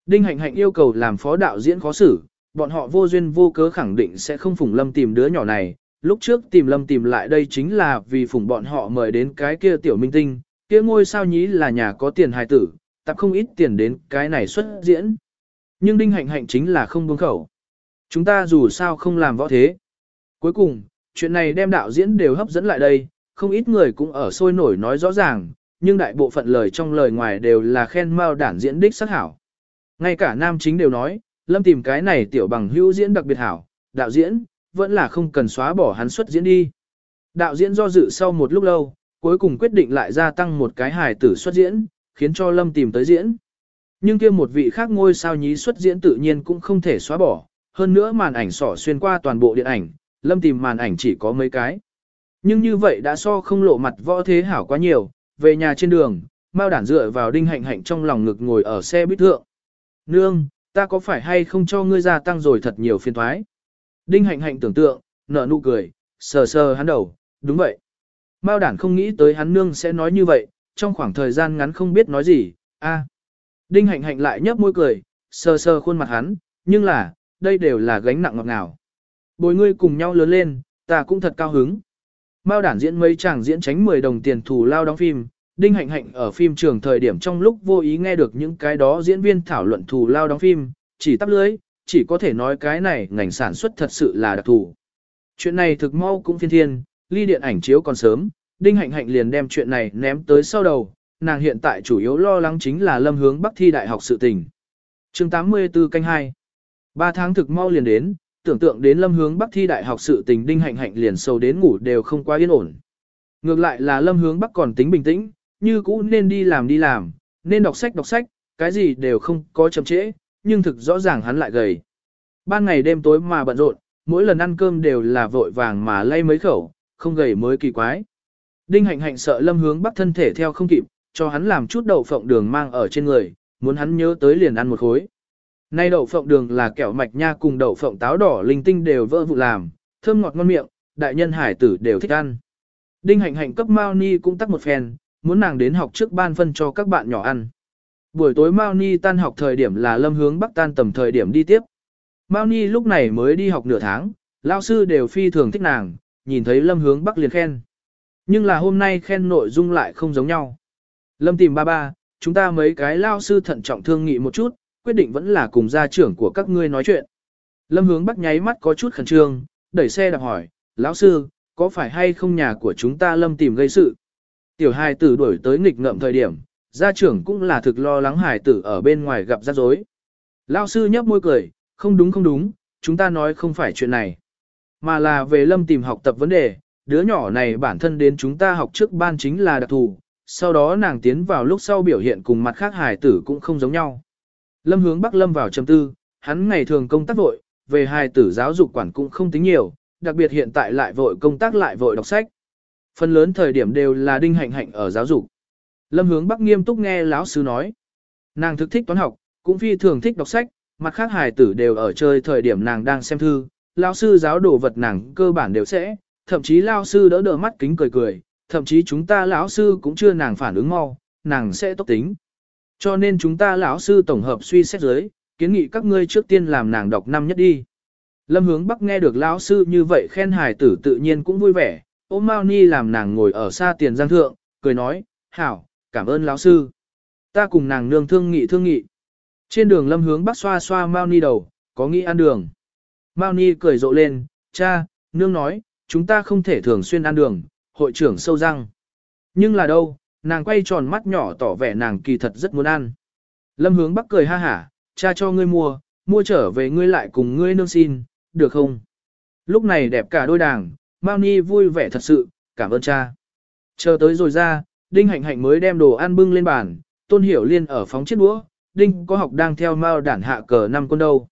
[SPEAKER 1] Đinh hạnh hạnh yêu cầu làm phó đạo diễn khó xử, bọn họ vô duyên vô cớ khẳng định sẽ không phủng lâm tìm đứa nhỏ này. Lúc trước tìm lâm tìm lại đây chính là vì phủng bọn họ mời đến cái kia tiểu minh tinh, kia ngôi sao nhí là nhà có tiền hài tử, tập không ít tiền đến cái này xuất diễn. Nhưng đinh hạnh hạnh chính là không buông khẩu. Chúng ta dù sao không làm võ thế. Cuối cùng, chuyện này đem đạo diễn đều hấp dẫn lại đây, không ít người cũng ở sôi nổi nói rõ ràng, nhưng đại bộ phận lời trong lời ngoài đều là khen mao đản diễn đích sắc hảo. Ngay cả nam chính đều nói, lâm tìm cái này tiểu bằng hữu diễn đặc biệt hảo, đạo diễn, vẫn là không cần xóa bỏ hắn xuất diễn đi. Đạo diễn do dự sau một lúc lâu, cuối cùng quyết định lại gia tăng một cái hài tử xuất diễn, khiến cho lâm tìm tới diễn. Nhưng kia một vị khác ngôi sao nhí xuất diễn tự nhiên cũng không thể xóa bỏ, hơn nữa màn ảnh sỏ xuyên qua toàn bộ điện ảnh, lâm tìm màn ảnh chỉ có mấy cái. Nhưng như vậy đã so không lộ mặt võ thế hảo quá nhiều, về nhà trên đường, Mao đản dựa vào đinh hạnh hạnh trong lòng ngực ngồi ở xe buýt thượng. Nương, ta có phải hay không cho ngươi gia tăng rồi thật nhiều phiền thoái? Đinh hạnh hạnh tưởng tượng, nở nụ cười, sờ sờ hắn đầu, đúng vậy. Mao đản không nghĩ tới hắn nương sẽ nói như vậy, trong khoảng thời gian ngắn không biết nói gì, a. Đinh hạnh hạnh lại nhấp môi cười, sờ sờ khuôn mặt hắn, nhưng là, đây đều là gánh nặng ngọt ngào. Bồi ngươi cùng nhau lớn lên, ta cũng thật cao hứng. Mao đản diễn mấy chàng diễn tránh 10 đồng tiền thù lao đóng phim, Đinh Hạnh Hạnh ở phim trường thời điểm trong lúc vô ý nghe được những cái đó diễn viên thảo luận thù lao đóng phim, chỉ tắp lưới, chỉ có thể nói cái này ngành sản xuất thật sự là đặc thù. Chuyện này thực mau cũng phiên thiên, ly điện ảnh chiếu còn sớm, Đinh Hạnh Hạnh liền đem chuyện này ném tới sau đầu, nàng hiện tại chủ yếu lo lắng chính là lâm hướng bắc thi đại học sự tình. chương 84 canh 2 Ba tháng thực mau liền đến, tưởng tượng đến lâm hướng bắc thi đại học sự tình Đinh Hạnh Hạnh liền sâu đến ngủ đều không quá yên ổn. Ngược lại là lâm hướng bắc còn tính bình tĩnh, như cũ nên đi làm đi làm, nên đọc sách đọc sách, cái gì đều không có chậm trễ, nhưng thực rõ ràng hắn lại gầy. Ban ngày đêm tối mà bận rộn, mỗi lần ăn cơm đều là vội vàng mà lay mấy khẩu, không gầy mới kỳ quái. Đinh hạnh hạnh sợ lâm hướng bắc thân thể theo không kịp, cho hắn làm chút đậu phộng đường mang ở trên người, muốn hắn nhớ tới liền ăn một khối. Nay đậu phộng đường là kẹo mạch nha cùng đậu phộng táo đỏ linh tinh đều vỡ vụ làm, thơm ngọt ngon miệng, đại nhân hải tử đều thích ăn. Đinh hạnh hạnh cấp Mao Ni cũng tắt một phen, muốn nàng đến học trước ban phân cho các bạn nhỏ ăn. Buổi tối Mao Ni tan học thời điểm là lâm hướng bắc tan tầm thời điểm đi tiếp. Mao Ni lúc này mới đi học nửa tháng, lao sư đều phi thường thích nàng, nhìn thấy lâm hướng bắc liền khen. Nhưng là hôm nay khen nội dung lại không giống nhau. Lâm tìm ba ba, chúng ta mấy cái lao sư thận trọng thương nghị một chút, quyết định vẫn là cùng gia trưởng của các ngươi nói chuyện. Lâm hướng bắc nháy mắt có chút khẩn trương, đẩy xe đạp hỏi, lão sư, có phải hay không nhà của chúng ta lâm tìm gây sự? Tiểu hài tử đuổi tới nghịch ngợm thời điểm, gia trưởng cũng là thực lo lắng hài tử ở bên ngoài gặp rắc rối. Lão sư nhấp môi cười, không đúng không đúng, chúng ta nói không phải chuyện này. Mà là về lâm tìm học tập vấn đề, đứa nhỏ này bản thân đến chúng ta học trước ban chính là đặc thù, sau đó nàng tiến vào lúc sau biểu hiện cùng mặt khác hài tử cũng không giống nhau. Lâm hướng Bắc Lâm vào trầm tư, hắn ngày thường công tác vội, về hài tử giáo dục quản cũng không tính nhiều, đặc biệt hiện tại lại vội công tác lại vội đọc sách. Phần lớn thời điểm đều là đinh hạnh hạnh ở giáo dục. Lâm hướng Bắc nghiêm túc nghe lão sư nói. Nàng thực thích toán học, cũng phi thường thích đọc sách, mặt khác hài tử đều ở chơi thời điểm nàng đang xem thư, lão sư giáo đồ vật nàng cơ bản đều sẽ, thậm chí lão sư đỡ đỡ mắt kính cười cười, thậm chí chúng ta lão sư cũng chưa nàng phản ứng mau, nàng sẽ tốc tính. Cho nên chúng ta lão sư tổng hợp suy xét dưới, kiến nghị các ngươi trước tiên làm nàng đọc năm nhất đi. Lâm hướng Bắc nghe được lão sư như vậy khen hài tử tự nhiên cũng vui vẻ, ôm Mao Ni làm nàng ngồi ở xa tiền giang thượng, cười nói, hảo, cảm ơn lão sư. Ta cùng nàng nương thương nghị thương nghị. Trên đường lâm hướng Bắc xoa xoa Mao Ni đầu, có nghĩ ăn đường. Mao Ni cười rộ lên, cha, nương nói, chúng ta không thể thường xuyên ăn đường, hội trưởng sâu răng. Nhưng là đâu, nàng quay tròn mắt nhỏ tỏ vẻ nàng kỳ thật rất muốn ăn. Lâm hướng Bắc cười ha hả, cha cho ngươi mua, mua trở về ngươi lại cùng ngươi nương xin, được không? Lúc này đẹp cả đôi đảng, Mao Ni vui vẻ thật sự, cảm ơn cha. Chờ tới rồi ra, Đinh Hạnh Hạnh mới đem đồ ăn bưng lên bàn, Tôn Hiểu Liên ở phóng chiếc đũa, Đinh có học đang theo Mao đản hạ cờ năm con đâu.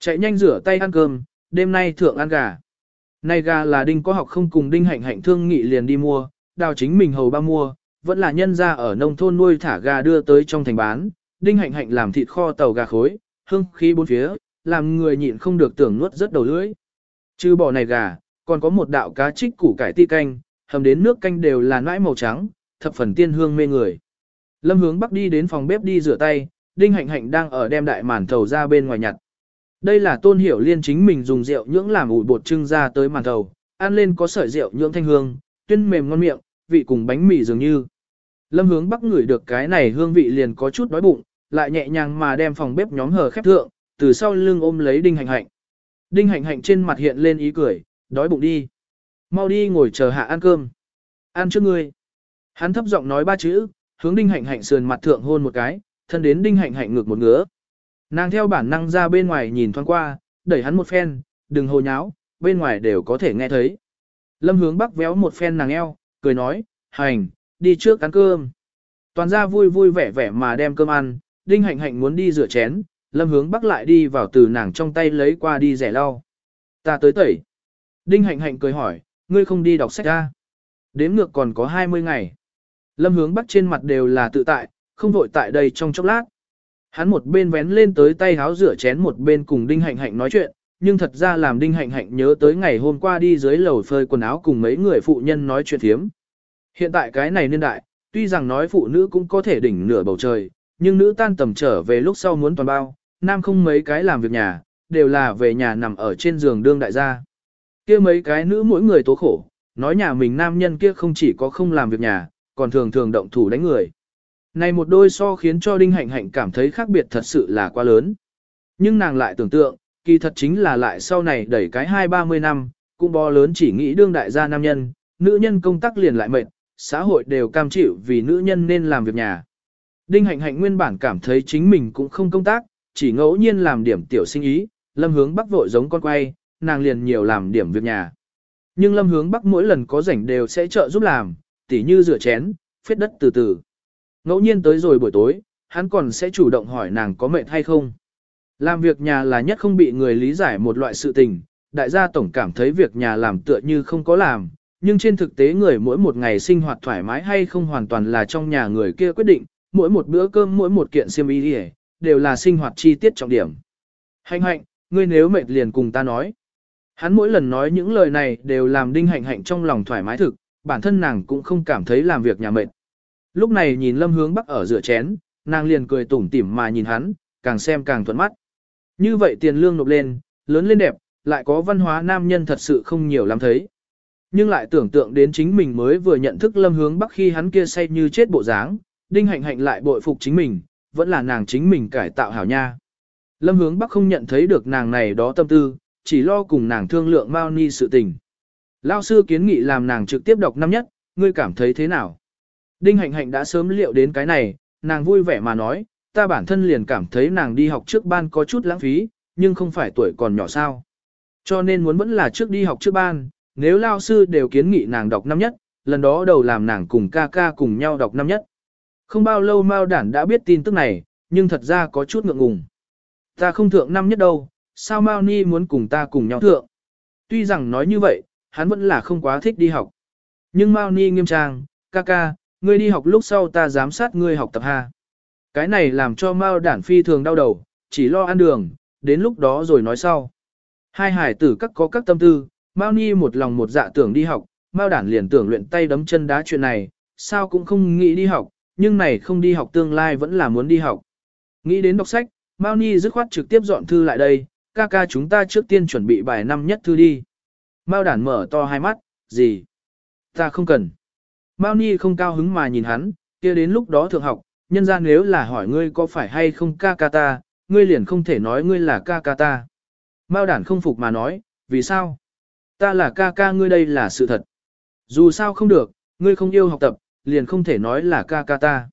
[SPEAKER 1] Chạy nhanh rửa tay ăn cơm, đêm nay thượng ăn gà. Nay gà là Đinh có học không cùng Đinh Hạnh Hạnh thương nghị liền đi mua, đào chính mình hầu ba mua, vẫn là nhân ra ở nông thôn nuôi thả gà đưa tới trong thành bán. Đinh Hạnh Hạnh làm thịt kho tàu gà khối, hương khí bốn phía, làm người nhịn không được tưởng nuốt rất đầu lưỡi. Chứ bỏ này gà, còn có một đạo cá trích củ cải ti canh, hầm đến nước canh đều là nãi màu trắng, thập phần tiên hương mê người. Lâm hướng bắc đi đến phòng bếp đi rửa tay, Đinh Hạnh Hạnh đang ở đem đại màn thầu ra bên ngoài nhặt. Đây là tôn hiểu liên chính mình dùng rượu nhưỡng làm ủi bột trưng ra tới màn thầu, ăn lên có sợi rượu nhưỡng thanh hương, tuyên mềm ngon miệng, vị cùng bánh mì dường như. Lâm hướng bắc ngửi được cái này hương vị liền có chút đói bụng, lại nhẹ nhàng mà đem phòng bếp nhóm hờ khép thượng, từ sau lưng ôm lấy Đinh Hạnh Hạnh. Đinh Hạnh Hạnh trên mặt hiện lên ý cười, đói bụng đi. Mau đi ngồi chờ hạ ăn cơm. Ăn trước ngươi. Hắn thấp giọng nói ba chữ, hướng Đinh Hạnh Hạnh sườn mặt thượng hôn một cái, thân đến Đinh Hạnh Hạnh ngược một ngứa. Nàng theo bản năng ra bên ngoài nhìn thoáng qua, đẩy hắn một phen, đừng hồ nháo, bên ngoài đều có thể nghe thấy. Lâm hướng bắc véo một phen nàng eo, cười nói, hành, đi trước ăn cơm. Toàn ra vui vui vẻ vẻ mà đem cơm ăn, Đinh Hạnh Hạnh muốn đi rửa chén, lâm hướng bắc lại đi vào từ nàng trong tay lấy qua đi rẻ lau. Ta tới tẩy. Đinh hạnh hạnh cười hỏi, ngươi không đi đọc sách ra. Đếm ngược còn có 20 ngày. Lâm hướng bắc trên mặt đều là tự tại, không vội tại đây trong chốc lát. Hắn một bên vén lên tới tay háo rửa chén một bên cùng Đinh Hạnh Hạnh nói chuyện, nhưng thật ra làm Đinh Hạnh Hạnh nhớ tới ngày hôm qua đi dưới lầu phơi quần áo cùng mấy người phụ nhân nói chuyện thiếm. Hiện tại cái này niên đại, tuy rằng nói phụ nữ cũng có thể đỉnh nửa bầu trời, nhưng nữ tan tầm trở về lúc sau muốn toàn bao, nam không mấy cái làm việc nhà, đều là về nhà nằm ở trên giường đương đại gia kia mấy cái nữ mỗi người tố khổ, nói nhà mình nam nhân kia không chỉ có không làm việc nhà, còn thường thường động thủ đánh người. Này một đôi so khiến cho Đinh Hạnh Hạnh cảm thấy khác biệt thật sự là quá lớn. Nhưng nàng lại tưởng tượng, kỳ thật chính là lại sau này đẩy cái hai ba mươi năm, cũng bò lớn chỉ nghĩ đương đại gia nam nhân, nữ nhân công tác liền lại mệt, xã hội đều cam chịu vì nữ nhân nên làm việc nhà. Đinh Hạnh Hạnh nguyên bản cảm thấy chính mình cũng không công tác, chỉ ngẫu nhiên làm điểm tiểu sinh ý, lâm hướng bắc vội giống con quay, nàng liền nhiều làm điểm việc nhà. Nhưng lâm hướng bắc mỗi lần có rảnh đều sẽ trợ giúp làm, tỉ như rửa chén, phết đất từ từ. Ngẫu nhiên tới rồi buổi tối, hắn còn sẽ chủ động hỏi nàng có mệt hay không. Làm việc nhà là nhất không bị người lý giải một loại sự tình, đại gia tổng cảm thấy việc nhà làm tựa như không có làm, nhưng trên thực tế người mỗi một ngày sinh hoạt thoải mái hay không hoàn toàn là trong nhà người kia quyết định, mỗi một bữa cơm mỗi một kiện xiêm y đều là sinh hoạt chi tiết trọng điểm. Hạnh hạnh, ngươi nếu mệt liền cùng ta nói. Hắn mỗi lần nói những lời này đều làm đinh hạnh hạnh trong lòng thoải mái thực, bản thân nàng cũng không cảm thấy làm việc nhà mệt. Lúc này nhìn lâm hướng bắc ở rửa chén, nàng liền cười tủm tỉm mà nhìn hắn, càng xem càng thuận mắt. Như vậy tiền lương nộp lên, lớn lên đẹp, lại có văn hóa nam nhân thật sự không nhiều lắm thấy. Nhưng lại tưởng tượng đến chính mình mới vừa nhận thức lâm hướng bắc khi hắn kia say như chết bộ dáng, đinh hạnh hạnh lại bội phục chính mình, vẫn là nàng chính mình cải tạo hảo nha. Lâm hướng bắc không nhận thấy được nàng này đó tâm tư, chỉ lo cùng nàng thương lượng Mao Ni sự tình. Lao sư kiến nghị làm nàng trực tiếp đọc năm nhất, ngươi cảm thấy thế nào? Đinh hạnh hạnh đã sớm liệu đến cái này, nàng vui vẻ mà nói, ta bản thân liền cảm thấy nàng đi học trước ban có chút lãng phí, nhưng không phải tuổi còn nhỏ sao. Cho nên muốn vẫn là trước đi học trước ban, nếu lao sư đều kiến nghị nàng đọc năm nhất, lần đó đầu làm nàng cùng ca ca cùng nhau đọc năm nhất. Không bao lâu Mao Đản đã biết tin tức này, nhưng thật ra có chút ngượng ngùng. Ta không thượng năm nhất đâu, sao Mao Ni muốn cùng ta cùng nhau thượng? Tuy rằng nói như vậy, hắn vẫn là không quá thích đi học. Nhưng Mao Ni nghiêm trang, ca ca, ngươi đi học lúc sau ta giám sát ngươi học tập ha. Cái này làm cho Mao Đản phi thường đau đầu, chỉ lo ăn đường, đến lúc đó rồi nói sau. Hai hải tử các có các tâm tư, Mao Ni một lòng một dạ tưởng đi học, Mao Đản liền tưởng luyện tay đấm chân đá chuyện này, sao cũng không nghĩ đi học, nhưng này không đi học tương lai vẫn là muốn đi học. Nghĩ đến đọc sách, Mao Ni dứt khoát trực tiếp dọn thư lại đây, ca ca chúng ta trước tiên chuẩn bị bài năm nhất thư đi. Mao Đản mở to hai mắt, gì? Ta không cần. Mao Ni không cao hứng mà nhìn hắn, kia đến lúc đó thượng học, nhân ra nếu là hỏi ngươi có phải hay không ca ca ta, ngươi liền không thể nói ngươi là ca ca ta. Mao Đản không phục mà nói, vì sao? Ta là ca ca ngươi đây là sự thật. Dù sao không được, ngươi không yêu học tập, liền không thể nói là ca ca ta.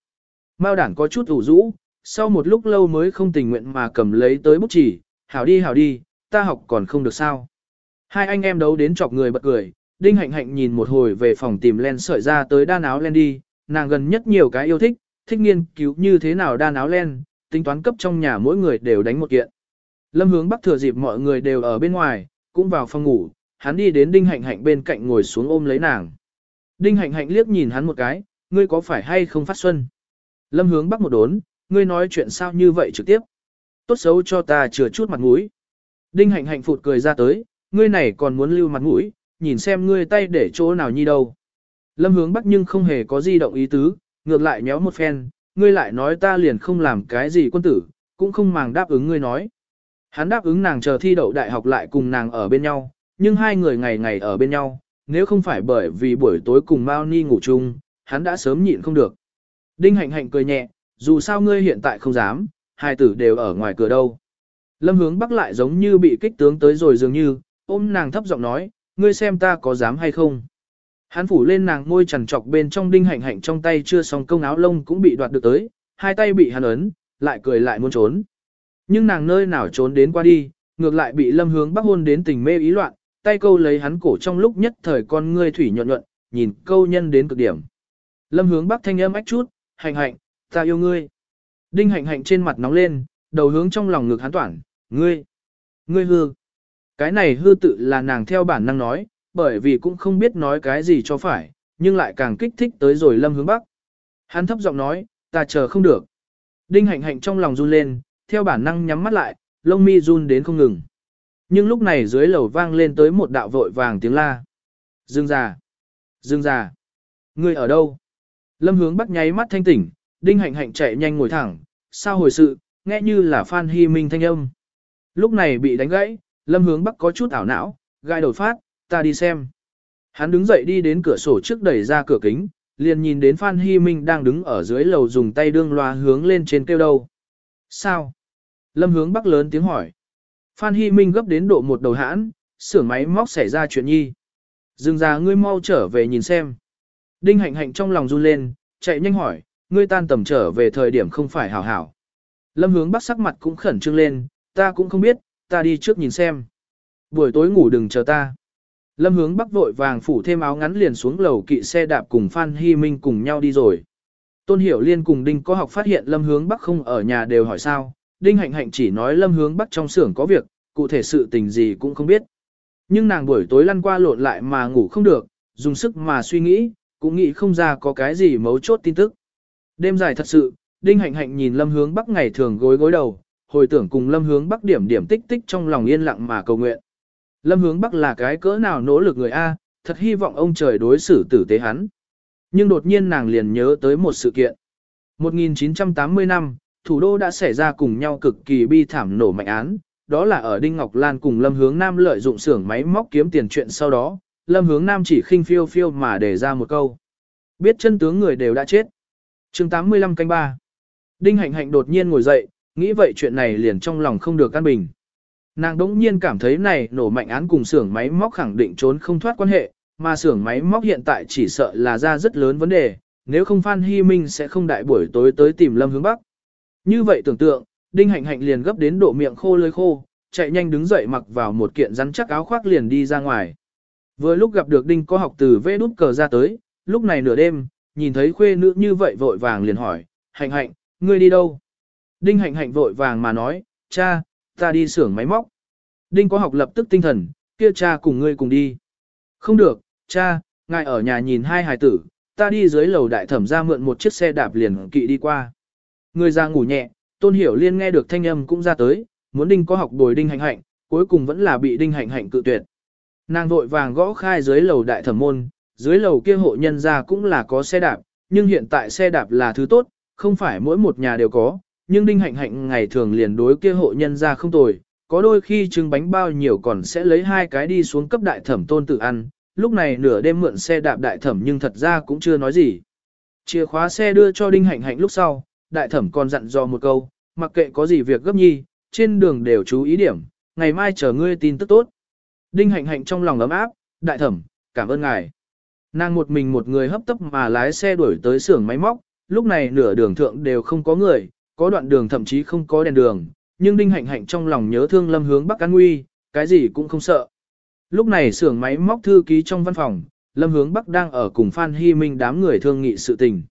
[SPEAKER 1] Mao đản có chút ủ rũ, sau một lúc lâu mới không tình nguyện mà cầm lấy tới bút chỉ, hảo đi hảo đi, ta học còn không được sao. Hai anh em đấu đến chọc người bật cười, đinh hạnh hạnh nhìn một hồi về phòng tìm len sợi ra tới đan áo len đi, nàng gần nhất nhiều cái yêu thích, thích nghiên cứu như thế nào đan áo len, tính toán cấp trong nhà mỗi người đều đánh một kiện. Lâm hướng bắc thừa dịp mọi người đều ở bên ngoài, cũng vào phòng ngủ, hắn đi đến đinh hạnh hạnh bên cạnh ngồi xuống ôm lấy nàng. Đinh hạnh hạnh liếc nhìn hắn một cái, ngươi có phải hay không phát xuân? Lâm hướng bắc một đốn, ngươi nói chuyện sao như vậy trực tiếp. Tốt xấu cho ta chừa chút mặt mũi. Đinh hạnh hạnh phụt cười ra tới, ngươi này còn muốn lưu mặt mũi, nhìn xem ngươi tay để chỗ nào nhi đâu. Lâm hướng bắc nhưng không hề có di động ý tứ, ngược lại méo một phen, ngươi lại nói ta liền không làm cái gì quân tử, cũng không màng đáp ứng ngươi nói. Hắn đáp ứng nàng chờ thi đậu đại học lại cùng nàng ở bên nhau, nhưng hai người ngày ngày ở bên nhau, nếu không phải bởi vì buổi tối cùng Mao Ni ngủ chung, hắn đã sớm nhịn không được. Đinh hạnh hạnh cười nhẹ, dù sao ngươi hiện tại không dám, hai tử đều ở ngoài cửa đâu. Lâm hướng bắc lại giống như bị kích tướng tới rồi dường như, ôm nàng thấp giọng nói, ngươi xem ta có dám hay không. Hắn phủ lên nàng môi chằn trọc bên trong đinh hạnh hạnh trong tay chưa xong công áo lông cũng bị đoạt được tới, hai tay bị hắn ấn, lại cười lại muốn trốn. Nhưng nàng nơi nào trốn đến qua đi, ngược lại bị lâm hướng bắc hôn đến tình mê ý loạn, tay câu lấy hắn cổ trong lúc nhất thời con ngươi thủy nhuận nhuận, nhìn câu nhân đến cực điểm. Lâm hướng bắc thanh âm ách chút, hạnh hạnh, ta yêu ngươi. Đinh hạnh hạnh trên mặt nóng lên, đầu hướng trong lòng ngực hắn toản, ngươi, ngươi hư. Cái này hư tự là nàng theo bản năng nói, bởi vì cũng không biết nói cái gì cho phải, nhưng lại càng kích thích tới rồi lâm hướng bắc. Hắn thấp giọng nói, ta chờ không được. Đinh hạnh hạnh trong lòng run lên, theo bản năng nhắm mắt lại, lông mi run đến không ngừng. Nhưng lúc này dưới lầu vang lên tới một đạo vội vàng tiếng la. Dương già! Dương già! Ngươi ở đâu? Lâm hướng bắt nháy mắt thanh tỉnh, đinh hạnh hạnh chạy nhanh ngồi thẳng, sao hồi sự, nghe như là Phan Hy Minh thanh âm. Lúc này bị đánh gãy, lâm hướng bắc có chút ảo não, gai đổi phát, ta đi xem. Hắn đứng dậy đi đến cửa sổ trước đẩy ra cửa kính, liền nhìn đến Phan Hy Minh đang đứng ở dưới lầu dùng tay đương loa hướng lên trên kêu đâu. Sao? Lâm hướng bắc lớn tiếng hỏi. Phan Hy Minh gấp đến độ một đầu hãn, xưởng máy móc xảy ra chuyện nhi. Dừng ra ngươi mau trở về nhìn xem. Đinh hạnh hạnh trong lòng run lên, chạy nhanh hỏi, ngươi tan tầm trở về thời điểm không phải hảo hảo. Lâm hướng bắc sắc mặt cũng khẩn trương lên, ta cũng không biết, ta đi trước nhìn xem. Buổi tối ngủ đừng chờ ta. Lâm hướng bắc vội vàng phủ thêm áo ngắn liền xuống lầu kỵ xe đạp cùng Phan Hy Minh cùng nhau đi rồi. Tôn Hiểu Liên cùng Đinh có học phát hiện Lâm hướng bắc không ở nhà đều hỏi sao, Đinh Hạnh Hạnh chỉ nói Lâm Hướng Bắc trong xưởng có việc, cụ thể sự tình gì cũng không biết. Nhưng nàng buổi tối lăn qua lộn lại mà ngủ không được, dùng sức mà suy nghĩ, cũng nghĩ không ra có cái gì mấu chốt tin tức. Đêm dài thật sự, Đinh Hạnh Hạnh nhìn Lâm Hướng Bắc ngày thường gối gối đầu, hồi tưởng cùng Lâm Hướng Bắc điểm điểm tích tích trong lòng yên lặng mà cầu nguyện. Lâm Hướng Bắc là cái cỡ nào nỗ lực người A, thật hy vọng ông trời đối xử tử tế hắn. Nhưng đột nhiên nàng liền nhớ tới một sự kiện. 1980 năm, thủ đô đã xảy ra cùng nhau cực kỳ bi thảm nổ mạnh án, đó là ở Đinh Ngọc Lan cùng Lâm Hướng Nam lợi dụng xưởng máy móc kiếm tiền chuyện sau đó, Lâm Hướng Nam chỉ khinh phiêu phiêu mà để ra một câu. Biết chân tướng người đều đã chết chương 85 canh 3. Đinh Hạnh Hạnh đột nhiên ngồi dậy, nghĩ vậy chuyện này liền trong lòng không được căn bình. Nàng đỗng nhiên cảm thấy này nổ mạnh án cùng xưởng máy móc khẳng định trốn không thoát quan hệ, mà xưởng máy móc hiện tại chỉ sợ là ra rất lớn vấn đề, nếu không Phan Hy Minh sẽ không đại buổi tối tới tìm Lâm hướng Bắc. Như vậy tưởng tượng, Đinh Hạnh Hạnh liền gấp đến độ miệng khô lưỡi khô, chạy nhanh đứng dậy mặc vào một kiện rắn chắc áo khoác liền đi ra ngoài. Vừa lúc gặp được Đinh có học từ vê đút cờ ra tới, lúc này nửa đêm, nhìn thấy khuê nữ như vậy vội vàng liền hỏi, Hạnh Hạnh, ngươi đi đâu? Đinh Hạnh Hạnh vội vàng mà nói, cha, ta đi xưởng máy móc. Đinh có học lập tức tinh thần, kia cha cùng ngươi cùng đi. Không được, cha, ngài ở nhà nhìn hai hài tử, ta đi dưới lầu đại thẩm ra mượn một chiếc xe đạp liền kỵ đi qua. Người ra ngủ nhẹ, tôn hiểu liên nghe được thanh âm cũng ra tới, muốn đinh có học bồi đinh hạnh hạnh, cuối cùng vẫn là bị đinh hạnh hạnh cự tuyệt. Nàng vội vàng gõ khai dưới lầu đại thẩm môn, dưới lầu kia hộ nhân ra cũng là có xe đạp, nhưng hiện tại xe đạp là thứ tốt, không phải mỗi một nhà đều có, nhưng đinh hạnh hạnh ngày thường liền đối kia hộ nhân ra không tồi, có đôi khi trứng bánh bao nhiều còn sẽ lấy hai cái đi xuống cấp đại thẩm tôn tự ăn, lúc này nửa đêm mượn xe đạp đại thẩm nhưng thật ra cũng chưa nói gì. Chìa khóa xe đưa cho đinh hạnh hạnh lúc sau, đại thẩm còn dặn dò một câu, mặc kệ có gì việc gấp nhi, trên đường đều chú ý điểm, ngày mai chờ ngươi tin tức tốt. Đinh hạnh hạnh trong lòng ấm áp, đại thẩm, cảm ơn ngài. Nàng một mình một người hấp tấp mà lái xe đuổi tới xưởng máy móc, lúc này nửa đường thượng đều không có người, có đoạn đường thậm chí không có đèn đường, nhưng đinh hạnh hạnh trong lòng nhớ thương lâm hướng bắc an nguy, cái gì cũng không sợ. Lúc này xưởng máy móc thư ký trong văn phòng, lâm hướng bắc đang ở cùng Phan Hy Minh đám người thương nghị sự tình.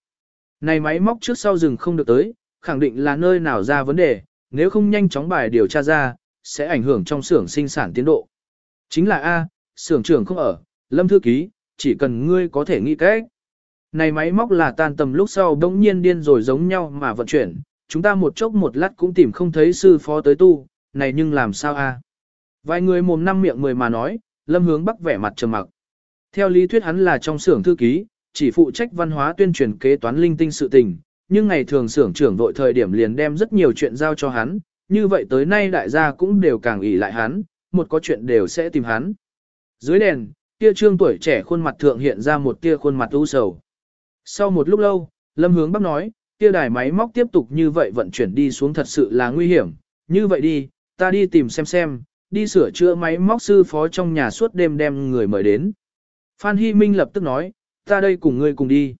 [SPEAKER 1] Này máy móc trước sau rừng không được tới, khẳng định là nơi nào ra vấn đề, nếu không nhanh chóng bài điều tra ra, sẽ ảnh hưởng trong xưởng sinh sản tiến độ. Chính là A, xưởng trưởng không ở, lâm thư ký, chỉ cần ngươi có thể nghĩ cách. Này máy móc là tan tầm lúc sau đống nhiên điên rồi giống nhau mà vận chuyển, chúng ta một chốc một lát cũng tìm không thấy sư phó tới tu, này nhưng làm sao a? Vài người mồm năm miệng mười mà nói, lâm hướng bắc vẻ mặt trầm mặc. Theo lý thuyết hắn là trong xưởng thư ký, chỉ phụ trách văn hóa tuyên truyền kế toán linh tinh sự tình, nhưng ngày thường xưởng trưởng vội thời điểm liền đem rất nhiều chuyện giao cho hắn, như vậy tới nay đại gia cũng đều càng ỷ lại hắn, một có chuyện đều sẽ tìm hắn. Dưới đèn, kia trương tuổi trẻ khuôn mặt thượng hiện ra một tia khuôn mặt u sầu. Sau một lúc lâu, Lâm Hướng Bắc nói, kia đài máy móc tiếp tục như vậy vận chuyển đi xuống thật sự là nguy hiểm, như vậy đi, ta đi tìm xem xem, đi sửa chữa máy móc sư phó trong nhà suốt đêm đem người mời đến. Phan Hy Minh lập tức nói, ta đây cùng ngươi cùng đi.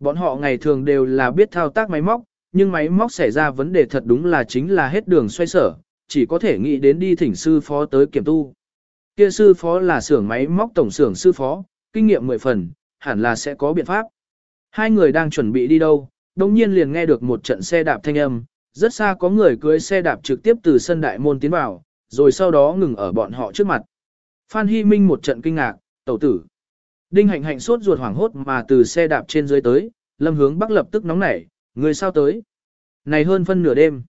[SPEAKER 1] Bọn họ ngày thường đều là biết thao tác máy móc, nhưng máy móc xảy ra vấn đề thật đúng là chính là hết đường xoay sở, chỉ có thể nghĩ đến đi thỉnh sư phó tới kiểm tu. Kia sư phó là xưởng máy móc tổng xưởng sư phó, kinh nghiệm 10 phần, hẳn là sẽ có biện pháp. Hai người đang chuẩn bị đi đâu, đồng nhiên liền nghe được một trận xe đạp thanh âm, rất xa có người cưới xe đạp trực tiếp từ sân đại môn tiến vào, rồi sau đó ngừng ở bọn họ trước mặt. Phan Hy Minh một trận kinh ngạc, tẩu tử. Đinh hạnh hạnh sốt ruột hoảng hốt mà từ xe đạp trên dưới tới, lâm hướng bắc lập tức nóng nảy, người sao tới. Này hơn phân nửa đêm.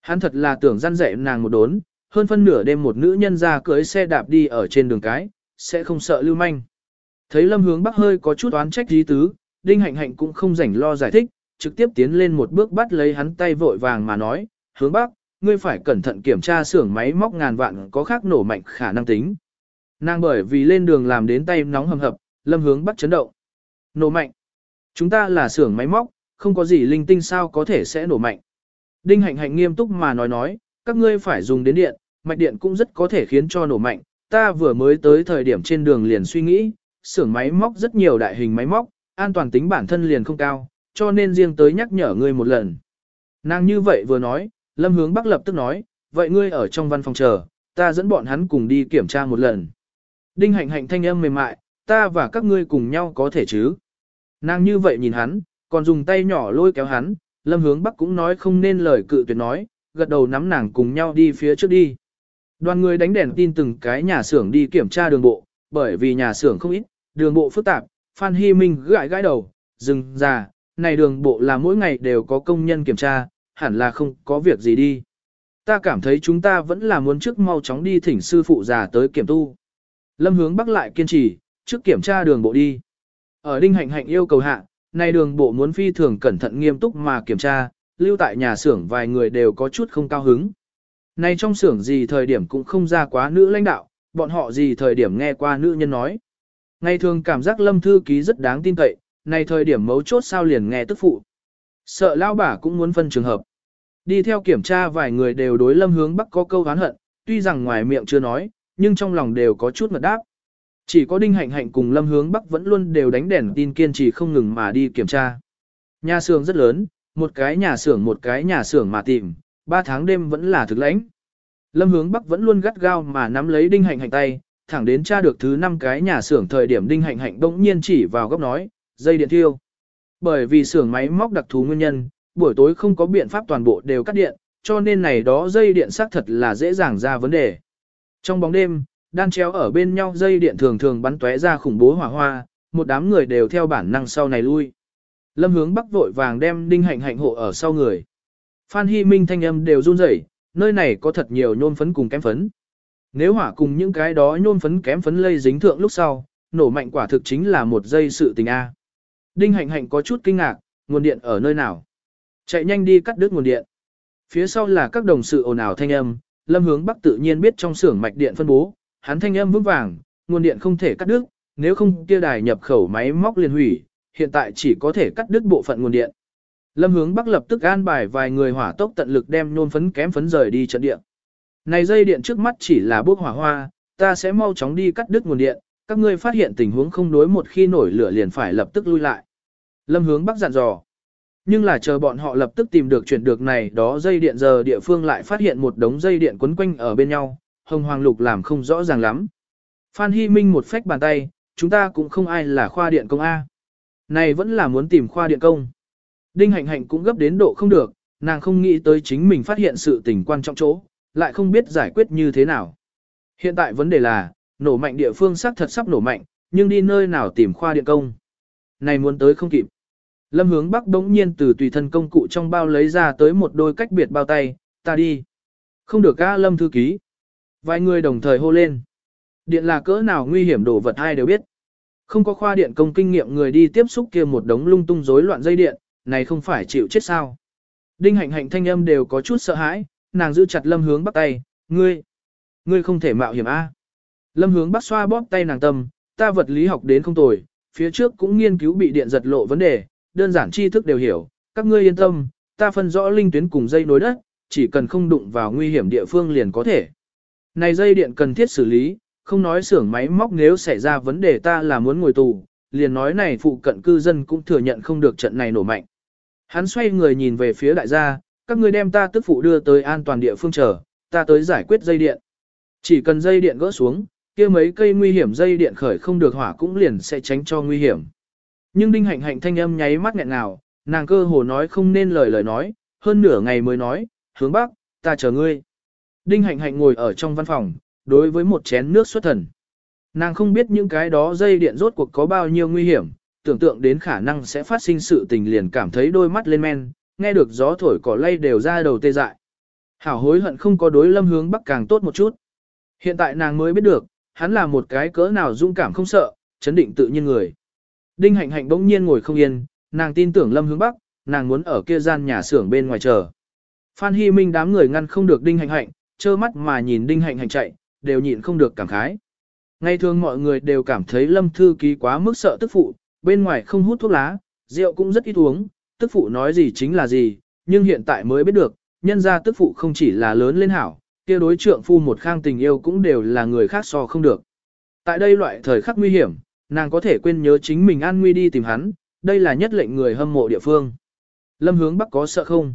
[SPEAKER 1] Hắn thật là tưởng răn dạy nàng một đốn, hơn phân nửa đêm một nữ nhân ra cưới xe đạp đi ở trên đường cái, sẽ không sợ lưu manh. Thấy lâm hướng bắc hơi có chút oán trách dí tứ, đinh hạnh hạnh cũng không rảnh lo giải thích, trực tiếp tiến lên một bước bắt lấy hắn tay vội vàng mà nói, hướng bắc, ngươi phải cẩn thận kiểm tra xưởng máy móc ngàn vạn có khác nổ mạnh khả năng tính. Nàng bởi vì lên đường làm đến tay nóng hầm hập, lâm hướng bắc chấn động. Nổ mạnh. Chúng ta là xưởng máy móc, không có gì linh tinh sao có thể sẽ nổ mạnh. Đinh hạnh hạnh nghiêm túc mà nói nói, các ngươi phải dùng đến điện, mạch điện cũng rất có thể khiến cho nổ mạnh. Ta vừa mới tới thời điểm trên đường liền suy nghĩ, xưởng máy móc rất nhiều đại hình máy móc, an toàn tính bản thân liền không cao, cho nên riêng tới nhắc nhở ngươi một lần. Nàng như vậy vừa nói, Lâm Hướng Bắc lập tức nói, vậy ngươi ở trong văn phòng chờ, ta dẫn bọn hắn cùng đi kiểm tra một lần. Đinh hạnh hạnh thanh âm mềm mại, ta và các ngươi cùng nhau có thể chứ. Nàng như vậy nhìn hắn, còn dùng tay nhỏ lôi kéo hắn, Lâm Hướng Bắc cũng nói không nên lời cự tuyệt nói, gật đầu nắm nàng cùng nhau đi phía trước đi. Đoàn người đánh đèn tin từng cái nhà xưởng đi kiểm tra đường bộ, bởi vì nhà xưởng không ít, đường bộ phức tạp, Phan Hy Minh gãi gãi đầu, dừng ra, này đường bộ là mỗi ngày đều có công nhân kiểm tra, hẳn là không có việc gì đi. Ta cảm thấy chúng ta vẫn là muốn trước mau chóng đi thỉnh sư phụ già tới kiểm tu. Lâm hướng bắc lại kiên trì, trước kiểm tra đường bộ đi. Ở đinh hạnh hạnh yêu cầu hạ, này đường bộ muốn phi thường cẩn thận nghiêm túc mà kiểm tra, lưu tại nhà xưởng vài người đều có chút không cao hứng. nay trong xưởng gì thời điểm cũng không ra quá nữ lãnh đạo, bọn họ gì thời điểm nghe qua nữ nhân nói. Ngày thường cảm giác lâm thư ký rất đáng tin cậy, nay thời điểm mấu chốt sao liền nghe tức phụ. Sợ lao bà cũng muốn phân trường hợp. Đi theo kiểm tra vài người đều đối lâm hướng bắc có câu hán hận, tuy rằng ngoài miệng chưa nói, nhưng trong lòng đều có chút mật đáp. Chỉ có đinh hạnh hạnh cùng lâm hướng bắc vẫn luôn đều đánh đèn tin kiên trì không ngừng mà đi kiểm tra. Nhà xưởng rất lớn, một cái nhà xưởng một cái nhà xưởng mà tìm, ba tháng đêm vẫn là thực lãnh. Lâm hướng bắc vẫn luôn gắt gao mà nắm lấy đinh hạnh hạnh tay, thẳng đến tra được thứ năm cái nhà xưởng thời điểm đinh hạnh hạnh bỗng nhiên chỉ vào góc nói, dây điện thiêu. Bởi vì xưởng máy móc đặc thù nguyên nhân, buổi tối không có biện pháp toàn bộ đều cắt điện, cho nên này đó dây điện xác thật là dễ dàng ra vấn đề. Trong bóng đêm, đan chéo ở bên nhau dây điện thường thường bắn tóe ra khủng bố hỏa hoa, một đám người đều theo bản năng sau này lui. Lâm hướng bắc vội vàng đem đinh hạnh hạnh hộ ở sau người. Phan Hy Minh thanh âm đều run rẩy, nơi này có thật nhiều nhôm phấn cùng kém phấn. Nếu hỏa cùng những cái đó nhôm phấn kém phấn lây dính thượng lúc sau, nổ mạnh quả thực chính là một giây sự tình A. Đinh hạnh hạnh có chút kinh ngạc, nguồn điện ở nơi nào? Chạy nhanh đi cắt đứt nguồn điện. Phía sau là các đồng sự ồn ào thanh âm, lâm hướng bắc tự nhiên biết trong xưởng mạch điện phân bố, hắn thanh âm vững vàng, nguồn điện không thể cắt đứt, nếu không kia đài nhập khẩu máy móc liền hủy, hiện tại chỉ có thể cắt đứt bộ phận nguồn điện. Lâm hướng bắc lập tức an bài vài người hỏa tốc tận lực đem nôn phấn kém phấn rời đi trận điện. Này dây điện trước mắt chỉ là bốc hỏa hoa, ta sẽ mau chóng đi cắt đứt nguồn điện, các ngươi phát hiện tình huống không đối một khi nổi lửa liền phải lập tức lui lại. Lâm hướng bắc dặn dò. Nhưng là chờ bọn họ lập tức tìm được chuyển được này đó dây điện giờ địa phương lại phát hiện một đống dây điện quấn quanh ở bên nhau, hồng hoàng lục làm không rõ ràng lắm. Phan Hy Minh một phách bàn tay, chúng ta cũng không ai là khoa điện công A. Này vẫn là muốn tìm khoa điện công. Đinh hạnh hạnh cũng gấp đến độ không được, nàng không nghĩ tới chính mình phát hiện sự tình quan trọng chỗ, lại không biết giải quyết như thế nào. Hiện tại vấn đề là, nổ mạnh địa phương xác thật sắp nổ mạnh, nhưng đi nơi nào tìm khoa điện công. Này muốn tới không kịp. Lâm hướng bắc đống nhiên từ tùy thân công cụ trong bao lấy ra tới một đôi cách biệt bao tay, ta đi. Không được ca lâm thư ký. Vài người đồng thời hô lên. Điện là cỡ nào nguy hiểm đồ vật ai đều biết. Không có khoa điện công kinh nghiệm người đi tiếp xúc kia một đống lung tung rối loạn dây điện, này không phải chịu chết sao. Đinh hạnh hạnh thanh âm đều có chút sợ hãi, nàng giữ chặt lâm hướng bắt tay, ngươi, ngươi không thể mạo hiểm a. Lâm hướng bắt xoa bóp tay nàng tâm, ta vật lý học đến không tồi, phía trước cũng nghiên cứu bị điện giật lộ vấn đề, đơn giản tri thức đều hiểu, các ngươi yên tâm, ta phân rõ linh tuyến cùng dây nối đất, chỉ cần không đụng vào nguy hiểm địa phương liền có thể. Này dây điện cần thiết xử lý, không nói xưởng máy móc nếu xảy ra vấn đề ta là muốn ngồi tù, liền nói này phụ cận cư dân cũng thừa nhận không được trận này nổ mạnh. Hắn xoay người nhìn về phía đại gia, các ngươi đem ta tức phụ đưa tới an toàn địa phương chờ, ta tới giải quyết dây điện. Chỉ cần dây điện gỡ xuống, kia mấy cây nguy hiểm dây điện khởi không được hỏa cũng liền sẽ tránh cho nguy hiểm. Nhưng đinh hạnh hạnh thanh âm nháy mắt nghẹn nào, nàng cơ hồ nói không nên lời lời nói, hơn nửa ngày mới nói, hướng bắc, ta chờ ngươi. Đinh hạnh hạnh ngồi ở trong văn phòng, đối với một chén nước xuất thần. Nàng không biết những cái đó dây điện rốt cuộc có bao nhiêu nguy hiểm, tưởng tượng đến khả năng sẽ phát sinh sự tình liền cảm thấy đôi mắt lên men, nghe được gió thổi cỏ lay đều ra đầu tê dại. Hảo hối hận không có đối lâm hướng bắc càng tốt một chút. Hiện tại nàng mới biết được, hắn là một cái cỡ nào dũng cảm không sợ, chấn định tự nhiên người. Đinh hạnh hạnh bỗng nhiên ngồi không yên, nàng tin tưởng lâm hướng bắc, nàng muốn ở kia gian nhà xưởng bên ngoài chờ. Phan Hy Minh đám người ngăn không được đinh hạnh hạnh, trơ mắt mà nhìn đinh hạnh hạnh chạy, đều nhịn không được cảm khái. Ngày thường mọi người đều cảm thấy lâm thư ký quá mức sợ tức phụ, bên ngoài không hút thuốc lá, rượu cũng rất ít uống, tức phụ nói gì chính là gì, nhưng hiện tại mới biết được, nhân ra tức phụ không chỉ là lớn lên hảo, kia đối trượng phu một khang tình yêu cũng đều là người khác so không được. Tại đây loại thời khắc nguy hiểm, nàng có thể quên nhớ chính mình an nguy đi tìm hắn, đây là nhất lệnh người hâm mộ địa phương. Lâm hướng bắc có sợ không?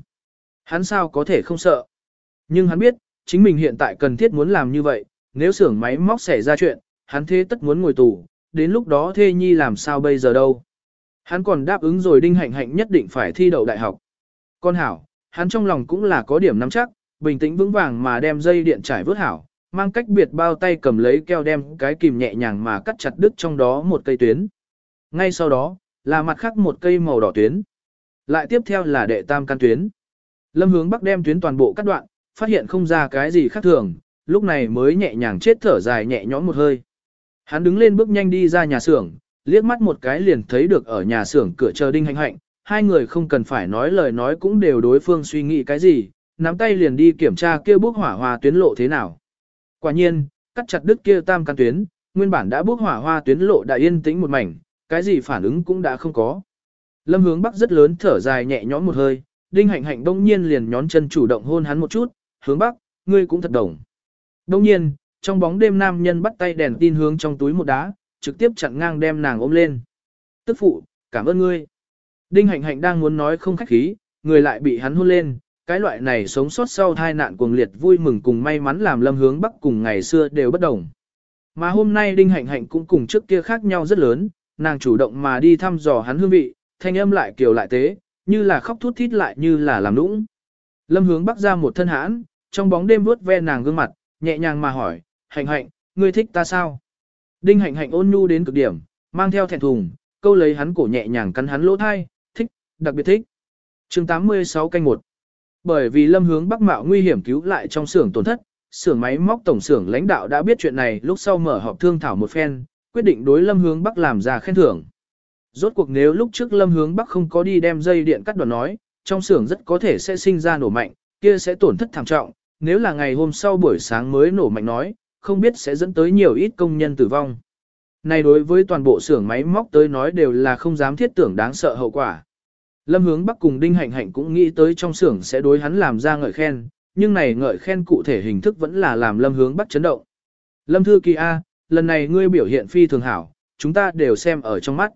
[SPEAKER 1] Hắn sao có thể không sợ? Nhưng hắn biết, chính mình hiện tại cần thiết muốn làm như vậy, nếu xưởng máy móc xảy ra chuyện, hắn thế tất muốn ngồi tù, đến lúc đó thê nhi làm sao bây giờ đâu. Hắn còn đáp ứng rồi đinh hạnh hạnh nhất định phải thi đậu đại học. Con hảo, hắn trong lòng cũng là có điểm nắm chắc, bình tĩnh vững vàng mà đem dây điện trải vớt hảo, mang cách biệt bao tay cầm lấy keo đem cái kìm nhẹ nhàng mà cắt chặt đứt trong đó một cây tuyến. Ngay sau đó, là mặt khác một cây màu đỏ tuyến. Lại tiếp theo là đệ tam căn tuyến. Lâm hướng bắc đem tuyến toàn bộ cắt đoạn, phát hiện không ra cái gì khác thường, lúc này mới nhẹ nhàng chết thở dài nhẹ nhõm một hơi. Hắn đứng lên bước nhanh đi ra nhà xưởng, liếc mắt một cái liền thấy được ở nhà xưởng cửa chờ đinh hạnh hạnh, hai người không cần phải nói lời nói cũng đều đối phương suy nghĩ cái gì, nắm tay liền đi kiểm tra kia bước hỏa hoa tuyến lộ thế nào. Quả nhiên, cắt chặt đứt kia tam căn tuyến, nguyên bản đã bước hỏa hoa tuyến lộ đã yên tĩnh một mảnh, cái gì phản ứng cũng đã không có. Lâm hướng bắc rất lớn thở dài nhẹ nhõm một hơi, đinh hạnh hạnh đông nhiên liền nhón chân chủ động hôn hắn một chút, hướng bắc, ngươi cũng thật đồng. Đông nhiên, trong bóng đêm nam nhân bắt tay đèn tin hướng trong túi một đá, trực tiếp chặn ngang đem nàng ôm lên. Tức phụ, cảm ơn ngươi. Đinh hạnh hạnh đang muốn nói không khách khí, người lại bị hắn hôn lên, cái loại này sống sót sau tai nạn cuồng liệt vui mừng cùng may mắn làm lâm hướng bắc cùng ngày xưa đều bất đồng. Mà hôm nay đinh hạnh hạnh cũng cùng trước kia khác nhau rất lớn, nàng chủ động mà đi thăm dò hắn hương vị, thanh âm lại kiều lại tế, như là khóc thút thít lại như là làm nũng. Lâm hướng bắc ra một thân hãn, trong bóng đêm vuốt ve nàng gương mặt, nhẹ nhàng mà hỏi, hạnh hạnh, ngươi thích ta sao? Đinh hạnh hạnh ôn nhu đến cực điểm, mang theo thẹn thùng, câu lấy hắn cổ nhẹ nhàng cắn hắn lỗ thai, thích, đặc biệt thích. chương 86 canh 1 Bởi vì lâm hướng bắc mạo nguy hiểm cứu lại trong xưởng tổn thất, xưởng máy móc tổng xưởng lãnh đạo đã biết chuyện này lúc sau mở họp thương thảo một phen, quyết định đối lâm hướng bắc làm ra khen thưởng. Rốt cuộc nếu lúc trước lâm hướng bắc không có đi đem dây điện cắt đoạn nói, trong xưởng rất có thể sẽ sinh ra nổ mạnh, kia sẽ tổn thất thảm trọng, nếu là ngày hôm sau buổi sáng mới nổ mạnh nói, không biết sẽ dẫn tới nhiều ít công nhân tử vong. Này đối với toàn bộ xưởng máy móc tới nói đều là không dám thiết tưởng đáng sợ hậu quả. Lâm hướng bắc cùng Đinh Hạnh Hạnh cũng nghĩ tới trong xưởng sẽ đối hắn làm ra ngợi khen, nhưng này ngợi khen cụ thể hình thức vẫn là làm lâm hướng bắc chấn động. Lâm Thư Kỳ A, lần này ngươi biểu hiện phi thường hảo, chúng ta đều xem ở trong mắt.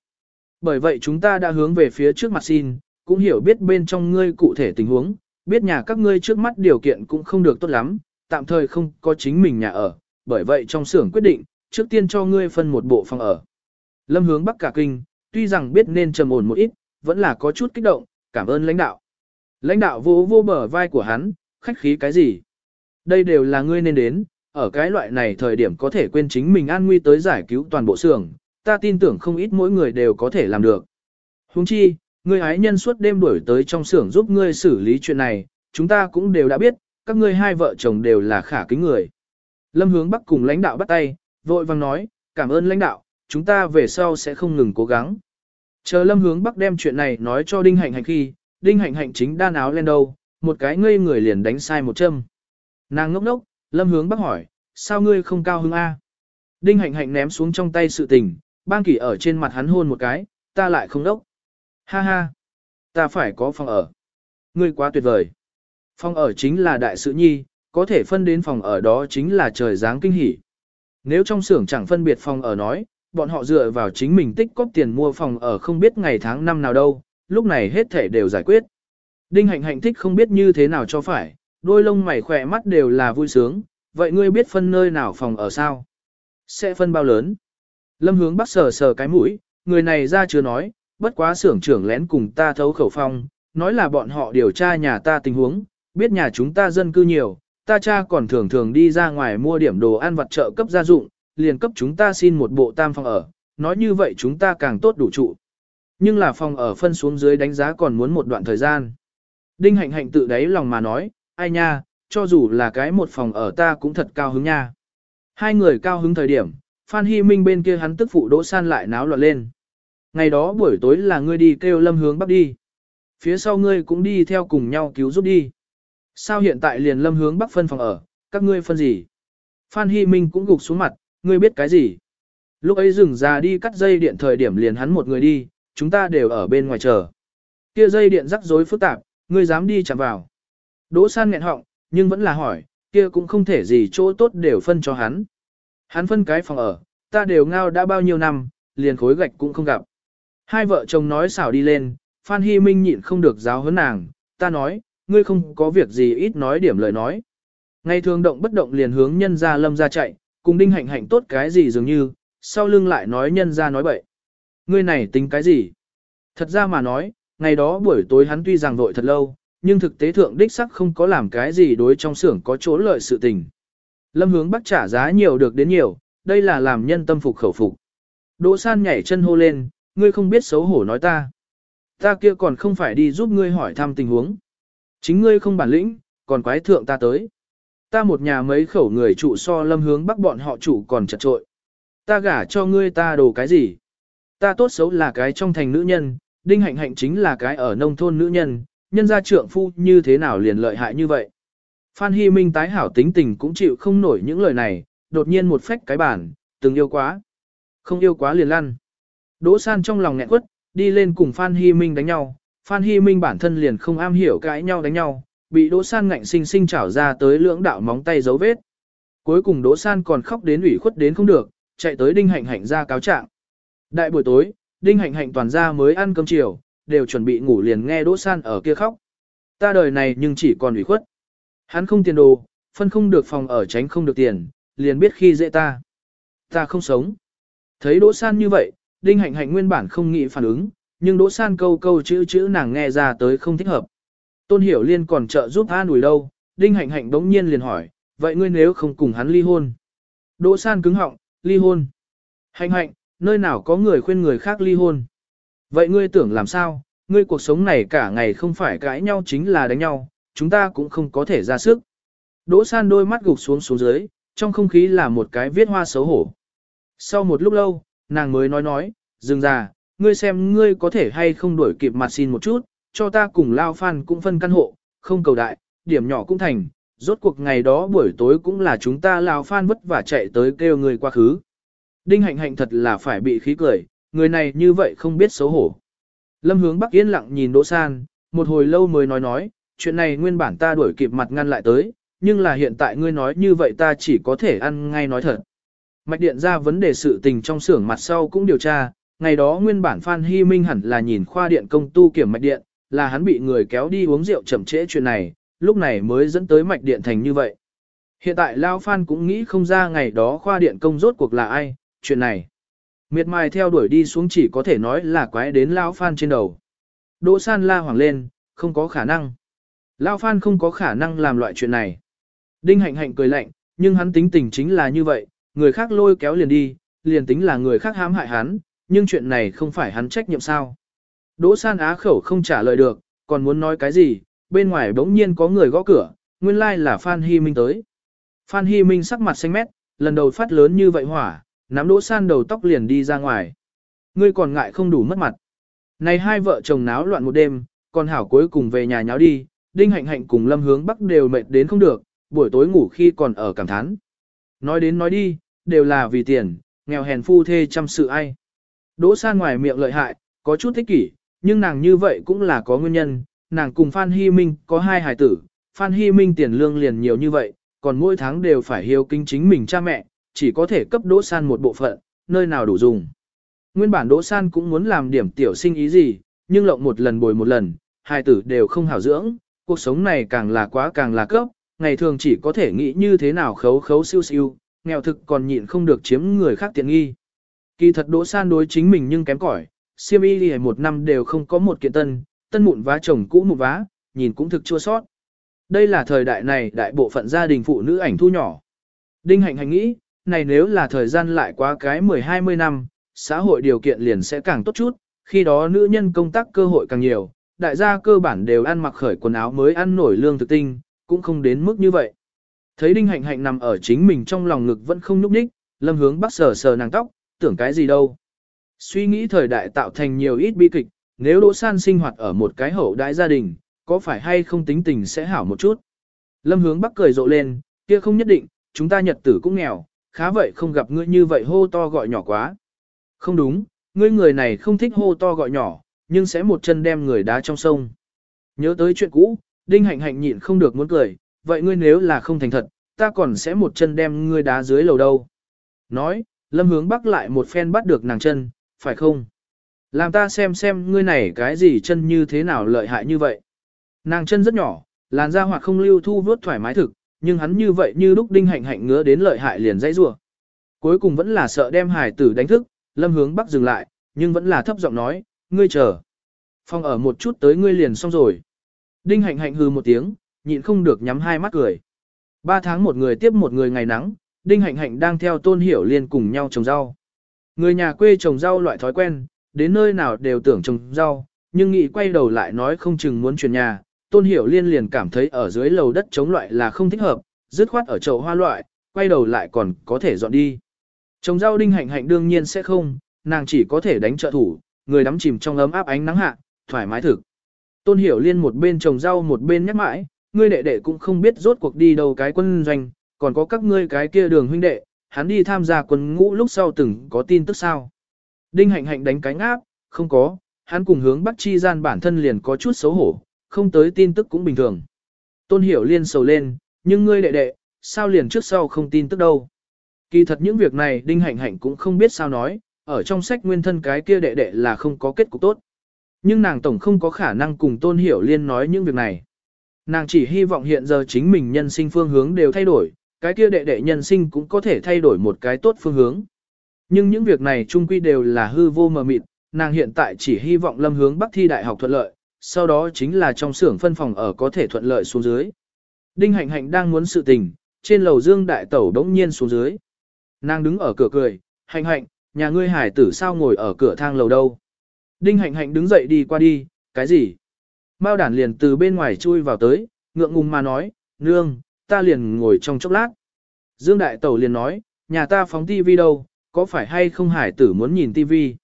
[SPEAKER 1] Bởi vậy chúng ta đã hướng về phía trước mặt xin, cũng hiểu biết bên trong ngươi cụ thể tình huống, biết nhà các ngươi trước mắt điều kiện cũng không được tốt lắm, tạm thời không có chính mình nhà ở, bởi vậy trong xưởng quyết định, trước tiên cho ngươi phân một bộ phòng ở. Lâm hướng bắc cả kinh, tuy rằng biết nên trầm ổn một ít, vẫn là có chút kích động, cảm ơn lãnh đạo. Lãnh đạo vô vô bờ vai của hắn, khách khí cái gì? Đây đều là ngươi nên đến, ở cái loại này thời điểm có thể quên chính mình an nguy tới giải cứu toàn bộ xưởng, ta tin tưởng không ít mỗi người đều có thể làm được. Huống chi, ngươi ái nhân suốt đêm đuổi tới trong xưởng giúp ngươi xử lý chuyện này, chúng ta cũng đều đã biết, các ngươi hai vợ chồng đều là khả kính người. Lâm hướng bắc cùng lãnh đạo bắt tay, vội vang nói, cảm ơn lãnh đạo, chúng ta về sau sẽ không ngừng cố gắng. Chờ lâm hướng bắc đem chuyện này nói cho đinh hạnh hạnh khi, đinh hạnh hạnh chính đan áo lên đâu, một cái ngây người liền đánh sai một châm. Nàng ngốc ngốc, lâm hướng bắc hỏi, sao ngươi không cao hứng A? Đinh hạnh hạnh ném xuống trong tay sự tình, bang kỷ ở trên mặt hắn hôn một cái, ta lại không đốc. Ha ha, ta phải có phòng ở. Ngươi quá tuyệt vời. Phòng ở chính là đại sự nhi, có thể phân đến phòng ở đó chính là trời dáng kinh hỉ. Nếu trong xưởng chẳng phân biệt phòng ở nói, bọn họ dựa vào chính mình tích cóp tiền mua phòng ở không biết ngày tháng năm nào đâu, lúc này hết thể đều giải quyết. Đinh hạnh hạnh thích không biết như thế nào cho phải, đôi lông mày khỏe mắt đều là vui sướng, vậy ngươi biết phân nơi nào phòng ở sao? Sẽ phân bao lớn? Lâm hướng bắt sờ sờ cái mũi, người này ra chưa nói, bất quá xưởng trưởng lén cùng ta thấu khẩu phong, nói là bọn họ điều tra nhà ta tình huống, biết nhà chúng ta dân cư nhiều, ta cha còn thường thường đi ra ngoài mua điểm đồ ăn vặt trợ cấp gia dụng, liền cấp chúng ta xin một bộ tam phòng ở, nói như vậy chúng ta càng tốt đủ trụ. Nhưng là phòng ở phân xuống dưới đánh giá còn muốn một đoạn thời gian. Đinh hạnh hạnh tự đáy lòng mà nói, ai nha, cho dù là cái một phòng ở ta cũng thật cao hứng nha. Hai người cao hứng thời điểm, Phan Hy Minh bên kia hắn tức phụ đỗ san lại náo loạn lên. Ngày đó buổi tối là ngươi đi kêu lâm hướng bắc đi. Phía sau ngươi cũng đi theo cùng nhau cứu giúp đi. Sao hiện tại liền lâm hướng bắc phân phòng ở, các ngươi phân gì? Phan Hy Minh cũng gục xuống mặt, ngươi biết cái gì? Lúc ấy dừng ra đi cắt dây điện thời điểm liền hắn một người đi, chúng ta đều ở bên ngoài chờ. Kia dây điện rắc rối phức tạp, ngươi dám đi chạm vào. Đỗ san nghẹn họng, nhưng vẫn là hỏi, kia cũng không thể gì chỗ tốt đều phân cho hắn. Hắn phân cái phòng ở, ta đều ngao đã bao nhiêu năm, liền khối gạch cũng không gặp. Hai vợ chồng nói xảo đi lên, Phan Hy Minh nhịn không được giáo huấn nàng, ta nói, ngươi không có việc gì ít nói điểm lời nói. Ngày thường động bất động liền hướng nhân ra lâm ra chạy, cùng đinh hạnh hạnh tốt cái gì dường như, sau lưng lại nói nhân ra nói bậy. Ngươi này tính cái gì? Thật ra mà nói, ngày đó buổi tối hắn tuy rằng vội thật lâu, nhưng thực tế thượng đích sắc không có làm cái gì đối trong xưởng có chỗ lợi sự tình. Lâm hướng bắt trả giá nhiều được đến nhiều, đây là làm nhân tâm phục khẩu phục. Đỗ san nhảy chân hô lên, ngươi không biết xấu hổ nói ta. Ta kia còn không phải đi giúp ngươi hỏi thăm tình huống. Chính ngươi không bản lĩnh, còn quái thượng ta tới. Ta một nhà mấy khẩu người trụ so lâm hướng bắc bọn họ chủ còn chật trội. Ta gả cho ngươi ta đồ cái gì? Ta tốt xấu là cái trong thành nữ nhân, đinh hạnh hạnh chính là cái ở nông thôn nữ nhân, nhân gia trượng phu như thế nào liền lợi hại như vậy. Phan Hy Minh tái hảo tính tình cũng chịu không nổi những lời này, đột nhiên một phách cái bản, từng yêu quá. Không yêu quá liền lăn. Đỗ San trong lòng nghẹn quất, đi lên cùng Phan Hy Minh đánh nhau. Phan Hy Minh bản thân liền không am hiểu cãi nhau đánh nhau, bị Đỗ San ngạnh sinh sinh chảo ra tới lưỡng đạo móng tay dấu vết. Cuối cùng Đỗ San còn khóc đến ủy khuất đến không được, chạy tới Đinh Hạnh Hạnh ra cáo trạng. Đại buổi tối, Đinh Hạnh Hạnh toàn ra mới ăn cơm chiều, đều chuẩn bị ngủ liền nghe Đỗ San ở kia khóc. Ta đời này nhưng chỉ còn ủy khuất. Hắn không tiền đồ, phân không được phòng ở tránh không được tiền, liền biết khi dễ ta. Ta không sống. Thấy Đỗ San như vậy, Đinh Hạnh Hạnh nguyên bản không nghĩ phản ứng, nhưng Đỗ San câu câu chữ chữ nàng nghe ra tới không thích hợp. Tôn Hiểu Liên còn trợ giúp an ủi đâu, Đinh Hạnh Hạnh đống nhiên liền hỏi, vậy ngươi nếu không cùng hắn ly hôn? Đỗ San cứng họng, ly hôn. Hạnh Hạnh, nơi nào có người khuyên người khác ly hôn? Vậy ngươi tưởng làm sao? Ngươi cuộc sống này cả ngày không phải cãi nhau chính là đánh nhau, chúng ta cũng không có thể ra sức. Đỗ San đôi mắt gục xuống xuống dưới, trong không khí là một cái viết hoa xấu hổ. Sau một lúc lâu, nàng mới nói nói, dừng ra, ngươi xem ngươi có thể hay không đuổi kịp mặt xin một chút, cho ta cùng Lao Phan cũng phân căn hộ, không cầu đại, điểm nhỏ cũng thành, rốt cuộc ngày đó buổi tối cũng là chúng ta Lao Phan vất vả chạy tới kêu người quá khứ. Đinh hạnh hạnh thật là phải bị khí cười, người này như vậy không biết xấu hổ. Lâm hướng Bắc yên lặng nhìn Đỗ San, một hồi lâu mới nói nói, chuyện này nguyên bản ta đuổi kịp mặt ngăn lại tới, nhưng là hiện tại ngươi nói như vậy ta chỉ có thể ăn ngay nói thật. Mạch điện ra vấn đề sự tình trong xưởng mặt sau cũng điều tra, ngày đó nguyên bản Phan Hy Minh hẳn là nhìn khoa điện công tu kiểm mạch điện, là hắn bị người kéo đi uống rượu chậm trễ chuyện này, lúc này mới dẫn tới mạch điện thành như vậy. Hiện tại Lao Phan cũng nghĩ không ra ngày đó khoa điện công rốt cuộc là ai, chuyện này. Miệt mài theo đuổi đi xuống chỉ có thể nói là quái đến Lao Phan trên đầu. Đỗ San la hoàng lên, không có khả năng. Lao Phan không có khả năng làm loại chuyện này. Đinh hạnh hạnh cười lạnh, nhưng hắn tính tình chính là như vậy, người khác lôi kéo liền đi, liền tính là người khác hãm hại hắn, nhưng chuyện này không phải hắn trách nhiệm sao. Đỗ san á khẩu không trả lời được, còn muốn nói cái gì, bên ngoài bỗng nhiên có người gõ cửa, nguyên lai like là Phan Hy Minh tới. Phan Hy Minh sắc mặt xanh mét, lần đầu phát lớn như vậy hỏa, nắm đỗ san đầu tóc liền đi ra ngoài. Ngươi còn ngại không đủ mất mặt. Này hai vợ chồng náo loạn một đêm, còn hảo cuối cùng về nhà nháo đi, Đinh Hạnh Hạnh cùng Lâm Hướng Bắc đều mệt đến không được, buổi tối ngủ khi còn ở cảm thán. Nói đến nói đi, đều là vì tiền, nghèo hèn phu thê chăm sự ai. Đỗ san ngoài miệng lợi hại, có chút thích kỷ, nhưng nàng như vậy cũng là có nguyên nhân, nàng cùng Phan Hy Minh có hai hài tử, Phan Hy Minh tiền lương liền nhiều như vậy, còn mỗi tháng đều phải hiếu kinh chính mình cha mẹ, chỉ có thể cấp Đỗ San một bộ phận, nơi nào đủ dùng. Nguyên bản Đỗ San cũng muốn làm điểm tiểu sinh ý gì, nhưng lộng một lần bồi một lần, hai tử đều không hảo dưỡng, cuộc sống này càng là quá càng là cấp, ngày thường chỉ có thể nghĩ như thế nào khấu khấu siêu siêu, nghèo thực còn nhịn không được chiếm người khác tiện nghi. Kỳ thật Đỗ San đối chính mình nhưng kém cỏi, siêm y lìa một năm đều không có một kiện tân, tân mụn vá chồng cũ mụn vá, nhìn cũng thực chua sót. Đây là thời đại này đại bộ phận gia đình phụ nữ ảnh thu nhỏ. Đinh hạnh hành nghĩ, này nếu là thời gian lại quá cái 10-20 năm, xã hội điều kiện liền sẽ càng tốt chút, khi đó nữ nhân công tác cơ hội càng nhiều, đại gia cơ bản đều ăn mặc khởi quần áo mới ăn nổi lương thực tinh, cũng không đến mức như vậy. Thấy Đinh Hạnh Hạnh nằm ở chính mình trong lòng ngực vẫn không nhúc nhích, Lâm Hướng Bắc sờ sờ nàng tóc, tưởng cái gì đâu. Suy nghĩ thời đại tạo thành nhiều ít bi kịch, nếu Đỗ San sinh hoạt ở một cái hậu đại gia đình, có phải hay không tính tình sẽ hảo một chút. Lâm Hướng Bắc cười rộ lên, kia không nhất định, chúng ta nhật tử cũng nghèo, khá vậy không gặp ngươi như vậy hô to gọi nhỏ quá. Không đúng, ngươi người này không thích hô to gọi nhỏ, nhưng sẽ một chân đem người đá trong sông. Nhớ tới chuyện cũ, Đinh Hạnh Hạnh nhịn không được muốn cười, vậy ngươi nếu là không thành thật, ta còn sẽ một chân đem ngươi đá dưới lầu đâu. Nói, Lâm Hướng Bắc lại một phen bắt được nàng chân, phải không? Làm ta xem xem ngươi này cái gì chân như thế nào lợi hại như vậy. Nàng chân rất nhỏ, làn da hoặc không lưu thu vớt thoải mái thực, nhưng hắn như vậy như lúc Đinh Hạnh Hạnh ngứa đến lợi hại liền dãy rủa. Cuối cùng vẫn là sợ đem hải tử đánh thức, Lâm Hướng Bắc dừng lại, nhưng vẫn là thấp giọng nói, ngươi chờ. Phong ở một chút tới ngươi liền xong rồi. Đinh hạnh hạnh hư một tiếng, nhịn không được nhắm hai mắt cười. Ba tháng một người tiếp một người ngày nắng, Đinh hạnh hạnh đang theo tôn hiểu liên cùng nhau trồng rau. Người nhà quê trồng rau loại thói quen, đến nơi nào đều tưởng trồng rau, nhưng nghĩ quay đầu lại nói không chừng muốn chuyển nhà, Tôn Hiểu Liên liền cảm thấy ở dưới lầu đất chống loại là không thích hợp, dứt khoát ở chậu hoa loại, quay đầu lại còn có thể dọn đi. Trồng rau đinh hạnh hạnh đương nhiên sẽ không, nàng chỉ có thể đánh trợ thủ, người đắm chìm trong ấm áp ánh nắng hạ, thoải mái thực. Tôn Hiểu Liên một bên trồng rau một bên nhắc mãi, ngươi đệ đệ cũng không biết rốt cuộc đi đâu cái quân doanh, còn có các ngươi cái kia đường huynh đệ, hắn đi tham gia quân ngũ lúc sau từng có tin tức sao. Đinh hạnh hạnh đánh cánh áp, không có, hắn cùng hướng Bắc Chi gian bản thân liền có chút xấu hổ, không tới tin tức cũng bình thường. Tôn Hiểu Liên sầu lên, nhưng ngươi đệ đệ, sao liền trước sau không tin tức đâu. Kỳ thật những việc này Đinh Hạnh Hạnh cũng không biết sao nói, ở trong sách nguyên thân cái kia đệ đệ là không có kết cục tốt. Nhưng nàng tổng không có khả năng cùng Tôn Hiểu Liên nói những việc này. Nàng chỉ hy vọng hiện giờ chính mình nhân sinh phương hướng đều thay đổi, cái kia đệ đệ nhân sinh cũng có thể thay đổi một cái tốt phương hướng. Nhưng những việc này chung quy đều là hư vô mờ mịt, nàng hiện tại chỉ hy vọng lâm hướng Bắc thi đại học thuận lợi, sau đó chính là trong xưởng phân phòng ở có thể thuận lợi xuống dưới. Đinh Hạnh Hạnh đang muốn sự tình, trên lầu Dương Đại Tẩu đống nhiên xuống dưới. Nàng đứng ở cửa cười, Hạnh Hạnh, nhà ngươi hải tử sao ngồi ở cửa thang lầu đâu. Đinh Hạnh Hạnh đứng dậy đi qua đi, cái gì? Mao đản liền từ bên ngoài chui vào tới, ngượng ngùng mà nói, nương, ta liền ngồi trong chốc lát. Dương Đại Tẩu liền nói, nhà ta phóng tivi đâu, có phải hay không hải tử muốn nhìn tivi?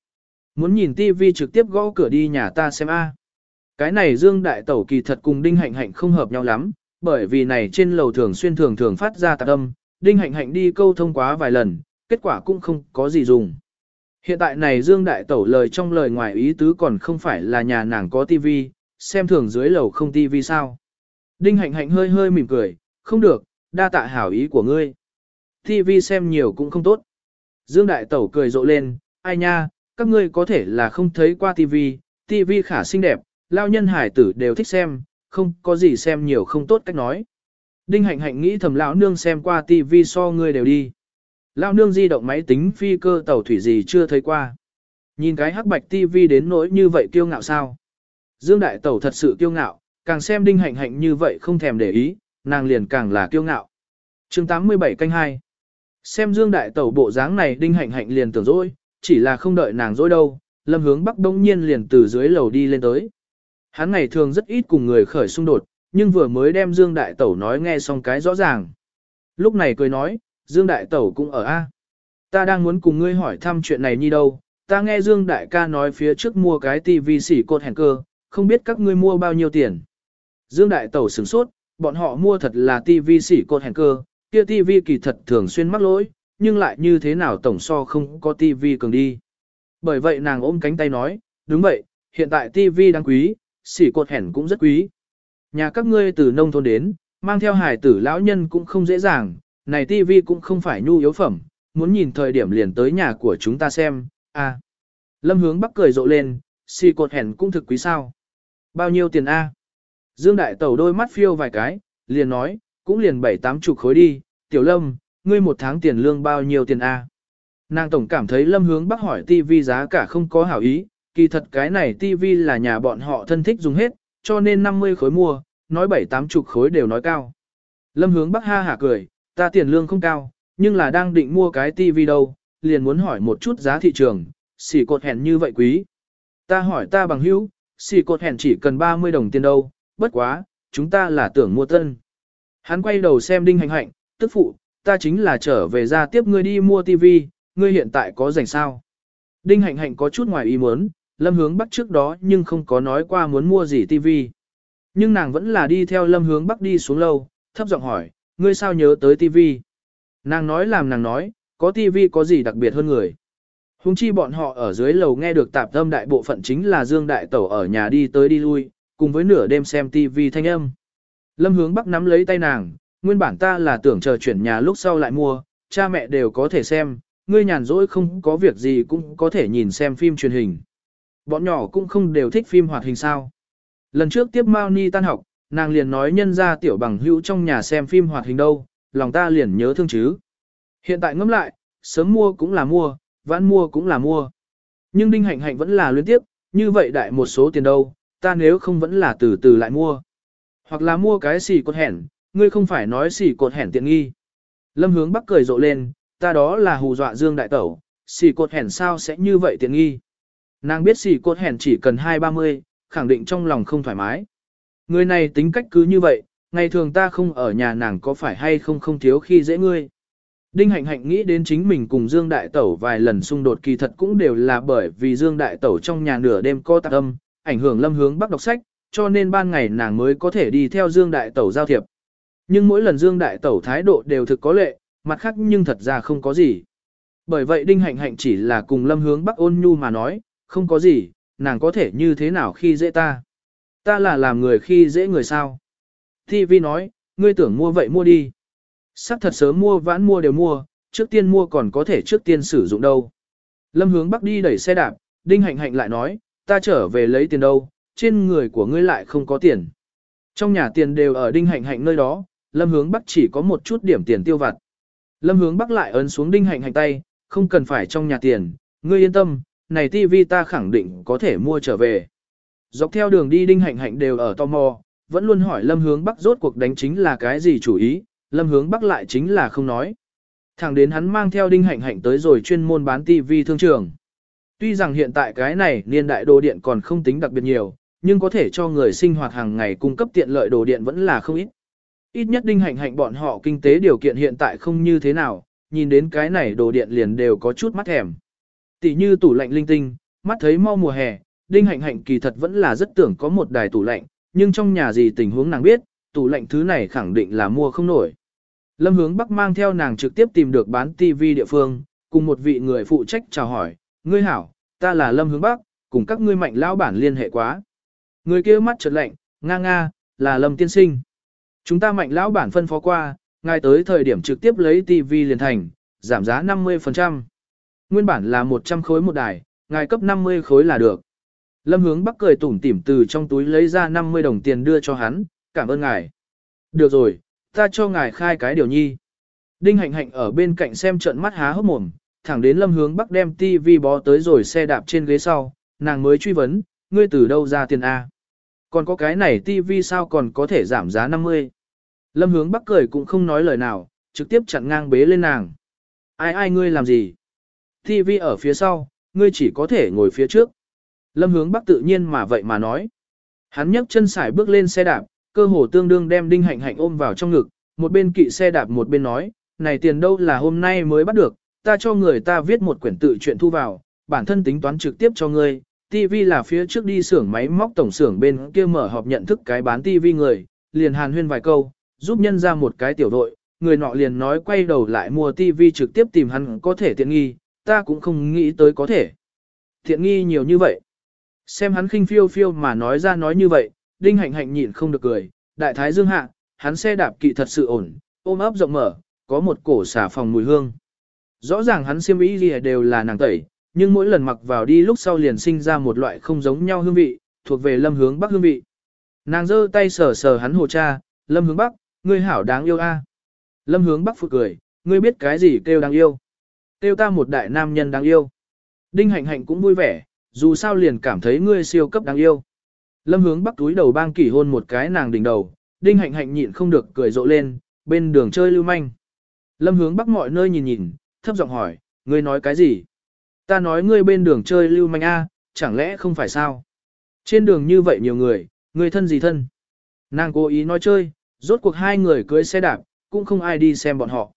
[SPEAKER 1] Muốn nhìn tivi trực tiếp gõ cửa đi nhà ta xem a. Cái này Dương Đại Tẩu kỳ thật cùng Đinh Hạnh Hạnh không hợp nhau lắm, bởi vì này trên lầu thường xuyên thường thường phát ra tạc âm, Đinh Hạnh Hạnh đi câu thông quá vài lần, kết quả cũng không có gì dùng. Hiện tại này Dương Đại Tẩu lời trong lời ngoài ý tứ còn không phải là nhà nàng có tivi, xem thường dưới lầu không tivi sao. Đinh Hạnh Hạnh hơi hơi mỉm cười, không được, đa tạ hảo ý của ngươi. Tivi xem nhiều cũng không tốt. Dương Đại Tẩu cười rộ lên, ai nha, các ngươi có thể là không thấy qua tivi, tivi khả xinh đẹp, lao nhân hải tử đều thích xem, không có gì xem nhiều không tốt cách nói. Đinh hạnh hạnh nghĩ thầm lão nương xem qua tivi so ngươi đều đi. Lao nương di động máy tính phi cơ tàu thủy gì chưa thấy qua. Nhìn cái hắc bạch tivi đến nỗi như vậy kiêu ngạo sao. Dương đại tẩu thật sự kiêu ngạo, càng xem đinh hạnh hạnh như vậy không thèm để ý, nàng liền càng là kiêu ngạo. chương 87 canh 2 Xem dương đại tẩu bộ dáng này đinh hạnh hạnh liền tưởng dối, chỉ là không đợi nàng dối đâu, lâm hướng bắc đông nhiên liền từ dưới lầu đi lên tới. Hắn ngày thường rất ít cùng người khởi xung đột, nhưng vừa mới đem Dương Đại Tẩu nói nghe xong cái rõ ràng. Lúc này cười nói, Dương Đại Tẩu cũng ở A. Ta đang muốn cùng ngươi hỏi thăm chuyện này như đâu, ta nghe Dương Đại ca nói phía trước mua cái tivi xỉ cột hèn cơ, không biết các ngươi mua bao nhiêu tiền. Dương Đại Tẩu sửng sốt, bọn họ mua thật là tivi xỉ cột hèn cơ, kia tivi kỳ thật thường xuyên mắc lỗi, nhưng lại như thế nào tổng so không có tivi cường đi. Bởi vậy nàng ôm cánh tay nói, đúng vậy, hiện tại tivi đáng quý, xỉ cột hẻn cũng rất quý. Nhà các ngươi từ nông thôn đến, mang theo hải tử lão nhân cũng không dễ dàng, này tivi cũng không phải nhu yếu phẩm, muốn nhìn thời điểm liền tới nhà của chúng ta xem, a. Lâm hướng bắc cười rộ lên, xỉ cột hẻn cũng thực quý sao. Bao nhiêu tiền a? Dương đại tẩu đôi mắt phiêu vài cái, liền nói, cũng liền bảy tám chục khối đi, tiểu lâm, ngươi một tháng tiền lương bao nhiêu tiền a? Nàng tổng cảm thấy lâm hướng bắc hỏi tivi giá cả không có hảo ý, kỳ thật cái này tivi là nhà bọn họ thân thích dùng hết, cho nên 50 khối mua, nói 7-8 chục khối đều nói cao. Lâm hướng bắc ha hả cười, ta tiền lương không cao, nhưng là đang định mua cái tivi đâu, liền muốn hỏi một chút giá thị trường, xỉ cột hèn như vậy quý. Ta hỏi ta bằng hữu, xỉ cột hèn chỉ cần 30 đồng tiền đâu, bất quá, chúng ta là tưởng mua tân. Hắn quay đầu xem đinh hành hạnh, tức phụ, ta chính là trở về ra tiếp ngươi đi mua tivi, ngươi hiện tại có rảnh sao. Đinh hạnh hạnh có chút ngoài ý muốn, lâm hướng bắc trước đó nhưng không có nói qua muốn mua gì tivi. Nhưng nàng vẫn là đi theo lâm hướng bắc đi xuống lâu, thấp giọng hỏi, ngươi sao nhớ tới tivi? Nàng nói làm nàng nói, có tivi có gì đặc biệt hơn người. Hùng chi bọn họ ở dưới lầu nghe được tạp âm đại bộ phận chính là Dương Đại Tẩu ở nhà đi tới đi lui, cùng với nửa đêm xem tivi thanh âm. Lâm hướng bắc nắm lấy tay nàng, nguyên bản ta là tưởng chờ chuyển nhà lúc sau lại mua, cha mẹ đều có thể xem, ngươi nhàn rỗi không có việc gì cũng có thể nhìn xem phim truyền hình. Bọn nhỏ cũng không đều thích phim hoạt hình sao. Lần trước tiếp Mao Ni tan học, nàng liền nói nhân ra tiểu bằng hữu trong nhà xem phim hoạt hình đâu, lòng ta liền nhớ thương chứ. Hiện tại ngẫm lại, sớm mua cũng là mua, vãn mua cũng là mua. Nhưng đinh hạnh hạnh vẫn là luyến tiếp, như vậy đại một số tiền đâu, ta nếu không vẫn là từ từ lại mua. Hoặc là mua cái xì cột hẻn, ngươi không phải nói xì cột hẻn tiện nghi. Lâm hướng bắc cười rộ lên, ta đó là hù dọa dương đại tẩu, xì cột hẻn sao sẽ như vậy tiện nghi. Nàng biết xì cột hẻn chỉ cần 2-30, khẳng định trong lòng không thoải mái. Người này tính cách cứ như vậy, ngày thường ta không ở nhà nàng có phải hay không không thiếu khi dễ ngươi. Đinh Hạnh Hạnh nghĩ đến chính mình cùng Dương Đại Tẩu vài lần xung đột kỳ thật cũng đều là bởi vì Dương Đại Tẩu trong nhà nửa đêm co tạc âm, ảnh hưởng lâm hướng bắc đọc sách, cho nên ban ngày nàng mới có thể đi theo Dương Đại Tẩu giao thiệp. Nhưng mỗi lần Dương Đại Tẩu thái độ đều thực có lệ, mặt khác nhưng thật ra không có gì. Bởi vậy Đinh Hạnh Hạnh chỉ là cùng lâm hướng bắc ôn nhu mà nói, không có gì, nàng có thể như thế nào khi dễ ta. Ta là làm người khi dễ người sao. Thi Vi nói, ngươi tưởng mua vậy mua đi. Sắc thật sớm mua vãn mua đều mua, trước tiên mua còn có thể trước tiên sử dụng đâu. Lâm hướng bắc đi đẩy xe đạp, Đinh Hạnh Hạnh lại nói, ta trở về lấy tiền đâu, trên người của ngươi lại không có tiền. Trong nhà tiền đều ở Đinh Hạnh Hạnh nơi đó, Lâm hướng bắc chỉ có một chút điểm tiền tiêu vặt. Lâm hướng bắc lại ấn xuống Đinh Hạnh Hạnh tay, không cần phải trong nhà tiền, ngươi yên tâm, này tivi ta khẳng định có thể mua trở về. Dọc theo đường đi Đinh Hạnh Hạnh đều ở tò mò, vẫn luôn hỏi Lâm hướng bắc rốt cuộc đánh chính là cái gì chủ ý, lâm hướng bắc lại chính là không nói. Thẳng đến hắn mang theo đinh hạnh hạnh tới rồi chuyên môn bán TV thương trường. Tuy rằng hiện tại cái này niên đại đồ điện còn không tính đặc biệt nhiều, nhưng có thể cho người sinh hoạt hàng ngày cung cấp tiện lợi đồ điện vẫn là không ít. Ít nhất đinh hạnh hạnh bọn họ kinh tế điều kiện hiện tại không như thế nào, nhìn đến cái này đồ điện liền đều có chút mắt thèm. Tỷ như tủ lạnh linh tinh, mắt thấy mau mùa hè, đinh hạnh hạnh kỳ thật vẫn là rất tưởng có một đài tủ lạnh, nhưng trong nhà gì tình huống nàng biết, tủ lạnh thứ này khẳng định là mua không nổi. Lâm hướng Bắc mang theo nàng trực tiếp tìm được bán TV địa phương, cùng một vị người phụ trách chào hỏi, ngươi hảo, ta là Lâm hướng Bắc, cùng các ngươi mạnh lão bản liên hệ quá. Người kia mắt chợt lạnh, nga nga, là Lâm tiên sinh. Chúng ta mạnh lão bản phân phó qua, ngài tới thời điểm trực tiếp lấy TV liền thành, giảm giá 50%. Nguyên bản là 100 khối một đài, ngài cấp 50 khối là được. Lâm hướng Bắc cười tủm tỉm từ trong túi lấy ra 50 đồng tiền đưa cho hắn, cảm ơn ngài. Được rồi, ta cho ngài khai cái điều nhi. Đinh hạnh hạnh ở bên cạnh xem trận mắt há hốc mồm, thẳng đến lâm hướng bắc đem tivi bó tới rồi xe đạp trên ghế sau, nàng mới truy vấn, ngươi từ đâu ra tiền A. Còn có cái này tivi sao còn có thể giảm giá 50. Lâm hướng bắc cười cũng không nói lời nào, trực tiếp chặn ngang bế lên nàng. Ai ai ngươi làm gì? TV ở phía sau, ngươi chỉ có thể ngồi phía trước. Lâm hướng bắc tự nhiên mà vậy mà nói. Hắn nhấc chân xài bước lên xe đạp, cơ hồ tương đương đem đinh hạnh hạnh ôm vào trong ngực, một bên kỵ xe đạp một bên nói, này tiền đâu là hôm nay mới bắt được, ta cho người ta viết một quyển tự chuyện thu vào, bản thân tính toán trực tiếp cho ngươi, TV là phía trước đi xưởng máy móc tổng xưởng bên kia mở họp nhận thức cái bán TV người, liền hàn huyên vài câu, giúp nhân ra một cái tiểu đội, người nọ liền nói quay đầu lại mua TV trực tiếp tìm hắn có thể tiện nghi, ta cũng không nghĩ tới có thể. Tiện nghi nhiều như vậy. Xem hắn khinh phiêu phiêu mà nói ra nói như vậy, đinh hạnh hạnh nhịn không được cười, đại thái dương hạ, hắn xe đạp kỵ thật sự ổn, ôm ấp rộng mở, có một cổ xả phòng mùi hương. Rõ ràng hắn xiêm y gì đều là nàng tẩy, nhưng mỗi lần mặc vào đi lúc sau liền sinh ra một loại không giống nhau hương vị, thuộc về lâm hướng bắc hương vị. Nàng giơ tay sờ sờ hắn hồ cha, lâm hướng bắc, ngươi hảo đáng yêu a. Lâm hướng bắc phụ cười, ngươi biết cái gì kêu đáng yêu. Kêu ta một đại nam nhân đáng yêu. Đinh hạnh hạnh cũng vui vẻ, dù sao liền cảm thấy ngươi siêu cấp đáng yêu. Lâm hướng bắc túi đầu bang kỷ hôn một cái nàng đỉnh đầu, đinh hạnh hạnh nhịn không được cười rộ lên, bên đường chơi lưu manh. Lâm hướng bắc mọi nơi nhìn nhìn, thấp giọng hỏi, ngươi nói cái gì? Ta nói ngươi bên đường chơi lưu manh a, chẳng lẽ không phải sao? Trên đường như vậy nhiều người, ngươi thân gì thân? Nàng cố ý nói chơi, rốt cuộc hai người cưới xe đạp, cũng không ai đi xem bọn họ.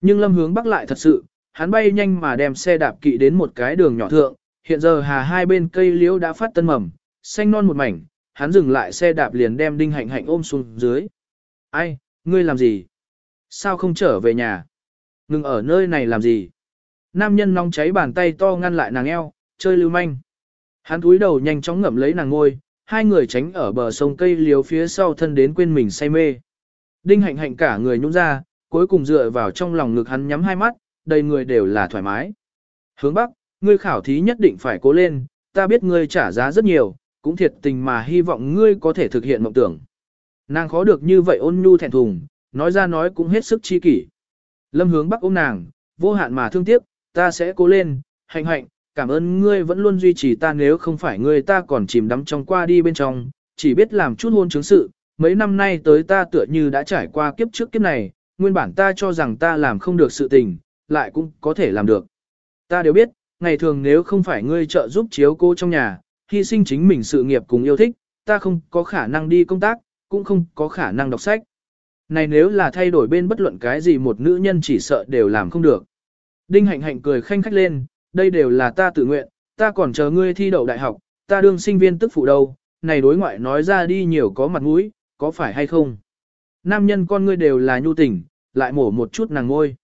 [SPEAKER 1] Nhưng lâm hướng bắc lại thật sự, hắn bay nhanh mà đem xe đạp kỵ đến một cái đường nhỏ thượng, hiện giờ hà hai bên cây liễu đã phát tân mầm, xanh non một mảnh, hắn dừng lại xe đạp liền đem đinh hạnh hạnh ôm xuống dưới. Ai, ngươi làm gì? Sao không trở về nhà? Ngừng ở nơi này làm gì? Nam nhân nóng cháy bàn tay to ngăn lại nàng eo, chơi lưu manh. Hắn túi đầu nhanh chóng ngậm lấy nàng ngôi, hai người tránh ở bờ sông cây liếu phía sau thân đến quên mình say mê. Đinh hạnh hạnh cả người nhũng ra, cuối cùng dựa vào trong lòng ngực hắn nhắm hai mắt, đầy người đều là thoải mái. Hướng bắc, ngươi khảo thí nhất định phải cố lên, ta biết ngươi trả giá rất nhiều, cũng thiệt tình mà hy vọng ngươi có thể thực hiện mộng tưởng. Nàng khó được như vậy ôn nhu thẹn thùng, nói ra nói cũng hết sức chi kỷ. Lâm hướng bắc ôm nàng, vô hạn mà thương tiếc, ta sẽ cố lên, hạnh hạnh, cảm ơn ngươi vẫn luôn duy trì ta nếu không phải ngươi ta còn chìm đắm trong qua đi bên trong, chỉ biết làm chút hôn chứng sự, mấy năm nay tới ta tựa như đã trải qua kiếp trước kiếp này, nguyên bản ta cho rằng ta làm không được sự tình, lại cũng có thể làm được. Ta đều biết, ngày thường nếu không phải ngươi trợ giúp chiếu cô trong nhà, hy sinh chính mình sự nghiệp cùng yêu thích, ta không có khả năng đi công tác, cũng không có khả năng đọc sách. Này nếu là thay đổi bên bất luận cái gì một nữ nhân chỉ sợ đều làm không được. Đinh hạnh hạnh cười khanh khách lên, đây đều là ta tự nguyện, ta còn chờ ngươi thi đậu đại học, ta đương sinh viên tức phụ đâu, này đối ngoại nói ra đi nhiều có mặt mũi, có phải hay không? Nam nhân con ngươi đều là nhu tình, lại mổ một chút nàng ngôi.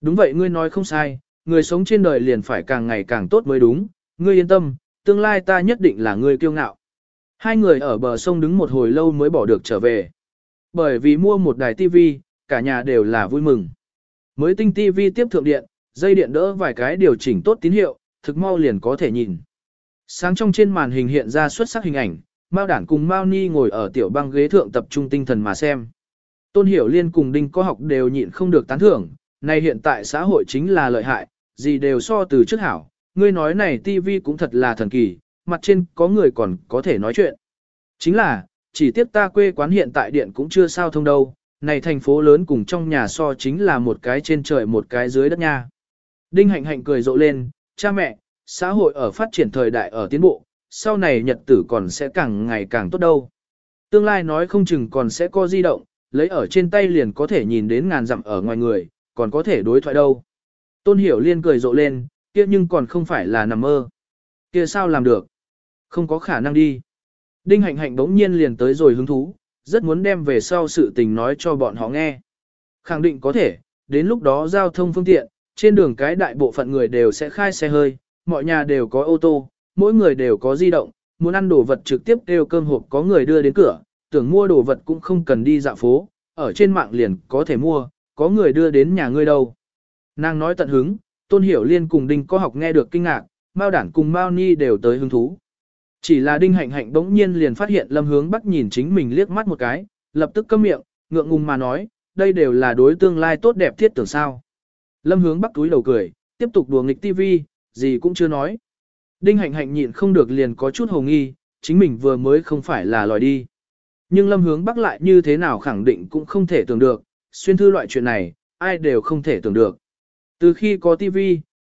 [SPEAKER 1] Đúng vậy ngươi nói không sai, người sống trên đời liền phải càng ngày càng tốt mới đúng, ngươi yên tâm, tương lai ta nhất định là người kiêu ngạo. Hai người ở bờ sông đứng một hồi lâu mới bỏ được trở về. Bởi vì mua một đài tivi, cả nhà đều là vui mừng. Mới tinh tivi tiếp thượng điện, dây điện đỡ vài cái điều chỉnh tốt tín hiệu, thực mau liền có thể nhìn. Sáng trong trên màn hình hiện ra xuất sắc hình ảnh, Mao Đản cùng Mao Ni ngồi ở tiểu băng ghế thượng tập trung tinh thần mà xem. Tôn Hiểu Liên cùng Đinh có học đều nhịn không được tán thưởng, này hiện tại xã hội chính là lợi hại, gì đều so từ trước hảo, ngươi nói này TV cũng thật là thần kỳ, mặt trên có người còn có thể nói chuyện. Chính là, chỉ tiếc ta quê quán hiện tại điện cũng chưa sao thông đâu, này thành phố lớn cùng trong nhà so chính là một cái trên trời một cái dưới đất nha. Đinh hạnh hạnh cười rộ lên, cha mẹ, xã hội ở phát triển thời đại ở tiến bộ, sau này nhật tử còn sẽ càng ngày càng tốt đâu. Tương lai nói không chừng còn sẽ có di động, lấy ở trên tay liền có thể nhìn đến ngàn dặm ở ngoài người, còn có thể đối thoại đâu. Tôn Hiểu Liên cười rộ lên, kia nhưng còn không phải là nằm mơ. Kia sao làm được? Không có khả năng đi. Đinh hạnh hạnh bỗng nhiên liền tới rồi hứng thú, rất muốn đem về sau sự tình nói cho bọn họ nghe. Khẳng định có thể, đến lúc đó giao thông phương tiện, trên đường cái đại bộ phận người đều sẽ khai xe hơi, mọi nhà đều có ô tô, mỗi người đều có di động, muốn ăn đồ vật trực tiếp kêu cơm hộp có người đưa đến cửa, tưởng mua đồ vật cũng không cần đi dạo phố, ở trên mạng liền có thể mua, có người đưa đến nhà ngươi đâu. Nàng nói tận hứng, Tôn Hiểu Liên cùng Đinh có học nghe được kinh ngạc, Mao Đản cùng Mao Ni đều tới hứng thú. Chỉ là Đinh Hạnh Hạnh bỗng nhiên liền phát hiện Lâm Hướng Bắc nhìn chính mình liếc mắt một cái, lập tức câm miệng, ngượng ngùng mà nói, đây đều là đối tương lai tốt đẹp thiết tưởng sao. Lâm Hướng Bắc túi đầu cười, tiếp tục đùa nghịch tivi, gì cũng chưa nói. Đinh Hạnh Hạnh nhịn không được liền có chút hồ nghi, chính mình vừa mới không phải là lòi đi. Nhưng Lâm Hướng Bắc lại như thế nào khẳng định cũng không thể tưởng được, xuyên thư loại chuyện này, ai đều không thể tưởng được. Từ khi có TV,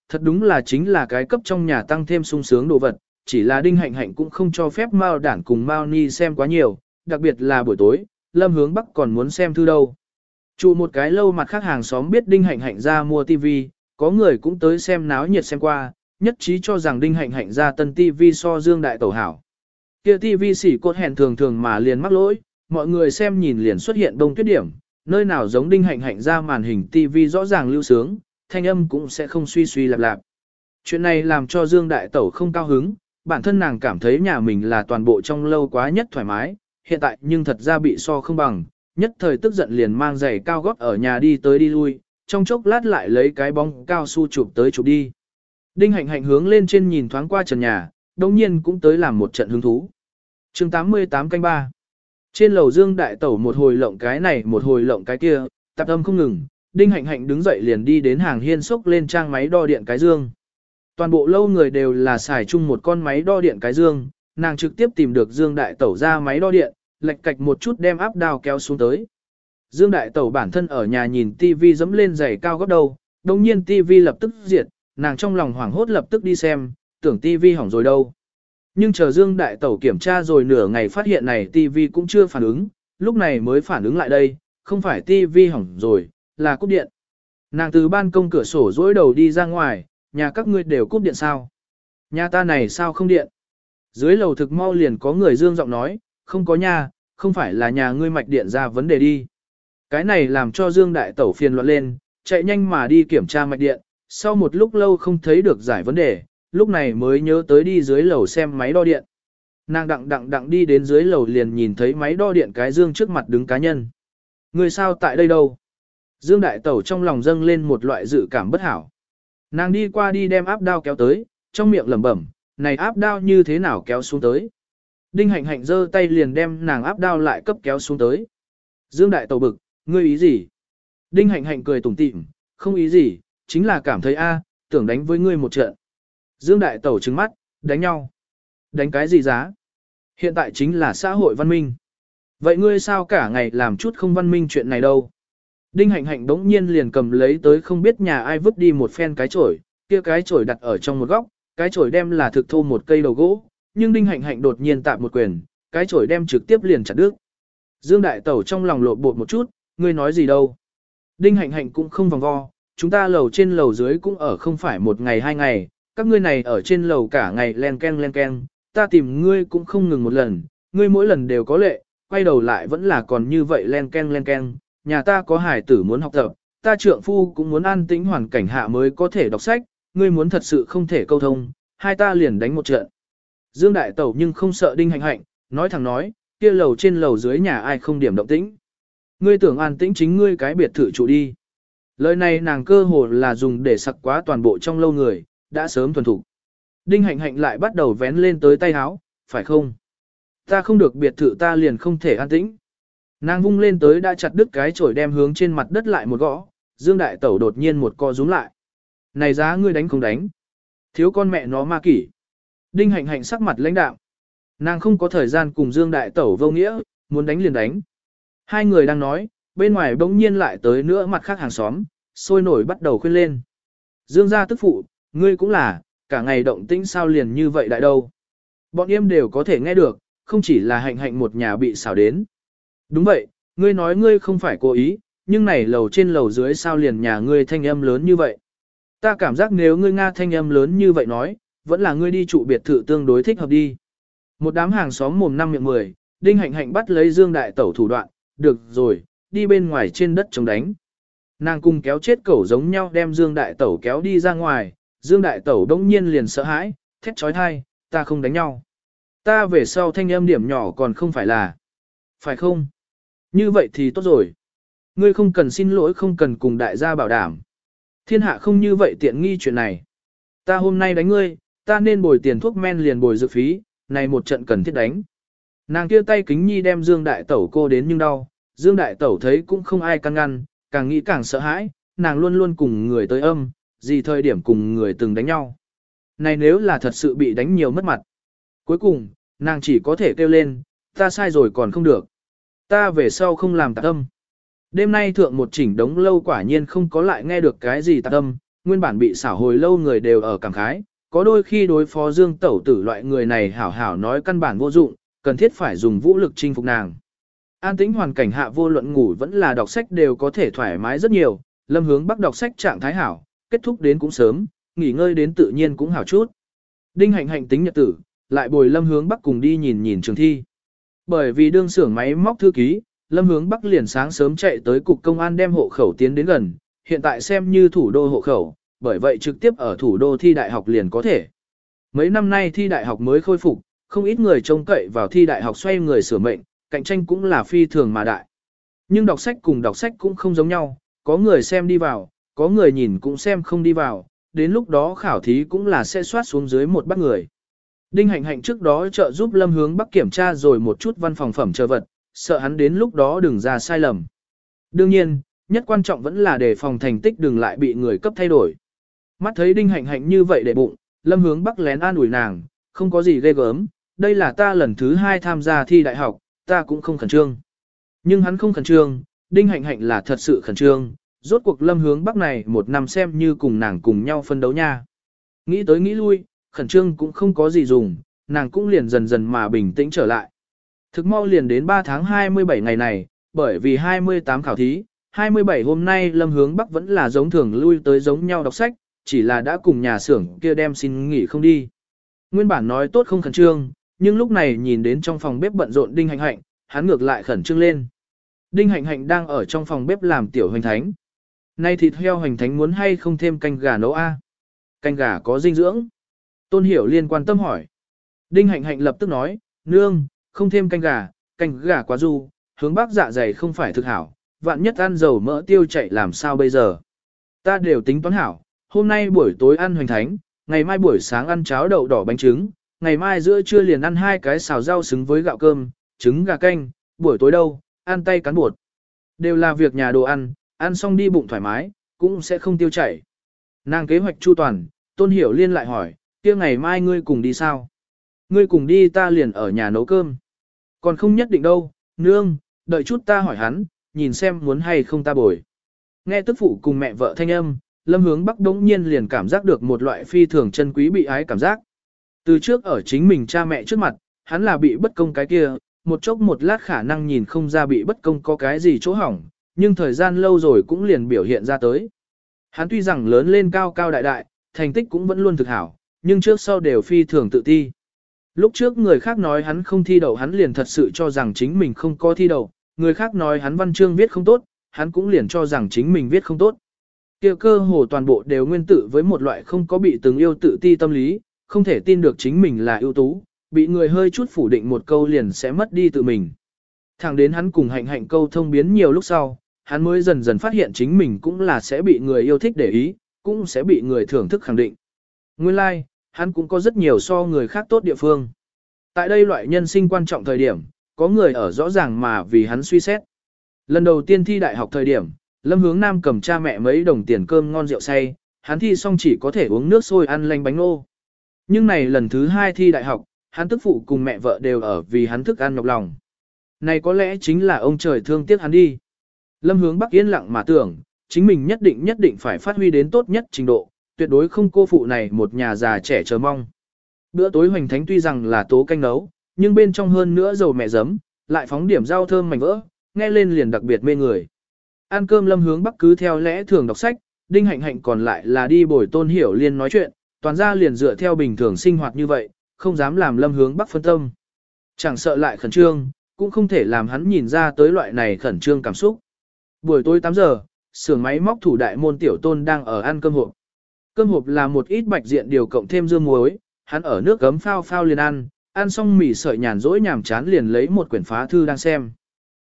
[SPEAKER 1] thật đúng là chính là cái cấp trong nhà tăng thêm sung sướng đồ vật, chỉ là đinh hạnh hạnh cũng không cho phép Mao đản cùng Mao Ni xem quá nhiều, đặc biệt là buổi tối, Lâm Hướng Bắc còn muốn xem thư đâu. Chủ một cái lâu mặt khác hàng xóm biết đinh hạnh hạnh ra mua TV, có người cũng tới xem náo nhiệt xem qua, nhất trí cho rằng đinh hạnh hạnh ra tân TV so dương đại tẩu hảo. Kia TV xỉ cốt hẹn thường thường mà liền mắc lỗi, mọi người xem nhìn liền xuất hiện đông tuyết điểm, nơi nào giống đinh hạnh hạnh ra màn hình TV rõ ràng lưu sướng, thanh âm cũng sẽ không suy suy lạp lạp. Chuyện này làm cho Dương Đại Tẩu không cao hứng, bản thân nàng cảm thấy nhà mình là toàn bộ trong lâu quá nhất thoải mái, hiện tại nhưng thật ra bị so không bằng, nhất thời tức giận liền mang giày cao gót ở nhà đi tới đi lui, trong chốc lát lại lấy cái bóng cao su chụp tới chụp đi. Đinh hạnh hạnh hướng lên trên nhìn thoáng qua trần nhà, đồng nhiên cũng tới làm một trận hứng thú. chương 88 canh 3 Trên lầu Dương Đại Tẩu một hồi lộng cái này một hồi lộng cái kia, tạp âm không ngừng, Đinh Hạnh Hạnh đứng dậy liền đi đến hàng hiên sốc lên trang máy đo điện cái dương. Toàn bộ lâu người đều là xài chung một con máy đo điện cái dương, nàng trực tiếp tìm được Dương Đại Tẩu ra máy đo điện, lệch cạch một chút đem áp đao kéo xuống tới. Dương Đại Tẩu bản thân ở nhà nhìn TV dẫm lên giày cao góc đầu, đồng nhiên TV lập tức diệt, nàng trong lòng hoảng hốt lập tức đi xem, tưởng TV hỏng rồi đâu. Nhưng chờ Dương Đại Tẩu kiểm tra rồi nửa ngày phát hiện này TV cũng chưa phản ứng, lúc này mới phản ứng lại đây, không phải TV hỏng rồi, là cúp điện. Nàng từ ban công cửa sổ dối đầu đi ra ngoài, nhà các ngươi đều cúp điện sao? Nhà ta này sao không điện? Dưới lầu thực mau liền có người dương giọng nói, không có nhà, không phải là nhà ngươi mạch điện ra vấn đề đi. Cái này làm cho Dương Đại Tẩu phiền loạn lên, chạy nhanh mà đi kiểm tra mạch điện, sau một lúc lâu không thấy được giải vấn đề, lúc này mới nhớ tới đi dưới lầu xem máy đo điện. Nàng đặng đặng đặng đi đến dưới lầu liền nhìn thấy máy đo điện cái dương trước mặt đứng cá nhân. Người sao tại đây đâu? Dương Đại Tẩu trong lòng dâng lên một loại dự cảm bất hảo. Nàng đi qua đi đem áp đao kéo tới, trong miệng lẩm bẩm, này áp đao như thế nào kéo xuống tới. Đinh hạnh hạnh giơ tay liền đem nàng áp đao lại cấp kéo xuống tới. Dương Đại Tẩu bực, ngươi ý gì? Đinh hạnh hạnh cười tủm tỉm, không ý gì, chính là cảm thấy a, tưởng đánh với ngươi một trận. Dương Đại Tẩu trừng mắt, đánh nhau. Đánh cái gì giá? Hiện tại chính là xã hội văn minh. Vậy ngươi sao cả ngày làm chút không văn minh chuyện này đâu? Đinh hạnh hạnh đống nhiên liền cầm lấy tới không biết nhà ai vứt đi một phen cái chổi, kia cái chổi đặt ở trong một góc, cái chổi đem là thực thô một cây đầu gỗ, nhưng Đinh Hạnh Hạnh đột nhiên tạm một quyền, cái chổi đem trực tiếp liền chặt đứt. Dương Đại Tẩu trong lòng lộn bột một chút, ngươi nói gì đâu. Đinh Hạnh Hạnh cũng không vòng vo, chúng ta lầu trên lầu dưới cũng ở không phải một ngày hai ngày, các ngươi này ở trên lầu cả ngày len ken len ken, ta tìm ngươi cũng không ngừng một lần, ngươi mỗi lần đều có lệ, quay đầu lại vẫn là còn như vậy len ken len ken, nhà ta có hải tử muốn học tập, ta trượng phu cũng muốn an tĩnh hoàn cảnh hạ mới có thể đọc sách, ngươi muốn thật sự không thể câu thông, hai ta liền đánh một trận. Dương Đại Tẩu nhưng không sợ đinh hạnh hạnh, nói thẳng nói, kia lầu trên lầu dưới nhà ai không điểm động tĩnh. Ngươi tưởng an tĩnh chính ngươi cái biệt thự chủ đi. Lời này nàng cơ hồ là dùng để sặc quá toàn bộ trong lâu người, đã sớm thuần thủ. Đinh hạnh hạnh lại bắt đầu vén lên tới tay háo, phải không? Ta không được biệt thự ta liền không thể an tĩnh. Nàng vung lên tới đã chặt đứt cái chổi đem hướng trên mặt đất lại một gõ, Dương Đại Tẩu đột nhiên một co rúm lại. Này giá ngươi đánh không đánh. Thiếu con mẹ nó ma kỷ. Đinh hạnh hạnh sắc mặt lãnh đạo. Nàng không có thời gian cùng Dương Đại Tẩu vô nghĩa, muốn đánh liền đánh. Hai người đang nói, bên ngoài bỗng nhiên lại tới nữa mặt khác hàng xóm, sôi nổi bắt đầu khuyên lên. Dương gia tức phụ, ngươi cũng là, cả ngày động tĩnh sao liền như vậy đại đâu. Bọn em đều có thể nghe được, không chỉ là hạnh hạnh một nhà bị xảo đến. Đúng vậy, ngươi nói ngươi không phải cố ý, nhưng này lầu trên lầu dưới sao liền nhà ngươi thanh âm lớn như vậy. Ta cảm giác nếu ngươi Nga thanh âm lớn như vậy nói, vẫn là ngươi đi trụ biệt thự tương đối thích hợp đi. Một đám hàng xóm mồm năm miệng mười, đinh hạnh hạnh bắt lấy Dương Đại Tẩu thủ đoạn, được rồi, đi bên ngoài trên đất chống đánh. Nàng cùng kéo chết cẩu giống nhau đem Dương Đại Tẩu kéo đi ra ngoài, Dương Đại Tẩu đông nhiên liền sợ hãi, thét trói thai, ta không đánh nhau. Ta về sau thanh âm điểm nhỏ còn không phải là. Phải không? Như vậy thì tốt rồi. Ngươi không cần xin lỗi không cần cùng đại gia bảo đảm. Thiên hạ không như vậy tiện nghi chuyện này. Ta hôm nay đánh ngươi, ta nên bồi tiền thuốc men liền bồi dự phí, này một trận cần thiết đánh. Nàng kia tay kính nhi đem Dương Đại Tẩu cô đến nhưng đau, Dương Đại Tẩu thấy cũng không ai căn ngăn, càng nghĩ càng sợ hãi, nàng luôn luôn cùng người tới âm, gì thời điểm cùng người từng đánh nhau. Này nếu là thật sự bị đánh nhiều mất mặt. Cuối cùng, nàng chỉ có thể kêu lên, ta sai rồi còn không được. Ta về sau không làm tạc âm. Đêm nay thượng một chỉnh đống lâu quả nhiên không có lại nghe được cái gì tạc âm, nguyên bản bị xảo hồi lâu người đều ở cảm khái, có đôi khi đối phó dương tẩu tử loại người này hảo hảo nói căn bản vô dụng, cần thiết phải dùng vũ lực chinh phục nàng. An tĩnh hoàn cảnh hạ vô luận ngủ vẫn là đọc sách đều có thể thoải mái rất nhiều, lâm hướng bắc đọc sách trạng thái hảo, kết thúc đến cũng sớm, nghỉ ngơi đến tự nhiên cũng hảo chút. Đinh hạnh hạnh tính nhật tử, lại bồi lâm hướng bắc cùng đi nhìn nhìn trường thi. Bởi vì đương xưởng máy móc thư ký, lâm hướng bắc liền sáng sớm chạy tới cục công an đem hộ khẩu tiến đến gần, hiện tại xem như thủ đô hộ khẩu, bởi vậy trực tiếp ở thủ đô thi đại học liền có thể. Mấy năm nay thi đại học mới khôi phục, không ít người trông cậy vào thi đại học xoay người sửa mệnh, cạnh tranh cũng là phi thường mà đại. Nhưng đọc sách cùng đọc sách cũng không giống nhau, có người xem đi vào, có người nhìn cũng xem không đi vào, đến lúc đó khảo thí cũng là sẽ soát xuống dưới một bắt người. Đinh hạnh hạnh trước đó trợ giúp lâm hướng bắc kiểm tra rồi một chút văn phòng phẩm chờ vật, sợ hắn đến lúc đó đừng ra sai lầm. Đương nhiên, nhất quan trọng vẫn là để phòng thành tích đừng lại bị người cấp thay đổi. Mắt thấy đinh hạnh hạnh như vậy để bụng, lâm hướng bắc lén an ủi nàng, không có gì ghê gớm, đây là ta lần thứ hai tham gia thi đại học, ta cũng không khẩn trương. Nhưng hắn không khẩn trương, đinh hạnh hạnh là thật sự khẩn trương, rốt cuộc lâm hướng bắc này một năm xem như cùng nàng cùng nhau phân đấu nha. Nghĩ tới nghĩ lui, khẩn trương cũng không có gì dùng, nàng cũng liền dần dần mà bình tĩnh trở lại. Thực mau liền đến 3 tháng 27 ngày này, bởi vì 28 khảo thí, 27 hôm nay lâm hướng bắc vẫn là giống thường lui tới giống nhau đọc sách, chỉ là đã cùng nhà xưởng kia đem xin nghỉ không đi. Nguyên bản nói tốt không khẩn trương, nhưng lúc này nhìn đến trong phòng bếp bận rộn Đinh Hạnh Hạnh, hắn ngược lại khẩn trương lên. Đinh Hạnh Hạnh đang ở trong phòng bếp làm tiểu hoành thánh. Nay thịt heo hoành thánh muốn hay không thêm canh gà nấu a? Canh gà có dinh dưỡng. Tôn Hiểu liên quan tâm hỏi. Đinh Hạnh Hạnh lập tức nói, nương, không thêm canh gà, canh gà quá du, hướng bác dạ dày không phải thực hảo, vạn nhất ăn dầu mỡ tiêu chảy làm sao bây giờ. Ta đều tính toán hảo, hôm nay buổi tối ăn hoành thánh, ngày mai buổi sáng ăn cháo đậu đỏ bánh trứng, ngày mai giữa trưa liền ăn hai cái xào rau xứng với gạo cơm, trứng gà canh, buổi tối đâu, ăn tay cắn bột. Đều là việc nhà đồ ăn, ăn xong đi bụng thoải mái, cũng sẽ không tiêu chảy. Nàng kế hoạch chu toàn, Tôn Hiểu Liên lại hỏi, kia ngày mai ngươi cùng đi sao? Ngươi cùng đi ta liền ở nhà nấu cơm. Còn không nhất định đâu, nương, đợi chút ta hỏi hắn, nhìn xem muốn hay không ta bồi. Nghe tức phụ cùng mẹ vợ thanh âm, lâm hướng bắc đống nhiên liền cảm giác được một loại phi thường chân quý bị ái cảm giác. Từ trước ở chính mình cha mẹ trước mặt, hắn là bị bất công cái kia, một chốc một lát khả năng nhìn không ra bị bất công có cái gì chỗ hỏng, nhưng thời gian lâu rồi cũng liền biểu hiện ra tới. Hắn tuy rằng lớn lên cao cao đại đại, thành tích cũng vẫn luôn thực hảo, nhưng trước sau đều phi thường tự ti. Lúc trước người khác nói hắn không thi đậu hắn liền thật sự cho rằng chính mình không có thi đậu, người khác nói hắn văn chương viết không tốt, hắn cũng liền cho rằng chính mình viết không tốt. Kia cơ hồ toàn bộ đều nguyên tử với một loại không có bị từng yêu tự ti tâm lý, không thể tin được chính mình là ưu tú, bị người hơi chút phủ định một câu liền sẽ mất đi tự mình. Thẳng đến hắn cùng hạnh hạnh câu thông biến nhiều lúc sau, hắn mới dần dần phát hiện chính mình cũng là sẽ bị người yêu thích để ý, cũng sẽ bị người thưởng thức khẳng định. Nguyên lai, like, hắn cũng có rất nhiều so người khác tốt địa phương. Tại đây loại nhân sinh quan trọng thời điểm, có người ở rõ ràng mà vì hắn suy xét. Lần đầu tiên thi đại học thời điểm, Lâm Hướng Nam cầm cha mẹ mấy đồng tiền cơm ngon rượu say, hắn thi xong chỉ có thể uống nước sôi ăn lanh bánh nô. Nhưng này lần thứ hai thi đại học, hắn tức phụ cùng mẹ vợ đều ở vì hắn thức ăn nhọc lòng. Này có lẽ chính là ông trời thương tiếc hắn đi. Lâm Hướng Bắc yên lặng mà tưởng, chính mình nhất định nhất định phải phát huy đến tốt nhất trình độ, tuyệt đối không cô phụ này một nhà già trẻ chờ mong. Bữa tối hoành thánh tuy rằng là tố canh nấu, nhưng bên trong hơn nữa dầu mẹ giấm, lại phóng điểm rau thơm mảnh vỡ, nghe lên liền đặc biệt mê người. Ăn cơm lâm hướng bắc cứ theo lẽ thường đọc sách, đinh hạnh hạnh còn lại là đi bồi tôn hiểu liên nói chuyện, toàn ra liền dựa theo bình thường sinh hoạt như vậy, không dám làm lâm hướng bắc phân tâm. Chẳng sợ lại khẩn trương, cũng không thể làm hắn nhìn ra tới loại này khẩn trương cảm xúc. Buổi tối 8 giờ, xưởng máy móc thủ đại môn tiểu tôn đang ở ăn cơm hộp. Cơm hộp là một ít bạch diện điều cộng thêm dưa muối, hắn ở nước gấm phao phao liền ăn, ăn xong mì sợi nhàn rỗi nhàm chán liền lấy một quyển phá thư đang xem.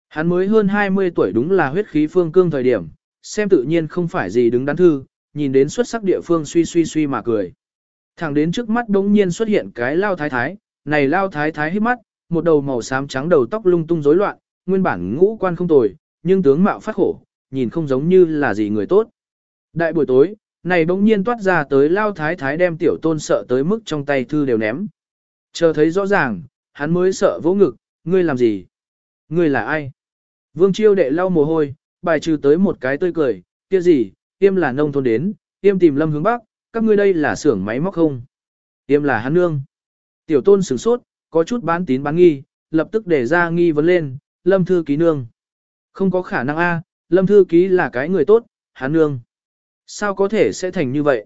[SPEAKER 1] Hắn mới hơn 20 tuổi đúng là huyết khí phương cương thời điểm, xem tự nhiên không phải gì đứng đắn thư, nhìn đến xuất sắc địa phương suy suy suy mà cười. Thẳng đến trước mắt đống nhiên xuất hiện cái lao thái thái, này lao thái thái hít mắt, một đầu màu xám trắng đầu tóc lung tung rối loạn, nguyên bản ngũ quan không tồi, nhưng tướng mạo phát khổ, nhìn không giống như là gì người tốt. Đại buổi tối, này bỗng nhiên toát ra tới lao thái thái đem tiểu tôn sợ tới mức trong tay thư đều ném. Chờ thấy rõ ràng, hắn mới sợ vỗ ngực, ngươi làm gì? Ngươi là ai? Vương chiêu đệ lau mồ hôi, bài trừ tới một cái tươi cười, kia gì, tiêm là nông thôn đến, tiêm tìm lâm hướng bắc, các ngươi đây là xưởng máy móc không? Tiêm là hắn nương. Tiểu tôn sửng sốt, có chút bán tín bán nghi, lập tức để ra nghi vấn lên, lâm thư ký nương. Không có khả năng a, lâm thư ký là cái người tốt, hắn nương. Sao có thể sẽ thành như vậy?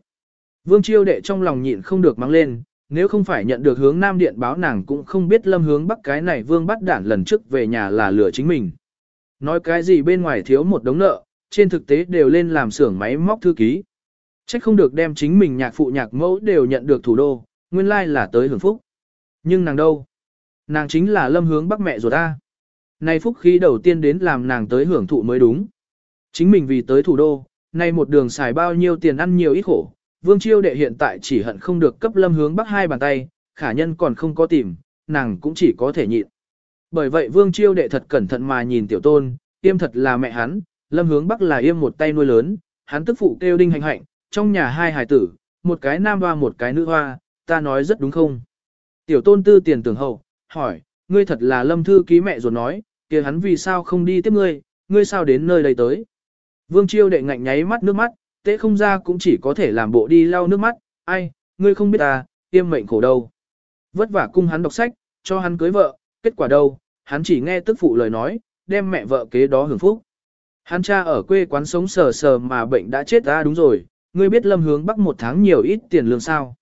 [SPEAKER 1] Vương chiêu đệ trong lòng nhịn không được mang lên, nếu không phải nhận được hướng nam điện báo nàng cũng không biết lâm hướng bắc cái này vương bắt đản lần trước về nhà là lừa chính mình. Nói cái gì bên ngoài thiếu một đống nợ, trên thực tế đều lên làm xưởng máy móc thư ký. Trách không được đem chính mình nhạc phụ nhạc mẫu đều nhận được thủ đô, nguyên lai là tới hưởng phúc. Nhưng nàng đâu? Nàng chính là lâm hướng bắc mẹ ruột ta. Này phúc khí đầu tiên đến làm nàng tới hưởng thụ mới đúng. Chính mình vì tới thủ đô, nay một đường xài bao nhiêu tiền ăn nhiều ít khổ, Vương Chiêu đệ hiện tại chỉ hận không được cấp lâm hướng bắc hai bàn tay, khả nhân còn không có tìm, nàng cũng chỉ có thể nhịn. Bởi vậy Vương Chiêu đệ thật cẩn thận mà nhìn tiểu tôn, yêm thật là mẹ hắn, lâm hướng bắc là yêm một tay nuôi lớn, hắn tức phụ kêu đinh hành hạnh, trong nhà hai hài tử, một cái nam hoa một cái nữ hoa, ta nói rất đúng không? Tiểu tôn tư tiền tưởng hậu, hỏi, ngươi thật là lâm thư ký mẹ rồi nói, kia hắn vì sao không đi tiếp ngươi, ngươi sao đến nơi đây tới? Vương Chiêu đệ ngạnh nháy mắt nước mắt, tế không ra cũng chỉ có thể làm bộ đi lau nước mắt, ai, ngươi không biết ta, tiêm mệnh khổ đâu. Vất vả cung hắn đọc sách, cho hắn cưới vợ, kết quả đâu, hắn chỉ nghe tức phụ lời nói, đem mẹ vợ kế đó hưởng phúc. Hắn cha ở quê quán sống sờ sờ mà bệnh đã chết ra đúng rồi, ngươi biết lâm hướng bắc một tháng nhiều ít tiền lương sao.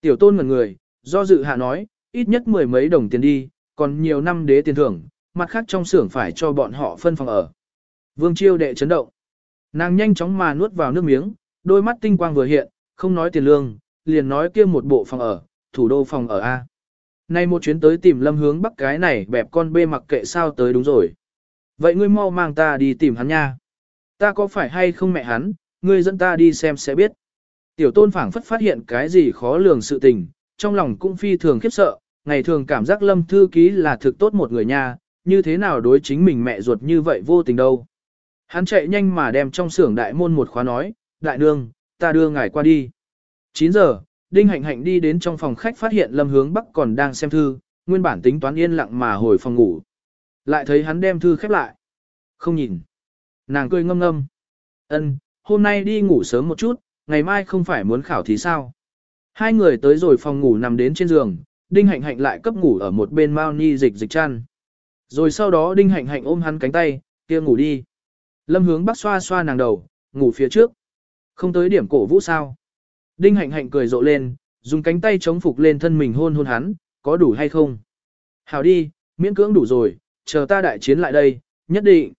[SPEAKER 1] Tiểu tôn ngần người, do dự hạ nói, ít nhất mười mấy đồng tiền đi, còn nhiều năm đế tiền thưởng, mặt khác trong xưởng phải cho bọn họ phân phòng ở. Vương chiêu đệ chấn động. Nàng nhanh chóng mà nuốt vào nước miếng, đôi mắt tinh quang vừa hiện, không nói tiền lương, liền nói kia một bộ phòng ở, thủ đô phòng ở A. Nay một chuyến tới tìm lâm hướng bắc cái này bẹp con bê mặc kệ sao tới đúng rồi. Vậy ngươi mau mang ta đi tìm hắn nha. Ta có phải hay không mẹ hắn, ngươi dẫn ta đi xem sẽ biết. Tiểu tôn phảng phất phát hiện cái gì khó lường sự tình, trong lòng cũng phi thường khiếp sợ, ngày thường cảm giác lâm thư ký là thực tốt một người nha, như thế nào đối chính mình mẹ ruột như vậy vô tình đâu. Hắn chạy nhanh mà đem trong xưởng đại môn một khóa nói, đại nương, ta đưa ngài qua đi. 9 giờ, Đinh Hạnh Hạnh đi đến trong phòng khách phát hiện Lâm Hướng Bắc còn đang xem thư, nguyên bản tính toán yên lặng mà hồi phòng ngủ. Lại thấy hắn đem thư khép lại. Không nhìn. Nàng cười ngâm ngâm. Ân, hôm nay đi ngủ sớm một chút, ngày mai không phải muốn khảo thí sao. Hai người tới rồi phòng ngủ nằm đến trên giường, Đinh Hạnh Hạnh lại cấp ngủ ở một bên Mao Ni dịch dịch chăn. Rồi sau đó Đinh Hạnh Hạnh ôm hắn cánh tay, kia ngủ đi. Lâm hướng bắc xoa xoa nàng đầu, ngủ phía trước. Không tới điểm cổ vũ sao. Đinh Hạnh Hạnh cười rộ lên, dùng cánh tay chống phục lên thân mình hôn hôn hắn, có đủ hay không? Hảo đi, miễn cưỡng đủ rồi, chờ ta đại chiến lại đây, nhất định.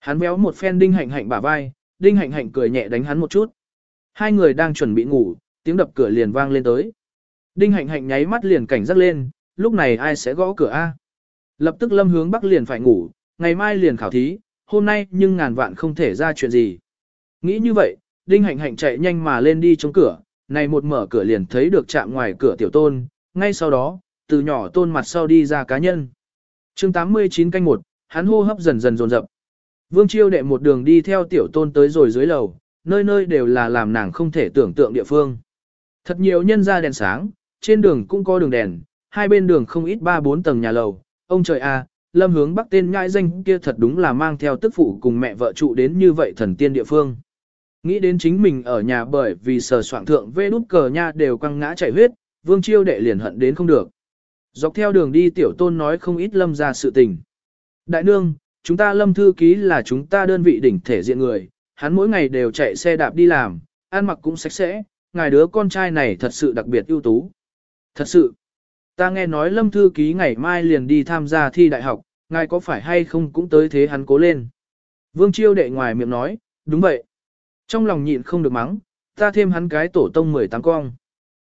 [SPEAKER 1] Hắn béo một phen Đinh Hạnh Hạnh bả vai, Đinh Hạnh Hạnh cười nhẹ đánh hắn một chút. Hai người đang chuẩn bị ngủ, tiếng đập cửa liền vang lên tới. Đinh Hạnh Hạnh nháy mắt liền cảnh giác lên, lúc này ai sẽ gõ cửa a? Lập tức Lâm hướng Bắc liền phải ngủ, ngày mai liền khảo thí, hôm nay nhưng ngàn vạn không thể ra chuyện gì. Nghĩ như vậy, Đinh Hạnh Hạnh chạy nhanh mà lên đi chống cửa, này một mở cửa liền thấy được chạm ngoài cửa tiểu tôn, ngay sau đó, từ nhỏ tôn mặt sau đi ra cá nhân. chương 89 canh 1, hắn hô hấp dần dần dồn dập. Vương Chiêu đệ một đường đi theo tiểu tôn tới rồi dưới lầu, nơi nơi đều là làm nàng không thể tưởng tượng địa phương. Thật nhiều nhân ra đèn sáng, trên đường cũng có đường đèn, hai bên đường không ít ba bốn tầng nhà lầu. Ông trời a, lâm hướng bắc tên nhãi danh kia thật đúng là mang theo tức phụ cùng mẹ vợ trụ đến như vậy thần tiên địa phương. Nghĩ đến chính mình ở nhà bởi vì sờ soạn thượng vê nút cờ nha đều quăng ngã chảy huyết, vương chiêu đệ liền hận đến không được. Dọc theo đường đi tiểu tôn nói không ít lâm ra sự tình. Đại nương, chúng ta lâm thư ký là chúng ta đơn vị đỉnh thể diện người, hắn mỗi ngày đều chạy xe đạp đi làm, ăn mặc cũng sạch sẽ, ngài đứa con trai này thật sự đặc biệt ưu tú. Thật sự, ta nghe nói lâm thư ký ngày mai liền đi tham gia thi đại học, ngài có phải hay không cũng tới thế hắn cố lên. Vương chiêu đệ ngoài miệng nói, đúng vậy. Trong lòng nhịn không được mắng, ta thêm hắn cái tổ tông 18 con.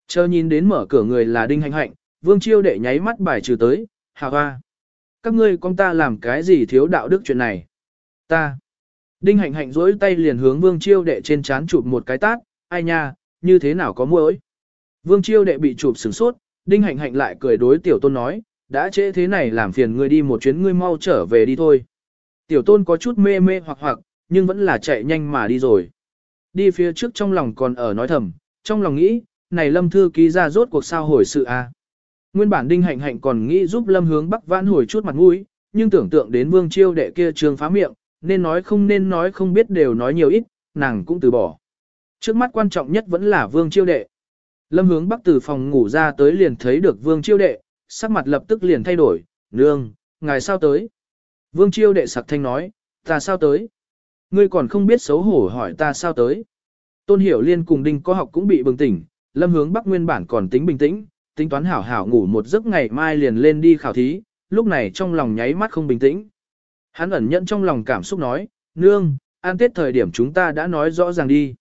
[SPEAKER 1] Chờ nhìn đến mở cửa người là đinh hạnh hạnh, vương chiêu đệ nháy mắt bài trừ tới, hà hoa. Các ngươi con ta làm cái gì thiếu đạo đức chuyện này? Ta. Đinh hạnh hạnh rỗi tay liền hướng vương chiêu đệ trên chán chụp một cái tát, ai nha, như thế nào có muỗi? Vương chiêu đệ bị chụp sửng sốt, đinh hạnh hạnh lại cười đối tiểu tôn nói, đã trễ thế này làm phiền ngươi đi một chuyến ngươi mau trở về đi thôi. Tiểu tôn có chút mê mê hoặc hoặc, nhưng vẫn là chạy nhanh mà đi rồi. Đi phía trước trong lòng còn ở nói thầm, trong lòng nghĩ, này lâm thư ký ra rốt cuộc sao hồi sự a Nguyên bản đinh hạnh hạnh còn nghĩ giúp lâm hướng bắc vãn hồi chút mặt mũi, nhưng tưởng tượng đến vương chiêu đệ kia trường phá miệng, nên nói không nên nói không biết đều nói nhiều ít, nàng cũng từ bỏ. Trước mắt quan trọng nhất vẫn là vương chiêu đệ. Lâm hướng bắc từ phòng ngủ ra tới liền thấy được vương chiêu đệ, sắc mặt lập tức liền thay đổi, nương, ngài sao tới? Vương chiêu đệ sặc thanh nói, ta sao tới? Ngươi còn không biết xấu hổ hỏi ta sao tới? Tôn hiểu liên cùng đinh có học cũng bị bừng tỉnh, lâm hướng bắc nguyên bản còn tính bình tĩnh, tính toán hảo hảo ngủ một giấc ngày mai liền lên đi khảo thí, lúc này trong lòng nháy mắt không bình tĩnh. Hắn ẩn nhận trong lòng cảm xúc nói, nương, an tết thời điểm chúng ta đã nói rõ ràng đi.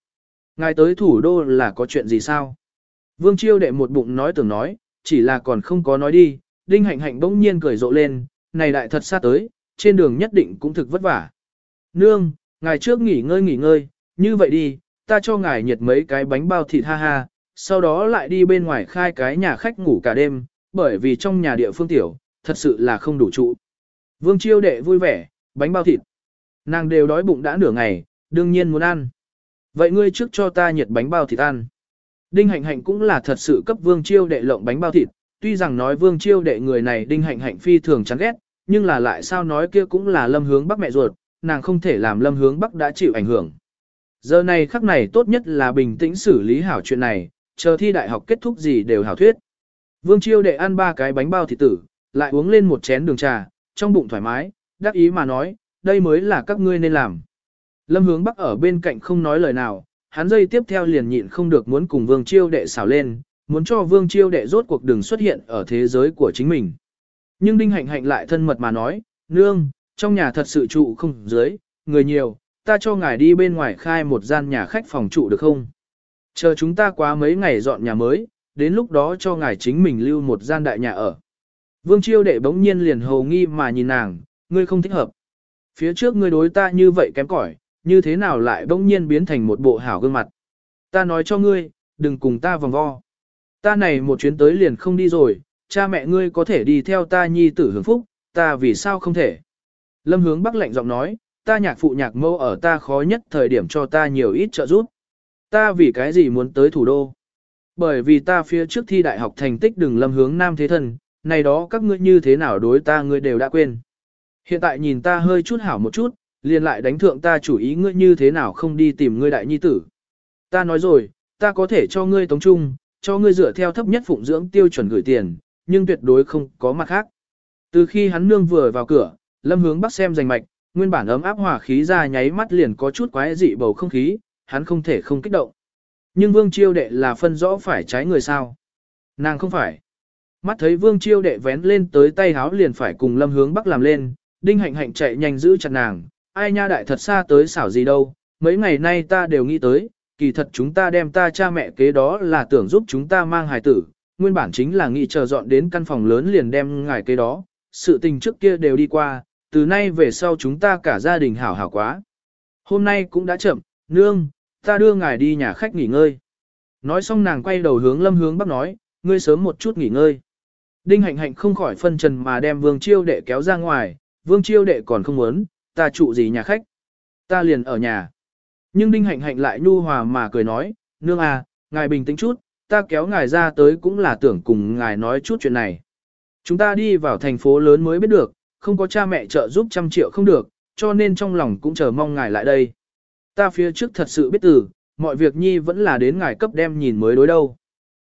[SPEAKER 1] Ngài tới thủ đô là có chuyện gì sao? Vương chiêu đệ một bụng nói tưởng nói, chỉ là còn không có nói đi, đinh hạnh hạnh bỗng nhiên cười rộ lên, này đại thật xa tới, trên đường nhất định cũng thực vất vả. Nương, ngài trước nghỉ ngơi nghỉ ngơi, như vậy đi, ta cho ngài nhiệt mấy cái bánh bao thịt ha ha, sau đó lại đi bên ngoài khai cái nhà khách ngủ cả đêm, bởi vì trong nhà địa phương tiểu, thật sự là không đủ trụ. Vương chiêu đệ vui vẻ, bánh bao thịt. Nàng đều đói bụng đã nửa ngày, đương nhiên muốn ăn. Vậy ngươi trước cho ta nhiệt bánh bao thịt ăn. Đinh hạnh hạnh cũng là thật sự cấp vương chiêu đệ lộng bánh bao thịt, tuy rằng nói vương chiêu đệ người này đinh hạnh hạnh phi thường chán ghét, nhưng là lại sao nói kia cũng là lâm hướng bắc mẹ ruột, nàng không thể làm lâm hướng bắc đã chịu ảnh hưởng. Giờ này khắc này tốt nhất là bình tĩnh xử lý hảo chuyện này, chờ thi đại học kết thúc gì đều hảo thuyết. Vương chiêu đệ ăn ba cái bánh bao thịt tử, lại uống lên một chén đường trà, trong bụng thoải mái, đắc ý mà nói, đây mới là các ngươi nên làm. Lâm hướng bắc ở bên cạnh không nói lời nào, hắn dây tiếp theo liền nhịn không được muốn cùng vương chiêu đệ xảo lên, muốn cho vương chiêu đệ rốt cuộc đường xuất hiện ở thế giới của chính mình. Nhưng đinh hạnh hạnh lại thân mật mà nói, nương, trong nhà thật sự trụ không dưới, người nhiều, ta cho ngài đi bên ngoài khai một gian nhà khách phòng trụ được không? Chờ chúng ta quá mấy ngày dọn nhà mới, đến lúc đó cho ngài chính mình lưu một gian đại nhà ở. Vương chiêu đệ bỗng nhiên liền hầu nghi mà nhìn nàng, ngươi không thích hợp. Phía trước ngươi đối ta như vậy kém cỏi, như thế nào lại bỗng nhiên biến thành một bộ hảo gương mặt. Ta nói cho ngươi, đừng cùng ta vòng vo. Ta này một chuyến tới liền không đi rồi, cha mẹ ngươi có thể đi theo ta nhi tử hưởng phúc, ta vì sao không thể. Lâm hướng bắc lạnh giọng nói, ta nhạc phụ nhạc mâu ở ta khó nhất thời điểm cho ta nhiều ít trợ giúp. Ta vì cái gì muốn tới thủ đô? Bởi vì ta phía trước thi đại học thành tích đừng lâm hướng nam thế Thần này đó các ngươi như thế nào đối ta ngươi đều đã quên. Hiện tại nhìn ta hơi chút hảo một chút, liền lại đánh thượng ta chủ ý ngươi như thế nào không đi tìm ngươi đại nhi tử. Ta nói rồi, ta có thể cho ngươi tống trung, cho ngươi dựa theo thấp nhất phụng dưỡng tiêu chuẩn gửi tiền, nhưng tuyệt đối không có mặt khác. Từ khi hắn nương vừa vào cửa, lâm hướng bắc xem giành mạch, nguyên bản ấm áp hỏa khí ra nháy mắt liền có chút quái dị bầu không khí, hắn không thể không kích động. Nhưng vương chiêu đệ là phân rõ phải trái người sao. Nàng không phải. Mắt thấy vương chiêu đệ vén lên tới tay háo liền phải cùng lâm hướng bắc làm lên, đinh hạnh hạnh chạy nhanh giữ chặt nàng, ai nha đại thật xa tới xảo gì đâu, mấy ngày nay ta đều nghĩ tới, kỳ thật chúng ta đem ta cha mẹ kế đó là tưởng giúp chúng ta mang hài tử, nguyên bản chính là nghĩ chờ dọn đến căn phòng lớn liền đem ngài kế đó, sự tình trước kia đều đi qua, từ nay về sau chúng ta cả gia đình hảo hảo quá. Hôm nay cũng đã chậm, nương, ta đưa ngài đi nhà khách nghỉ ngơi. Nói xong nàng quay đầu hướng lâm hướng bắc nói, ngươi sớm một chút nghỉ ngơi. Đinh hạnh hạnh không khỏi phân trần mà đem vương chiêu đệ kéo ra ngoài, vương chiêu đệ còn không muốn, ta trụ gì nhà khách. Ta liền ở nhà. Nhưng đinh hạnh hạnh lại nhu hòa mà cười nói, nương à, ngài bình tĩnh chút, ta kéo ngài ra tới cũng là tưởng cùng ngài nói chút chuyện này. Chúng ta đi vào thành phố lớn mới biết được, không có cha mẹ trợ giúp trăm triệu không được, cho nên trong lòng cũng chờ mong ngài lại đây. Ta phía trước thật sự biết từ, mọi việc nhi vẫn là đến ngài cấp đem nhìn mới đối đâu.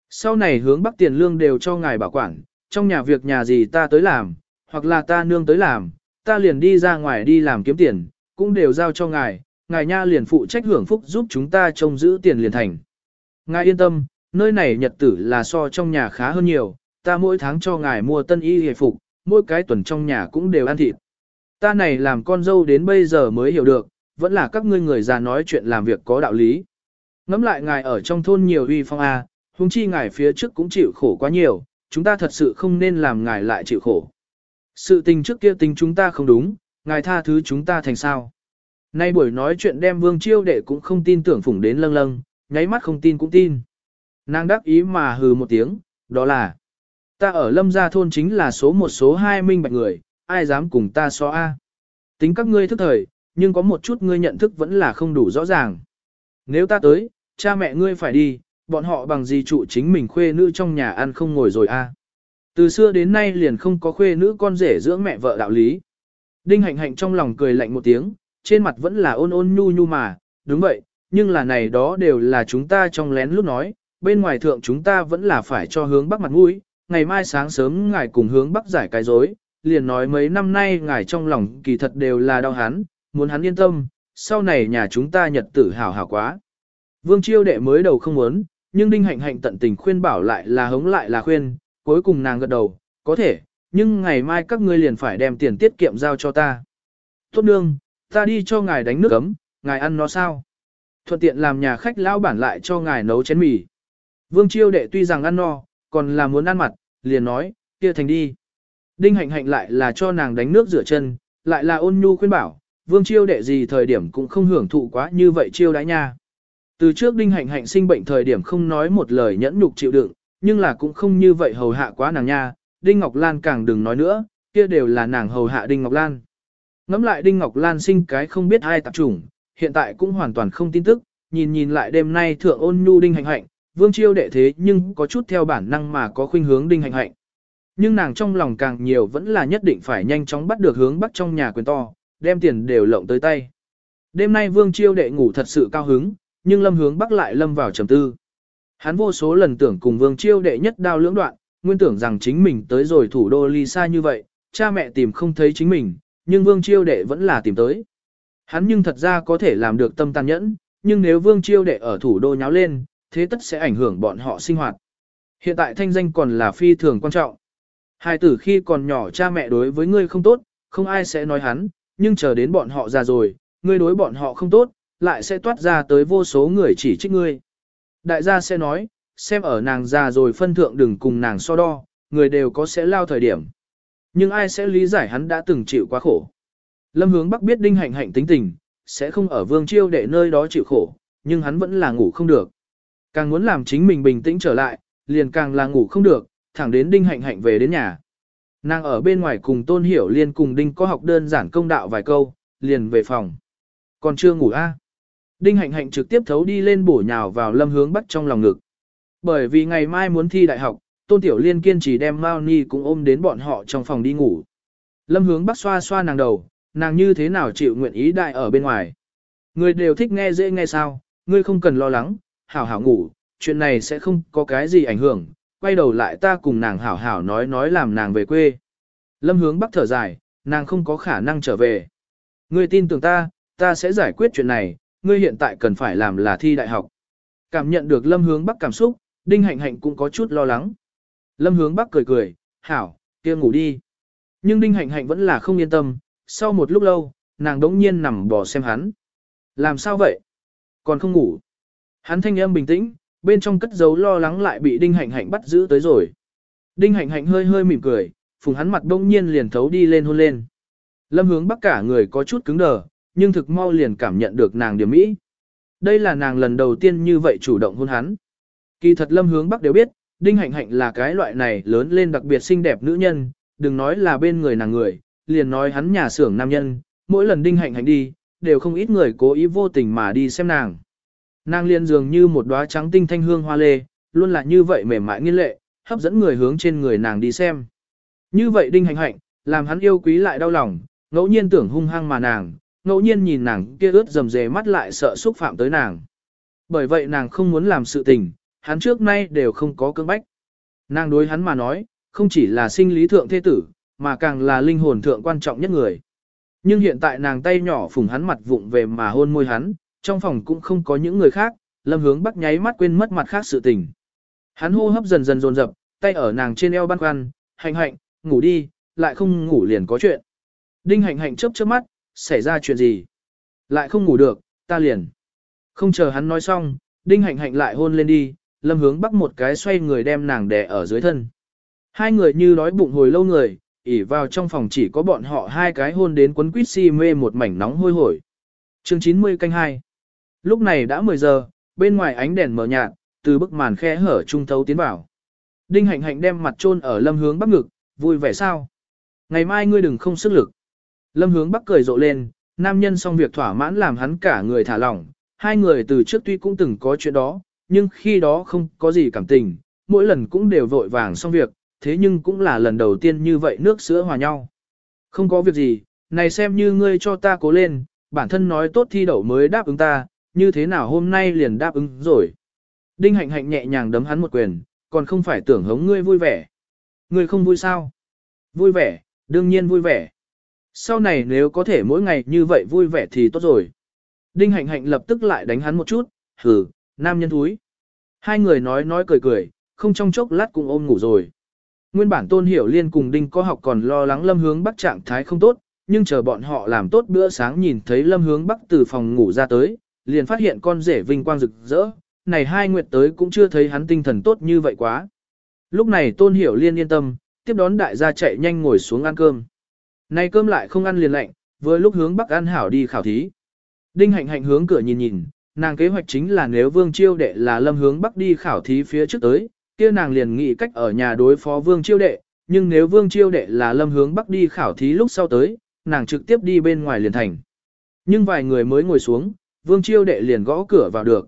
[SPEAKER 1] Sau này hướng bắc tiền lương đều cho ngài bảo quản, trong nhà việc nhà gì ta tới làm, hoặc là ta nương tới làm, ta liền đi ra ngoài đi làm kiếm tiền, cũng đều giao cho ngài, ngài nha liền phụ trách hưởng phúc giúp chúng ta trông giữ tiền liền thành. Ngài yên tâm, nơi này nhật tử là so trong nhà khá hơn nhiều, ta mỗi tháng cho ngài mua tân y hề phục, mỗi cái tuần trong nhà cũng đều ăn thịt. Ta này làm con dâu đến bây giờ mới hiểu được, vẫn là các ngươi người già nói chuyện làm việc có đạo lý. Ngắm lại ngài ở trong thôn nhiều uy phong A, huống chi ngài phía trước cũng chịu khổ quá nhiều, chúng ta thật sự không nên làm ngài lại chịu khổ. Sự tình trước kia tình chúng ta không đúng, ngài tha thứ chúng ta thành sao. Nay buổi nói chuyện đem vương chiêu đệ cũng không tin tưởng phủng đến lâng lâng, nháy mắt không tin cũng tin. Nàng đắc ý mà hừ một tiếng, đó là Ta ở lâm gia thôn chính là số một số hai minh bạch người, ai dám cùng ta so A. Tính các ngươi thức thời, nhưng có một chút ngươi nhận thức vẫn là không đủ rõ ràng. Nếu ta tới, cha mẹ ngươi phải đi, bọn họ bằng gì trụ chính mình khuê nữ trong nhà ăn không ngồi rồi a. Từ xưa đến nay liền không có khuê nữ con rể dưỡng mẹ vợ đạo lý. Đinh hạnh hạnh trong lòng cười lạnh một tiếng, trên mặt vẫn là ôn ôn nhu nhu mà, đúng vậy, nhưng là này đó đều là chúng ta trong lén lúc nói, bên ngoài thượng chúng ta vẫn là phải cho hướng bắc mặt mũi, ngày mai sáng sớm ngài cùng hướng bắc giải cái dối, liền nói mấy năm nay ngài trong lòng kỳ thật đều là đau hắn, muốn hắn yên tâm, sau này nhà chúng ta nhật tử hào hào quá. Vương chiêu đệ mới đầu không muốn, nhưng đinh hạnh hạnh tận tình khuyên bảo lại là hống lại là khuyên, cuối cùng nàng gật đầu, có thể, nhưng ngày mai các ngươi liền phải đem tiền tiết kiệm giao cho ta. Tốt nương, ta đi cho ngài đánh nước ấm, ngài ăn nó sao? Thuận tiện làm nhà khách lão bản lại cho ngài nấu chén mì. Vương chiêu đệ tuy rằng ăn no, còn là muốn ăn mặt, liền nói, kia thành đi. Đinh hạnh hạnh lại là cho nàng đánh nước rửa chân, lại là ôn nhu khuyên bảo, vương chiêu đệ gì thời điểm cũng không hưởng thụ quá như vậy chiêu đãi nha. Từ trước đinh hạnh hạnh sinh bệnh thời điểm không nói một lời nhẫn nhục chịu đựng, nhưng là cũng không như vậy hầu hạ quá nàng nha, đinh Ngọc Lan càng đừng nói nữa, kia đều là nàng hầu hạ đinh Ngọc Lan. Ngắm lại đinh Ngọc Lan sinh cái không biết ai tạp chủng, hiện tại cũng hoàn toàn không tin tức, nhìn nhìn lại đêm nay thượng ôn nhu đinh hạnh hạnh, vương chiêu đệ thế nhưng có chút theo bản năng mà có khuynh hướng đinh hạnh hạnh. Nhưng nàng trong lòng càng nhiều vẫn là nhất định phải nhanh chóng bắt được hướng bắt trong nhà quyền to, đem tiền đều lộng tới tay. Đêm nay vương chiêu đệ ngủ thật sự cao hứng, nhưng lâm hướng bắc lại lâm vào trầm tư. Hắn vô số lần tưởng cùng vương chiêu đệ nhất đao lưỡng đoạn, nguyên tưởng rằng chính mình tới rồi thủ đô ly xa như vậy, cha mẹ tìm không thấy chính mình, nhưng vương chiêu đệ vẫn là tìm tới. Hắn nhưng thật ra có thể làm được tâm tàn nhẫn, nhưng nếu vương chiêu đệ ở thủ đô nháo lên, thế tất sẽ ảnh hưởng bọn họ sinh hoạt. Hiện tại thanh danh còn là phi thường quan trọng. Hai tử khi còn nhỏ cha mẹ đối với ngươi không tốt, không ai sẽ nói hắn, nhưng chờ đến bọn họ già rồi, ngươi đối bọn họ không tốt, lại sẽ toát ra tới vô số người chỉ trích ngươi. Đại gia sẽ nói, xem ở nàng già rồi phân thượng đừng cùng nàng so đo, người đều có sẽ lao thời điểm. Nhưng ai sẽ lý giải hắn đã từng chịu quá khổ. Lâm hướng bắc biết đinh hạnh hạnh tính tình, sẽ không ở vương chiêu để nơi đó chịu khổ, nhưng hắn vẫn là ngủ không được. Càng muốn làm chính mình bình tĩnh trở lại, liền càng là ngủ không được, thẳng đến đinh hạnh hạnh về đến nhà. Nàng ở bên ngoài cùng tôn hiểu liên cùng đinh có học đơn giản công đạo vài câu, liền về phòng. Còn chưa ngủ a à? Đinh hạnh hạnh trực tiếp thấu đi lên bổ nhào vào lâm hướng Bắc trong lòng ngực. Bởi vì ngày mai muốn thi đại học, tôn tiểu liên kiên trì đem Mao Ni cũng ôm đến bọn họ trong phòng đi ngủ. Lâm hướng Bắc xoa xoa nàng đầu, nàng như thế nào chịu nguyện ý đại ở bên ngoài. Người đều thích nghe dễ nghe sao, ngươi không cần lo lắng, hảo hảo ngủ, chuyện này sẽ không có cái gì ảnh hưởng, quay đầu lại ta cùng nàng hảo hảo nói nói làm nàng về quê. Lâm hướng bắc thở dài, nàng không có khả năng trở về. Ngươi tin tưởng ta, ta sẽ giải quyết chuyện này, ngươi hiện tại cần phải làm là thi đại học. Cảm nhận được lâm hướng bắc cảm xúc, đinh hạnh hạnh cũng có chút lo lắng. Lâm hướng bắc cười cười, hảo, kia ngủ đi. Nhưng đinh hạnh hạnh vẫn là không yên tâm, sau một lúc lâu, nàng đống nhiên nằm bò xem hắn. Làm sao vậy? Còn không ngủ. Hắn thanh âm bình tĩnh, bên trong cất giấu lo lắng lại bị đinh hạnh hạnh bắt giữ tới rồi. Đinh hạnh hạnh hơi hơi mỉm cười, phùng hắn mặt đông nhiên liền thấu đi lên hôn lên. Lâm hướng bắc cả người có chút cứng đờ, nhưng thực mau liền cảm nhận được nàng điểm mỹ. Đây là nàng lần đầu tiên như vậy chủ động hôn hắn. Kỳ thật lâm hướng bắc đều biết, đinh hạnh hạnh là cái loại này lớn lên đặc biệt xinh đẹp nữ nhân, đừng nói là bên người nàng người, liền nói hắn nhà xưởng nam nhân, mỗi lần đinh hạnh hạnh đi, đều không ít người cố ý vô tình mà đi xem nàng. Nàng liền dường như một đóa trắng tinh thanh hương hoa lê, luôn là như vậy mềm mại nghiên lệ, hấp dẫn người hướng trên người nàng đi xem. Như vậy đinh hạnh hạnh, làm hắn yêu quý lại đau lòng, ngẫu nhiên tưởng hung hăng mà nàng, ngẫu nhiên nhìn nàng kia ướt dầm dề mắt lại sợ xúc phạm tới nàng. Bởi vậy nàng không muốn làm sự tình, hắn trước nay đều không có cưỡng bách. Nàng đối hắn mà nói, không chỉ là sinh lý thượng thế tử, mà càng là linh hồn thượng quan trọng nhất người. Nhưng hiện tại nàng tay nhỏ phùng hắn mặt vụng về mà hôn môi hắn, trong phòng cũng không có những người khác, lâm hướng bắt nháy mắt quên mất mặt khác sự tình. Hắn hô hấp dần dần dồn dập, tay ở nàng trên eo băn khoăn, hạnh hạnh, ngủ đi, lại không ngủ liền có chuyện. Đinh hạnh hạnh chớp chớp mắt, xảy ra chuyện gì? Lại không ngủ được, ta liền. Không chờ hắn nói xong, đinh hạnh hạnh lại hôn lên đi, lâm hướng Bắc một cái xoay người đem nàng đè ở dưới thân. Hai người như đói bụng hồi lâu người, ỉ vào trong phòng chỉ có bọn họ hai cái hôn đến quấn quýt si mê một mảnh nóng hôi hổi. chương 90 canh 2 Lúc này đã 10 giờ, bên ngoài ánh đèn mờ nhạt, từ bức màn khe hở trung thấu tiến vào. Đinh hạnh hạnh đem mặt chôn ở lâm hướng bắc ngực, vui vẻ sao? Ngày mai ngươi đừng không sức lực. Lâm hướng bắc cười rộ lên, nam nhân xong việc thỏa mãn làm hắn cả người thả lỏng. Hai người từ trước tuy cũng từng có chuyện đó, nhưng khi đó không có gì cảm tình, mỗi lần cũng đều vội vàng xong việc, thế nhưng cũng là lần đầu tiên như vậy nước sữa hòa nhau. Không có việc gì, này xem như ngươi cho ta cố lên, bản thân nói tốt thi đậu mới đáp ứng ta, như thế nào hôm nay liền đáp ứng rồi. Đinh hạnh hạnh nhẹ nhàng đấm hắn một quyền, còn không phải tưởng hống ngươi vui vẻ. Ngươi không vui sao? Vui vẻ, đương nhiên vui vẻ. Sau này nếu có thể mỗi ngày như vậy vui vẻ thì tốt rồi. Đinh hạnh hạnh lập tức lại đánh hắn một chút, hừ, nam nhân thúi. Hai người nói nói cười cười, không trong chốc lát cũng ôm ngủ rồi. Nguyên bản tôn hiểu liên cùng đinh có học còn lo lắng lâm hướng bắc trạng thái không tốt, nhưng chờ bọn họ làm tốt bữa sáng nhìn thấy lâm hướng bắc từ phòng ngủ ra tới, liền phát hiện con rể vinh quang rực rỡ, này hai nguyệt tới cũng chưa thấy hắn tinh thần tốt như vậy quá. Lúc này tôn hiểu liên yên tâm, tiếp đón đại gia chạy nhanh ngồi xuống ăn cơm nay cơm lại không ăn liền lạnh, vừa lúc hướng bắc ăn hảo đi khảo thí. Đinh hạnh hạnh hướng cửa nhìn nhìn, nàng kế hoạch chính là nếu vương chiêu đệ là lâm hướng bắc đi khảo thí phía trước tới, kia nàng liền nghĩ cách ở nhà đối phó vương chiêu đệ, nhưng nếu vương chiêu đệ là lâm hướng bắc đi khảo thí lúc sau tới, nàng trực tiếp đi bên ngoài liền thành. Nhưng vài người mới ngồi xuống, vương chiêu đệ liền gõ cửa vào được.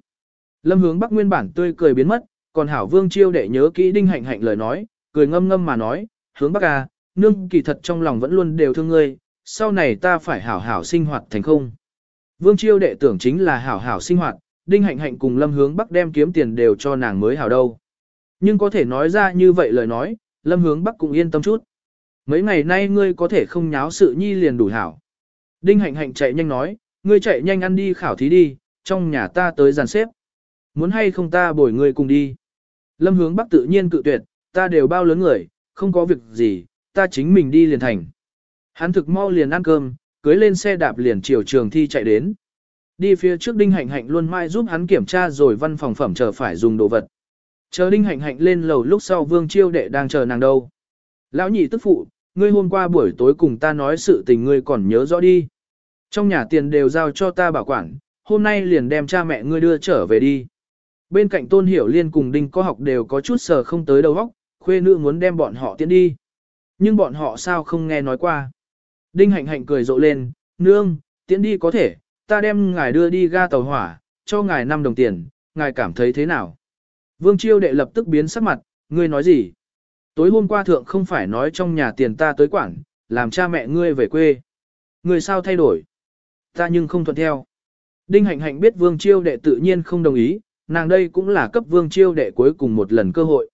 [SPEAKER 1] Lâm hướng bắc nguyên bản tươi cười biến mất, còn hảo vương chiêu đệ nhớ kỹ đinh hạnh hạnh lời nói, cười ngâm ngâm mà nói, hướng bắc à, nương kỳ thật trong lòng vẫn luôn đều thương ngươi, sau này ta phải hảo hảo sinh hoạt thành không. Vương chiêu đệ tưởng chính là hảo hảo sinh hoạt, đinh hạnh hạnh cùng lâm hướng bắc đem kiếm tiền đều cho nàng mới hảo đâu. Nhưng có thể nói ra như vậy lời nói, lâm hướng bắc cũng yên tâm chút. Mấy ngày nay ngươi có thể không nháo sự nhi liền đủ hảo. Đinh hạnh hạnh chạy nhanh nói, ngươi chạy nhanh ăn đi khảo thí đi, trong nhà ta tới dàn xếp. Muốn hay không ta bồi ngươi cùng đi. Lâm hướng bắc tự nhiên cự tuyệt, ta đều bao lớn người, không có việc gì, ta chính mình đi liền thành. Hắn thực mau liền ăn cơm, cưới lên xe đạp liền chiều trường thi chạy đến. Đi phía trước đinh hạnh hạnh luôn mãi giúp hắn kiểm tra rồi văn phòng phẩm chờ phải dùng đồ vật. Chờ đinh hạnh hạnh lên lầu lúc sau vương chiêu đệ đang chờ nàng đâu. Lão nhị tức phụ, ngươi hôm qua buổi tối cùng ta nói sự tình ngươi còn nhớ rõ đi. Trong nhà tiền đều giao cho ta bảo quản, hôm nay liền đem cha mẹ ngươi đưa trở về đi. Bên cạnh tôn hiểu liên cùng đinh có học đều có chút sờ không tới đầu óc, khuê nữ muốn đem bọn họ tiến đi. Nhưng bọn họ sao không nghe nói qua. Đinh hạnh hạnh cười rộ lên, nương, tiễn đi có thể, ta đem ngài đưa đi ga tàu hỏa, cho ngài 5 đồng tiền, ngài cảm thấy thế nào? Vương Chiêu đệ lập tức biến sắc mặt, ngươi nói gì? Tối hôm qua thượng không phải nói trong nhà tiền ta tới quản, làm cha mẹ ngươi về quê. Ngươi sao thay đổi? Ta nhưng không thuận theo. Đinh hạnh hạnh biết Vương Chiêu đệ tự nhiên không đồng ý, nàng đây cũng là cấp vương chiêu đệ cuối cùng một lần cơ hội.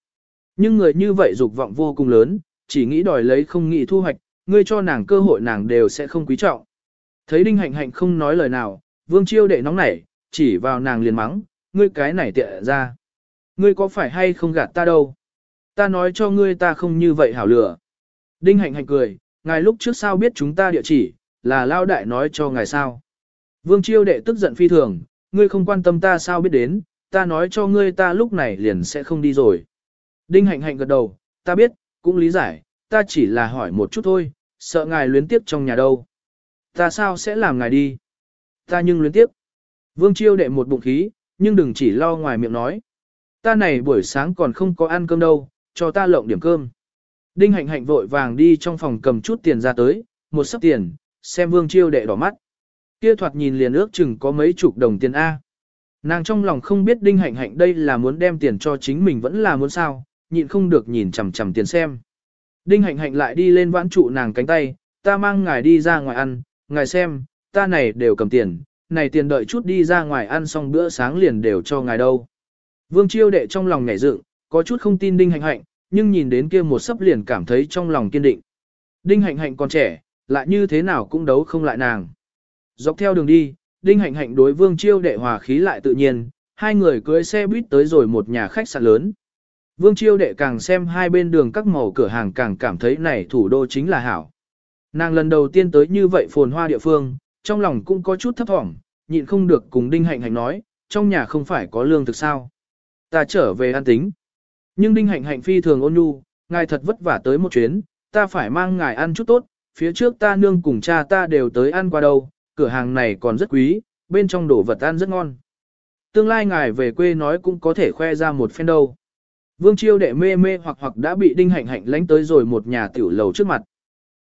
[SPEAKER 1] Nhưng người như vậy dục vọng vô cùng lớn, chỉ nghĩ đòi lấy không nghĩ thu hoạch, ngươi cho nàng cơ hội nàng đều sẽ không quý trọng. Thấy đinh hạnh hạnh không nói lời nào, vương chiêu đệ nóng nảy, chỉ vào nàng liền mắng, ngươi cái này tiện ra. Ngươi có phải hay không gạt ta đâu? Ta nói cho ngươi ta không như vậy hảo lửa. Đinh hạnh hạnh cười, ngài lúc trước sao biết chúng ta địa chỉ, là lao đại nói cho ngài sao. Vương chiêu đệ tức giận phi thường, ngươi không quan tâm ta sao biết đến, ta nói cho ngươi ta lúc này liền sẽ không đi rồi. Đinh hạnh hạnh gật đầu, ta biết, cũng lý giải, ta chỉ là hỏi một chút thôi, sợ ngài luyến tiếp trong nhà đâu. Ta sao sẽ làm ngài đi? Ta nhưng luyến tiếp. Vương chiêu đệ một bụng khí, nhưng đừng chỉ lo ngoài miệng nói. Ta này buổi sáng còn không có ăn cơm đâu, cho ta lộng điểm cơm. Đinh hạnh hạnh vội vàng đi trong phòng cầm chút tiền ra tới, một sắp tiền, xem vương chiêu đệ đỏ mắt. Kia thoạt nhìn liền ước chừng có mấy chục đồng tiền A. Nàng trong lòng không biết đinh hạnh hạnh đây là muốn đem tiền cho chính mình vẫn là muốn sao, nhịn không được nhìn chằm chằm tiền xem. Đinh hạnh hạnh lại đi lên vãn trụ nàng cánh tay, ta mang ngài đi ra ngoài ăn, ngài xem, ta này đều cầm tiền, này tiền đợi chút đi ra ngoài ăn xong bữa sáng liền đều cho ngài đâu. Vương chiêu đệ trong lòng nhảy dựng, có chút không tin đinh hạnh hạnh, nhưng nhìn đến kia một sấp liền cảm thấy trong lòng kiên định. Đinh hạnh hạnh còn trẻ, lại như thế nào cũng đấu không lại nàng. Dọc theo đường đi, đinh hạnh hạnh đối vương chiêu đệ hòa khí lại tự nhiên, hai người cưới xe buýt tới rồi một nhà khách sạn lớn. Vương chiêu đệ càng xem hai bên đường các màu cửa hàng càng cảm thấy này thủ đô chính là hảo. Nàng lần đầu tiên tới như vậy phồn hoa địa phương, trong lòng cũng có chút thấp thỏm, nhịn không được cùng đinh hạnh hạnh nói, trong nhà không phải có lương thực sao. Ta trở về an tính. Nhưng đinh hạnh hạnh phi thường ôn nhu, ngài thật vất vả tới một chuyến, ta phải mang ngài ăn chút tốt, phía trước ta nương cùng cha ta đều tới ăn qua đâu, cửa hàng này còn rất quý, bên trong đồ vật ăn rất ngon. Tương lai ngài về quê nói cũng có thể khoe ra một phen đâu. Vương chiêu đệ mê mê hoặc hoặc đã bị đinh hạnh hạnh lánh tới rồi một nhà tiểu lầu trước mặt.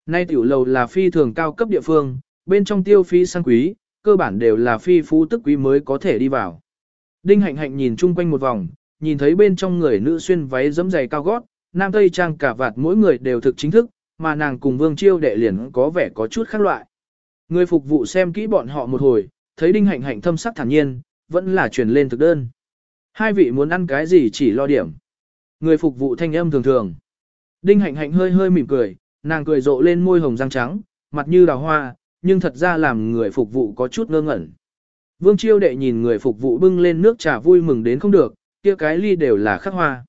[SPEAKER 1] Nay tiểu lầu là phi thường cao cấp địa phương, bên trong tiêu phí sang quý, cơ bản đều là phi phú tức quý mới có thể đi vào. Đinh hạnh hạnh nhìn chung quanh một vòng, nhìn thấy bên trong người nữ xuyên váy dẫm giày cao gót, nam tây trang cả vạt mỗi người đều thực chính thức, mà nàng cùng vương chiêu đệ liền có vẻ có chút khác loại. Người phục vụ xem kỹ bọn họ một hồi, thấy đinh hạnh hạnh thâm sắc thản nhiên, vẫn là truyền lên thực đơn. Hai vị muốn ăn cái gì chỉ lo điểm. Người phục vụ thanh âm thường thường. Đinh hạnh hạnh hơi hơi mỉm cười, nàng cười rộ lên môi hồng răng trắng, mặt như đào hoa, nhưng thật ra làm người phục vụ có chút ngơ ngẩn. Vương chiêu đệ nhìn người phục vụ bưng lên nước trà vui mừng đến không được, kia cái ly đều là khắc hoa.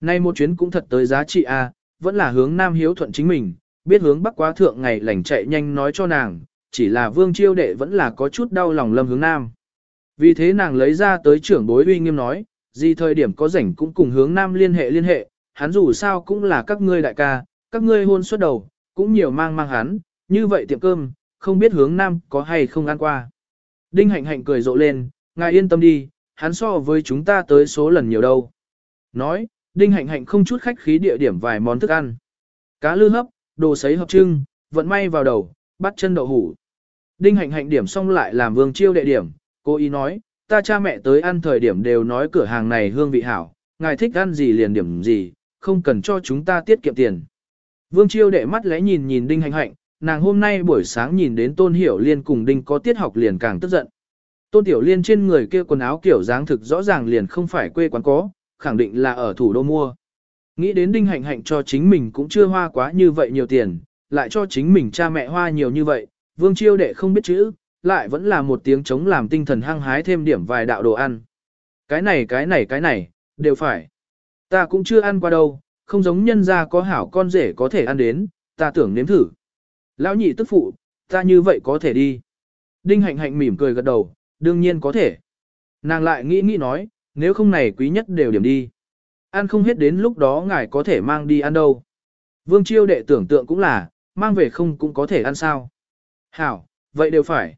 [SPEAKER 1] Nay một chuyến cũng thật tới giá trị a, vẫn là hướng nam hiếu thuận chính mình, biết hướng bắc quá thượng ngày lành chạy nhanh nói cho nàng, chỉ là vương chiêu đệ vẫn là có chút đau lòng lâm hướng nam. Vì thế nàng lấy ra tới trưởng bối uy nghiêm nói, gì thời điểm có rảnh cũng cùng hướng nam liên hệ liên hệ, hắn dù sao cũng là các ngươi đại ca, các ngươi hôn suốt đầu, cũng nhiều mang mang hắn, như vậy tiệm cơm, không biết hướng nam có hay không ăn qua. Đinh hạnh hạnh cười rộ lên, ngài yên tâm đi, hắn so với chúng ta tới số lần nhiều đâu. Nói, đinh hạnh hạnh không chút khách khí địa điểm vài món thức ăn. Cá lư hấp, đồ sấy hợp trưng, vận may vào đầu, bắt chân đậu hủ. Đinh hạnh hạnh điểm xong lại làm vương chiêu đệ điểm, cô ý nói, ta cha mẹ tới ăn thời điểm đều nói cửa hàng này hương vị hảo, ngài thích ăn gì liền điểm gì, không cần cho chúng ta tiết kiệm tiền. Vương chiêu đệ mắt lẽ nhìn nhìn đinh hạnh hạnh, nàng hôm nay buổi sáng nhìn đến tôn hiểu liên cùng đinh có tiết học liền càng tức giận. Tôn tiểu liên trên người kia quần áo kiểu dáng thực rõ ràng liền không phải quê quán có, khẳng định là ở thủ đô mua. Nghĩ đến đinh hạnh hạnh cho chính mình cũng chưa hoa quá như vậy nhiều tiền, lại cho chính mình cha mẹ hoa nhiều như vậy, vương chiêu đệ không biết chữ, lại vẫn là một tiếng chống làm tinh thần hăng hái thêm điểm vài đạo đồ ăn. Cái này cái này cái này, đều phải. Ta cũng chưa ăn qua đâu, không giống nhân gia có hảo con rể có thể ăn đến, ta tưởng nếm thử. Lão nhị tức phụ, ta như vậy có thể đi. Đinh hạnh hạnh mỉm cười gật đầu, đương nhiên có thể. Nàng lại nghĩ nghĩ nói, nếu không này quý nhất đều điểm đi. Ăn không hết đến lúc đó ngài có thể mang đi ăn đâu. Vương chiêu đệ tưởng tượng cũng là, mang về không cũng có thể ăn sao. Hảo, vậy đều phải.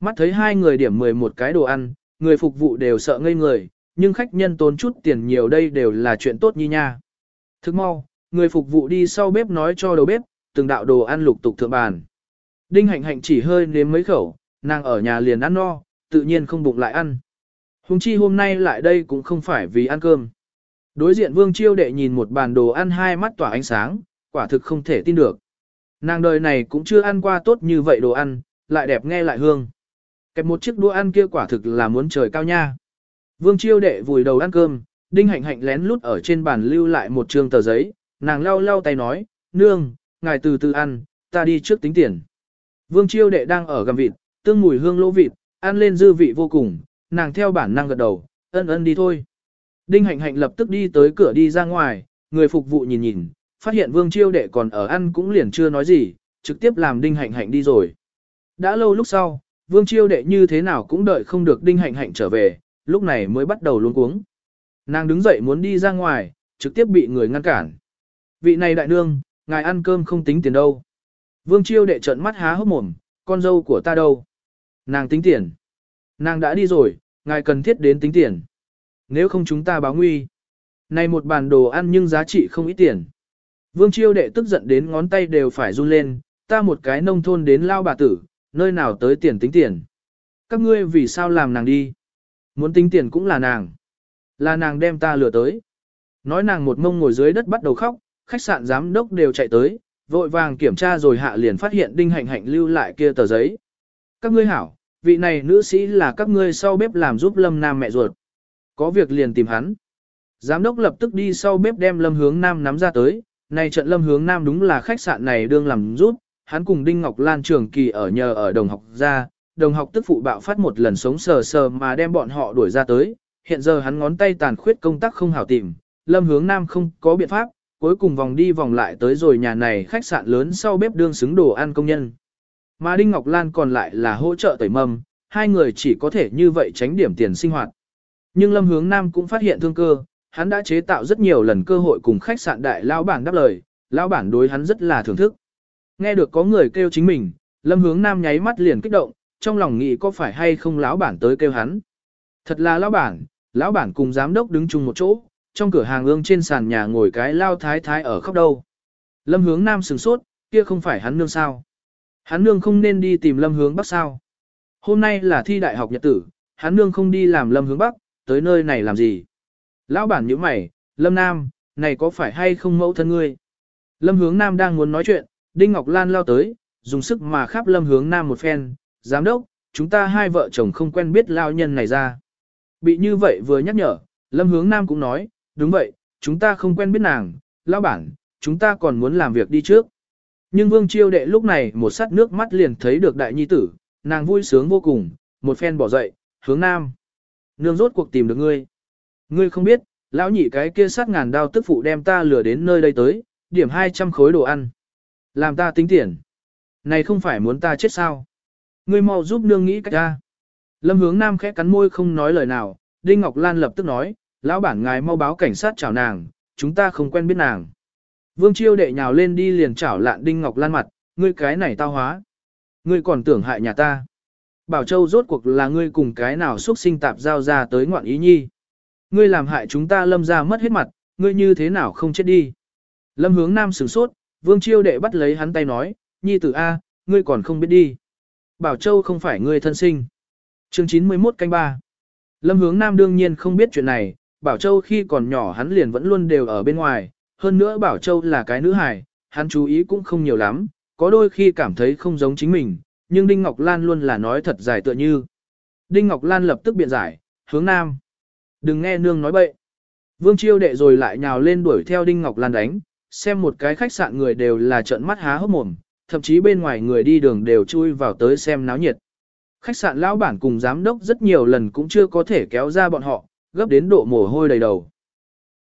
[SPEAKER 1] Mắt thấy hai người điểm 11 cái đồ ăn, người phục vụ đều sợ ngây người, nhưng khách nhân tốn chút tiền nhiều đây đều là chuyện tốt như nha. Thức mau, người phục vụ đi sau bếp nói cho đầu bếp, từng đạo đồ ăn lục tục thượng bàn. Đinh hạnh hạnh chỉ hơi nếm mấy khẩu, nàng ở nhà liền ăn no, tự nhiên không bụng lại ăn. Hùng chi hôm nay lại đây cũng không phải vì ăn cơm. Đối diện vương chiêu đệ nhìn một bàn đồ ăn hai mắt tỏa ánh sáng, quả thực không thể tin được. Nàng đời này cũng chưa ăn qua tốt như vậy đồ ăn, lại đẹp nghe lại hương. Kẹp một chiếc đũa ăn kia quả thực là muốn trời cao nha. Vương chiêu đệ vùi đầu ăn cơm, đinh hạnh hạnh lén lút ở trên bàn lưu lại một trương tờ giấy, nàng lau lau tay nói, nương, ngài từ từ ăn, ta đi trước tính tiền. Vương chiêu đệ đang ở gầm vịt, tương mùi hương lỗ vịt, ăn lên dư vị vô cùng, nàng theo bản năng gật đầu, ân ân đi thôi. Đinh hạnh hạnh lập tức đi tới cửa đi ra ngoài, người phục vụ nhìn nhìn, phát hiện vương chiêu đệ còn ở ăn cũng liền chưa nói gì, trực tiếp làm đinh hạnh hạnh đi rồi. Đã lâu lúc sau, vương chiêu đệ như thế nào cũng đợi không được đinh hạnh hạnh trở về, lúc này mới bắt đầu luống cuống. Nàng đứng dậy muốn đi ra ngoài, trực tiếp bị người ngăn cản. Vị này đại nương, ngài ăn cơm không tính tiền đâu. Vương chiêu đệ trợn mắt há hốc mồm, con dâu của ta đâu? Nàng tính tiền. Nàng đã đi rồi, ngài cần thiết đến tính tiền. Nếu không chúng ta báo nguy. Này một bàn đồ ăn nhưng giá trị không ít tiền. Vương chiêu đệ tức giận đến ngón tay đều phải run lên, ta một cái nông thôn đến lao bà tử, nơi nào tới tiền tính tiền. Các ngươi vì sao làm nàng đi? Muốn tính tiền cũng là nàng. Là nàng đem ta lừa tới. Nói nàng một mông ngồi dưới đất bắt đầu khóc, khách sạn giám đốc đều chạy tới, vội vàng kiểm tra rồi hạ liền phát hiện đinh hạnh hạnh lưu lại kia tờ giấy. Các ngươi hảo, vị này nữ sĩ là các ngươi sau bếp làm giúp lâm nam mẹ ruột. Có việc liền tìm hắn. Giám đốc lập tức đi sau bếp đem lâm hướng nam nắm ra tới, này trận lâm hướng nam đúng là khách sạn này đương làm giúp, hắn cùng Đinh Ngọc Lan trường kỳ ở nhờ ở đồng học ra, đồng học tức phụ bạo phát một lần sống sờ sờ mà đem bọn họ đuổi ra tới, hiện giờ hắn ngón tay tàn khuyết công tác không hảo tìm, lâm hướng nam không có biện pháp, cuối cùng vòng đi vòng lại tới rồi nhà này khách sạn lớn sau bếp đương xứng đồ ăn công nhân. Mà Đinh Ngọc Lan còn lại là hỗ trợ tẩy mâm, hai người chỉ có thể như vậy tránh điểm tiền sinh hoạt. Nhưng Lâm Hướng Nam cũng phát hiện thương cơ, hắn đã chế tạo rất nhiều lần cơ hội cùng khách sạn đại lão bản đáp lời, lão bản đối hắn rất là thưởng thức. Nghe được có người kêu chính mình, Lâm Hướng Nam nháy mắt liền kích động, trong lòng nghĩ có phải hay không lão bản tới kêu hắn. Thật là lão bản, lão bản cùng giám đốc đứng chung một chỗ, trong cửa hàng ương trên sàn nhà ngồi cái lao thái thái ở khóc đâu. Lâm hướng nam sừng sốt, kia không phải hắn nương sao. Hắn nương không nên đi tìm lâm hướng bắc sao. Hôm nay là thi đại học nhật tử, hắn nương không đi làm lâm hướng bắc, tới nơi này làm gì. Lão bản nhíu mày, lâm nam, này có phải hay không mẫu thân ngươi. Lâm hướng nam đang muốn nói chuyện, Đinh Ngọc Lan lao tới, dùng sức mà khắp lâm hướng nam một phen, giám đốc, chúng ta hai vợ chồng không quen biết lao nhân này ra. Bị như vậy vừa nhắc nhở, lâm hướng nam cũng nói, đúng vậy, chúng ta không quen biết nàng, lão bản, chúng ta còn muốn làm việc đi trước. Nhưng vương chiêu đệ lúc này một sát nước mắt liền thấy được đại nhi tử, nàng vui sướng vô cùng, một phen bỏ dậy, hướng nam. Nương rốt cuộc tìm được ngươi. Ngươi không biết, lão nhị cái kia sát ngàn đao tức phụ đem ta lừa đến nơi đây tới, điểm 200 khối đồ ăn. Làm ta tính tiền. Này không phải muốn ta chết sao? Ngươi mau giúp nương nghĩ cách ta. Lâm hướng nam khẽ cắn môi không nói lời nào, Đinh Ngọc Lan lập tức nói, lão bản ngài mau báo cảnh sát chào nàng, chúng ta không quen biết nàng. Vương Chiêu đệ nhào lên đi liền chảo lạn Đinh Ngọc Lan mặt, ngươi cái này tao hóa. Ngươi còn tưởng hại nhà ta. Bảo Châu rốt cuộc là ngươi cùng cái nào xuất sinh tạp giao ra tới ngoạn ý nhi. Ngươi làm hại chúng ta lâm ra mất hết mặt, ngươi như thế nào không chết đi. Lâm hướng nam sửng sốt, Vương Chiêu đệ bắt lấy hắn tay nói, nhi tử A, ngươi còn không biết đi. Bảo Châu không phải ngươi thân sinh. Chương 91 canh 3 Lâm hướng nam đương nhiên không biết chuyện này, Bảo Châu khi còn nhỏ hắn liền vẫn luôn đều ở bên ngoài, hơn nữa Bảo Châu là cái nữ hài, hắn chú ý cũng không nhiều lắm, có đôi khi cảm thấy không giống chính mình, nhưng Đinh Ngọc Lan luôn là nói thật dài tựa như. Đinh Ngọc Lan lập tức biện giải, hướng nam. Đừng nghe nương nói bậy. Vương Chiêu đệ rồi lại nhào lên đuổi theo Đinh Ngọc Lan đánh, xem một cái khách sạn người đều là trợn mắt há hốc mồm, thậm chí bên ngoài người đi đường đều chui vào tới xem náo nhiệt. Khách sạn lão bản cùng giám đốc rất nhiều lần cũng chưa có thể kéo ra bọn họ, gấp đến độ mồ hôi đầy đầu.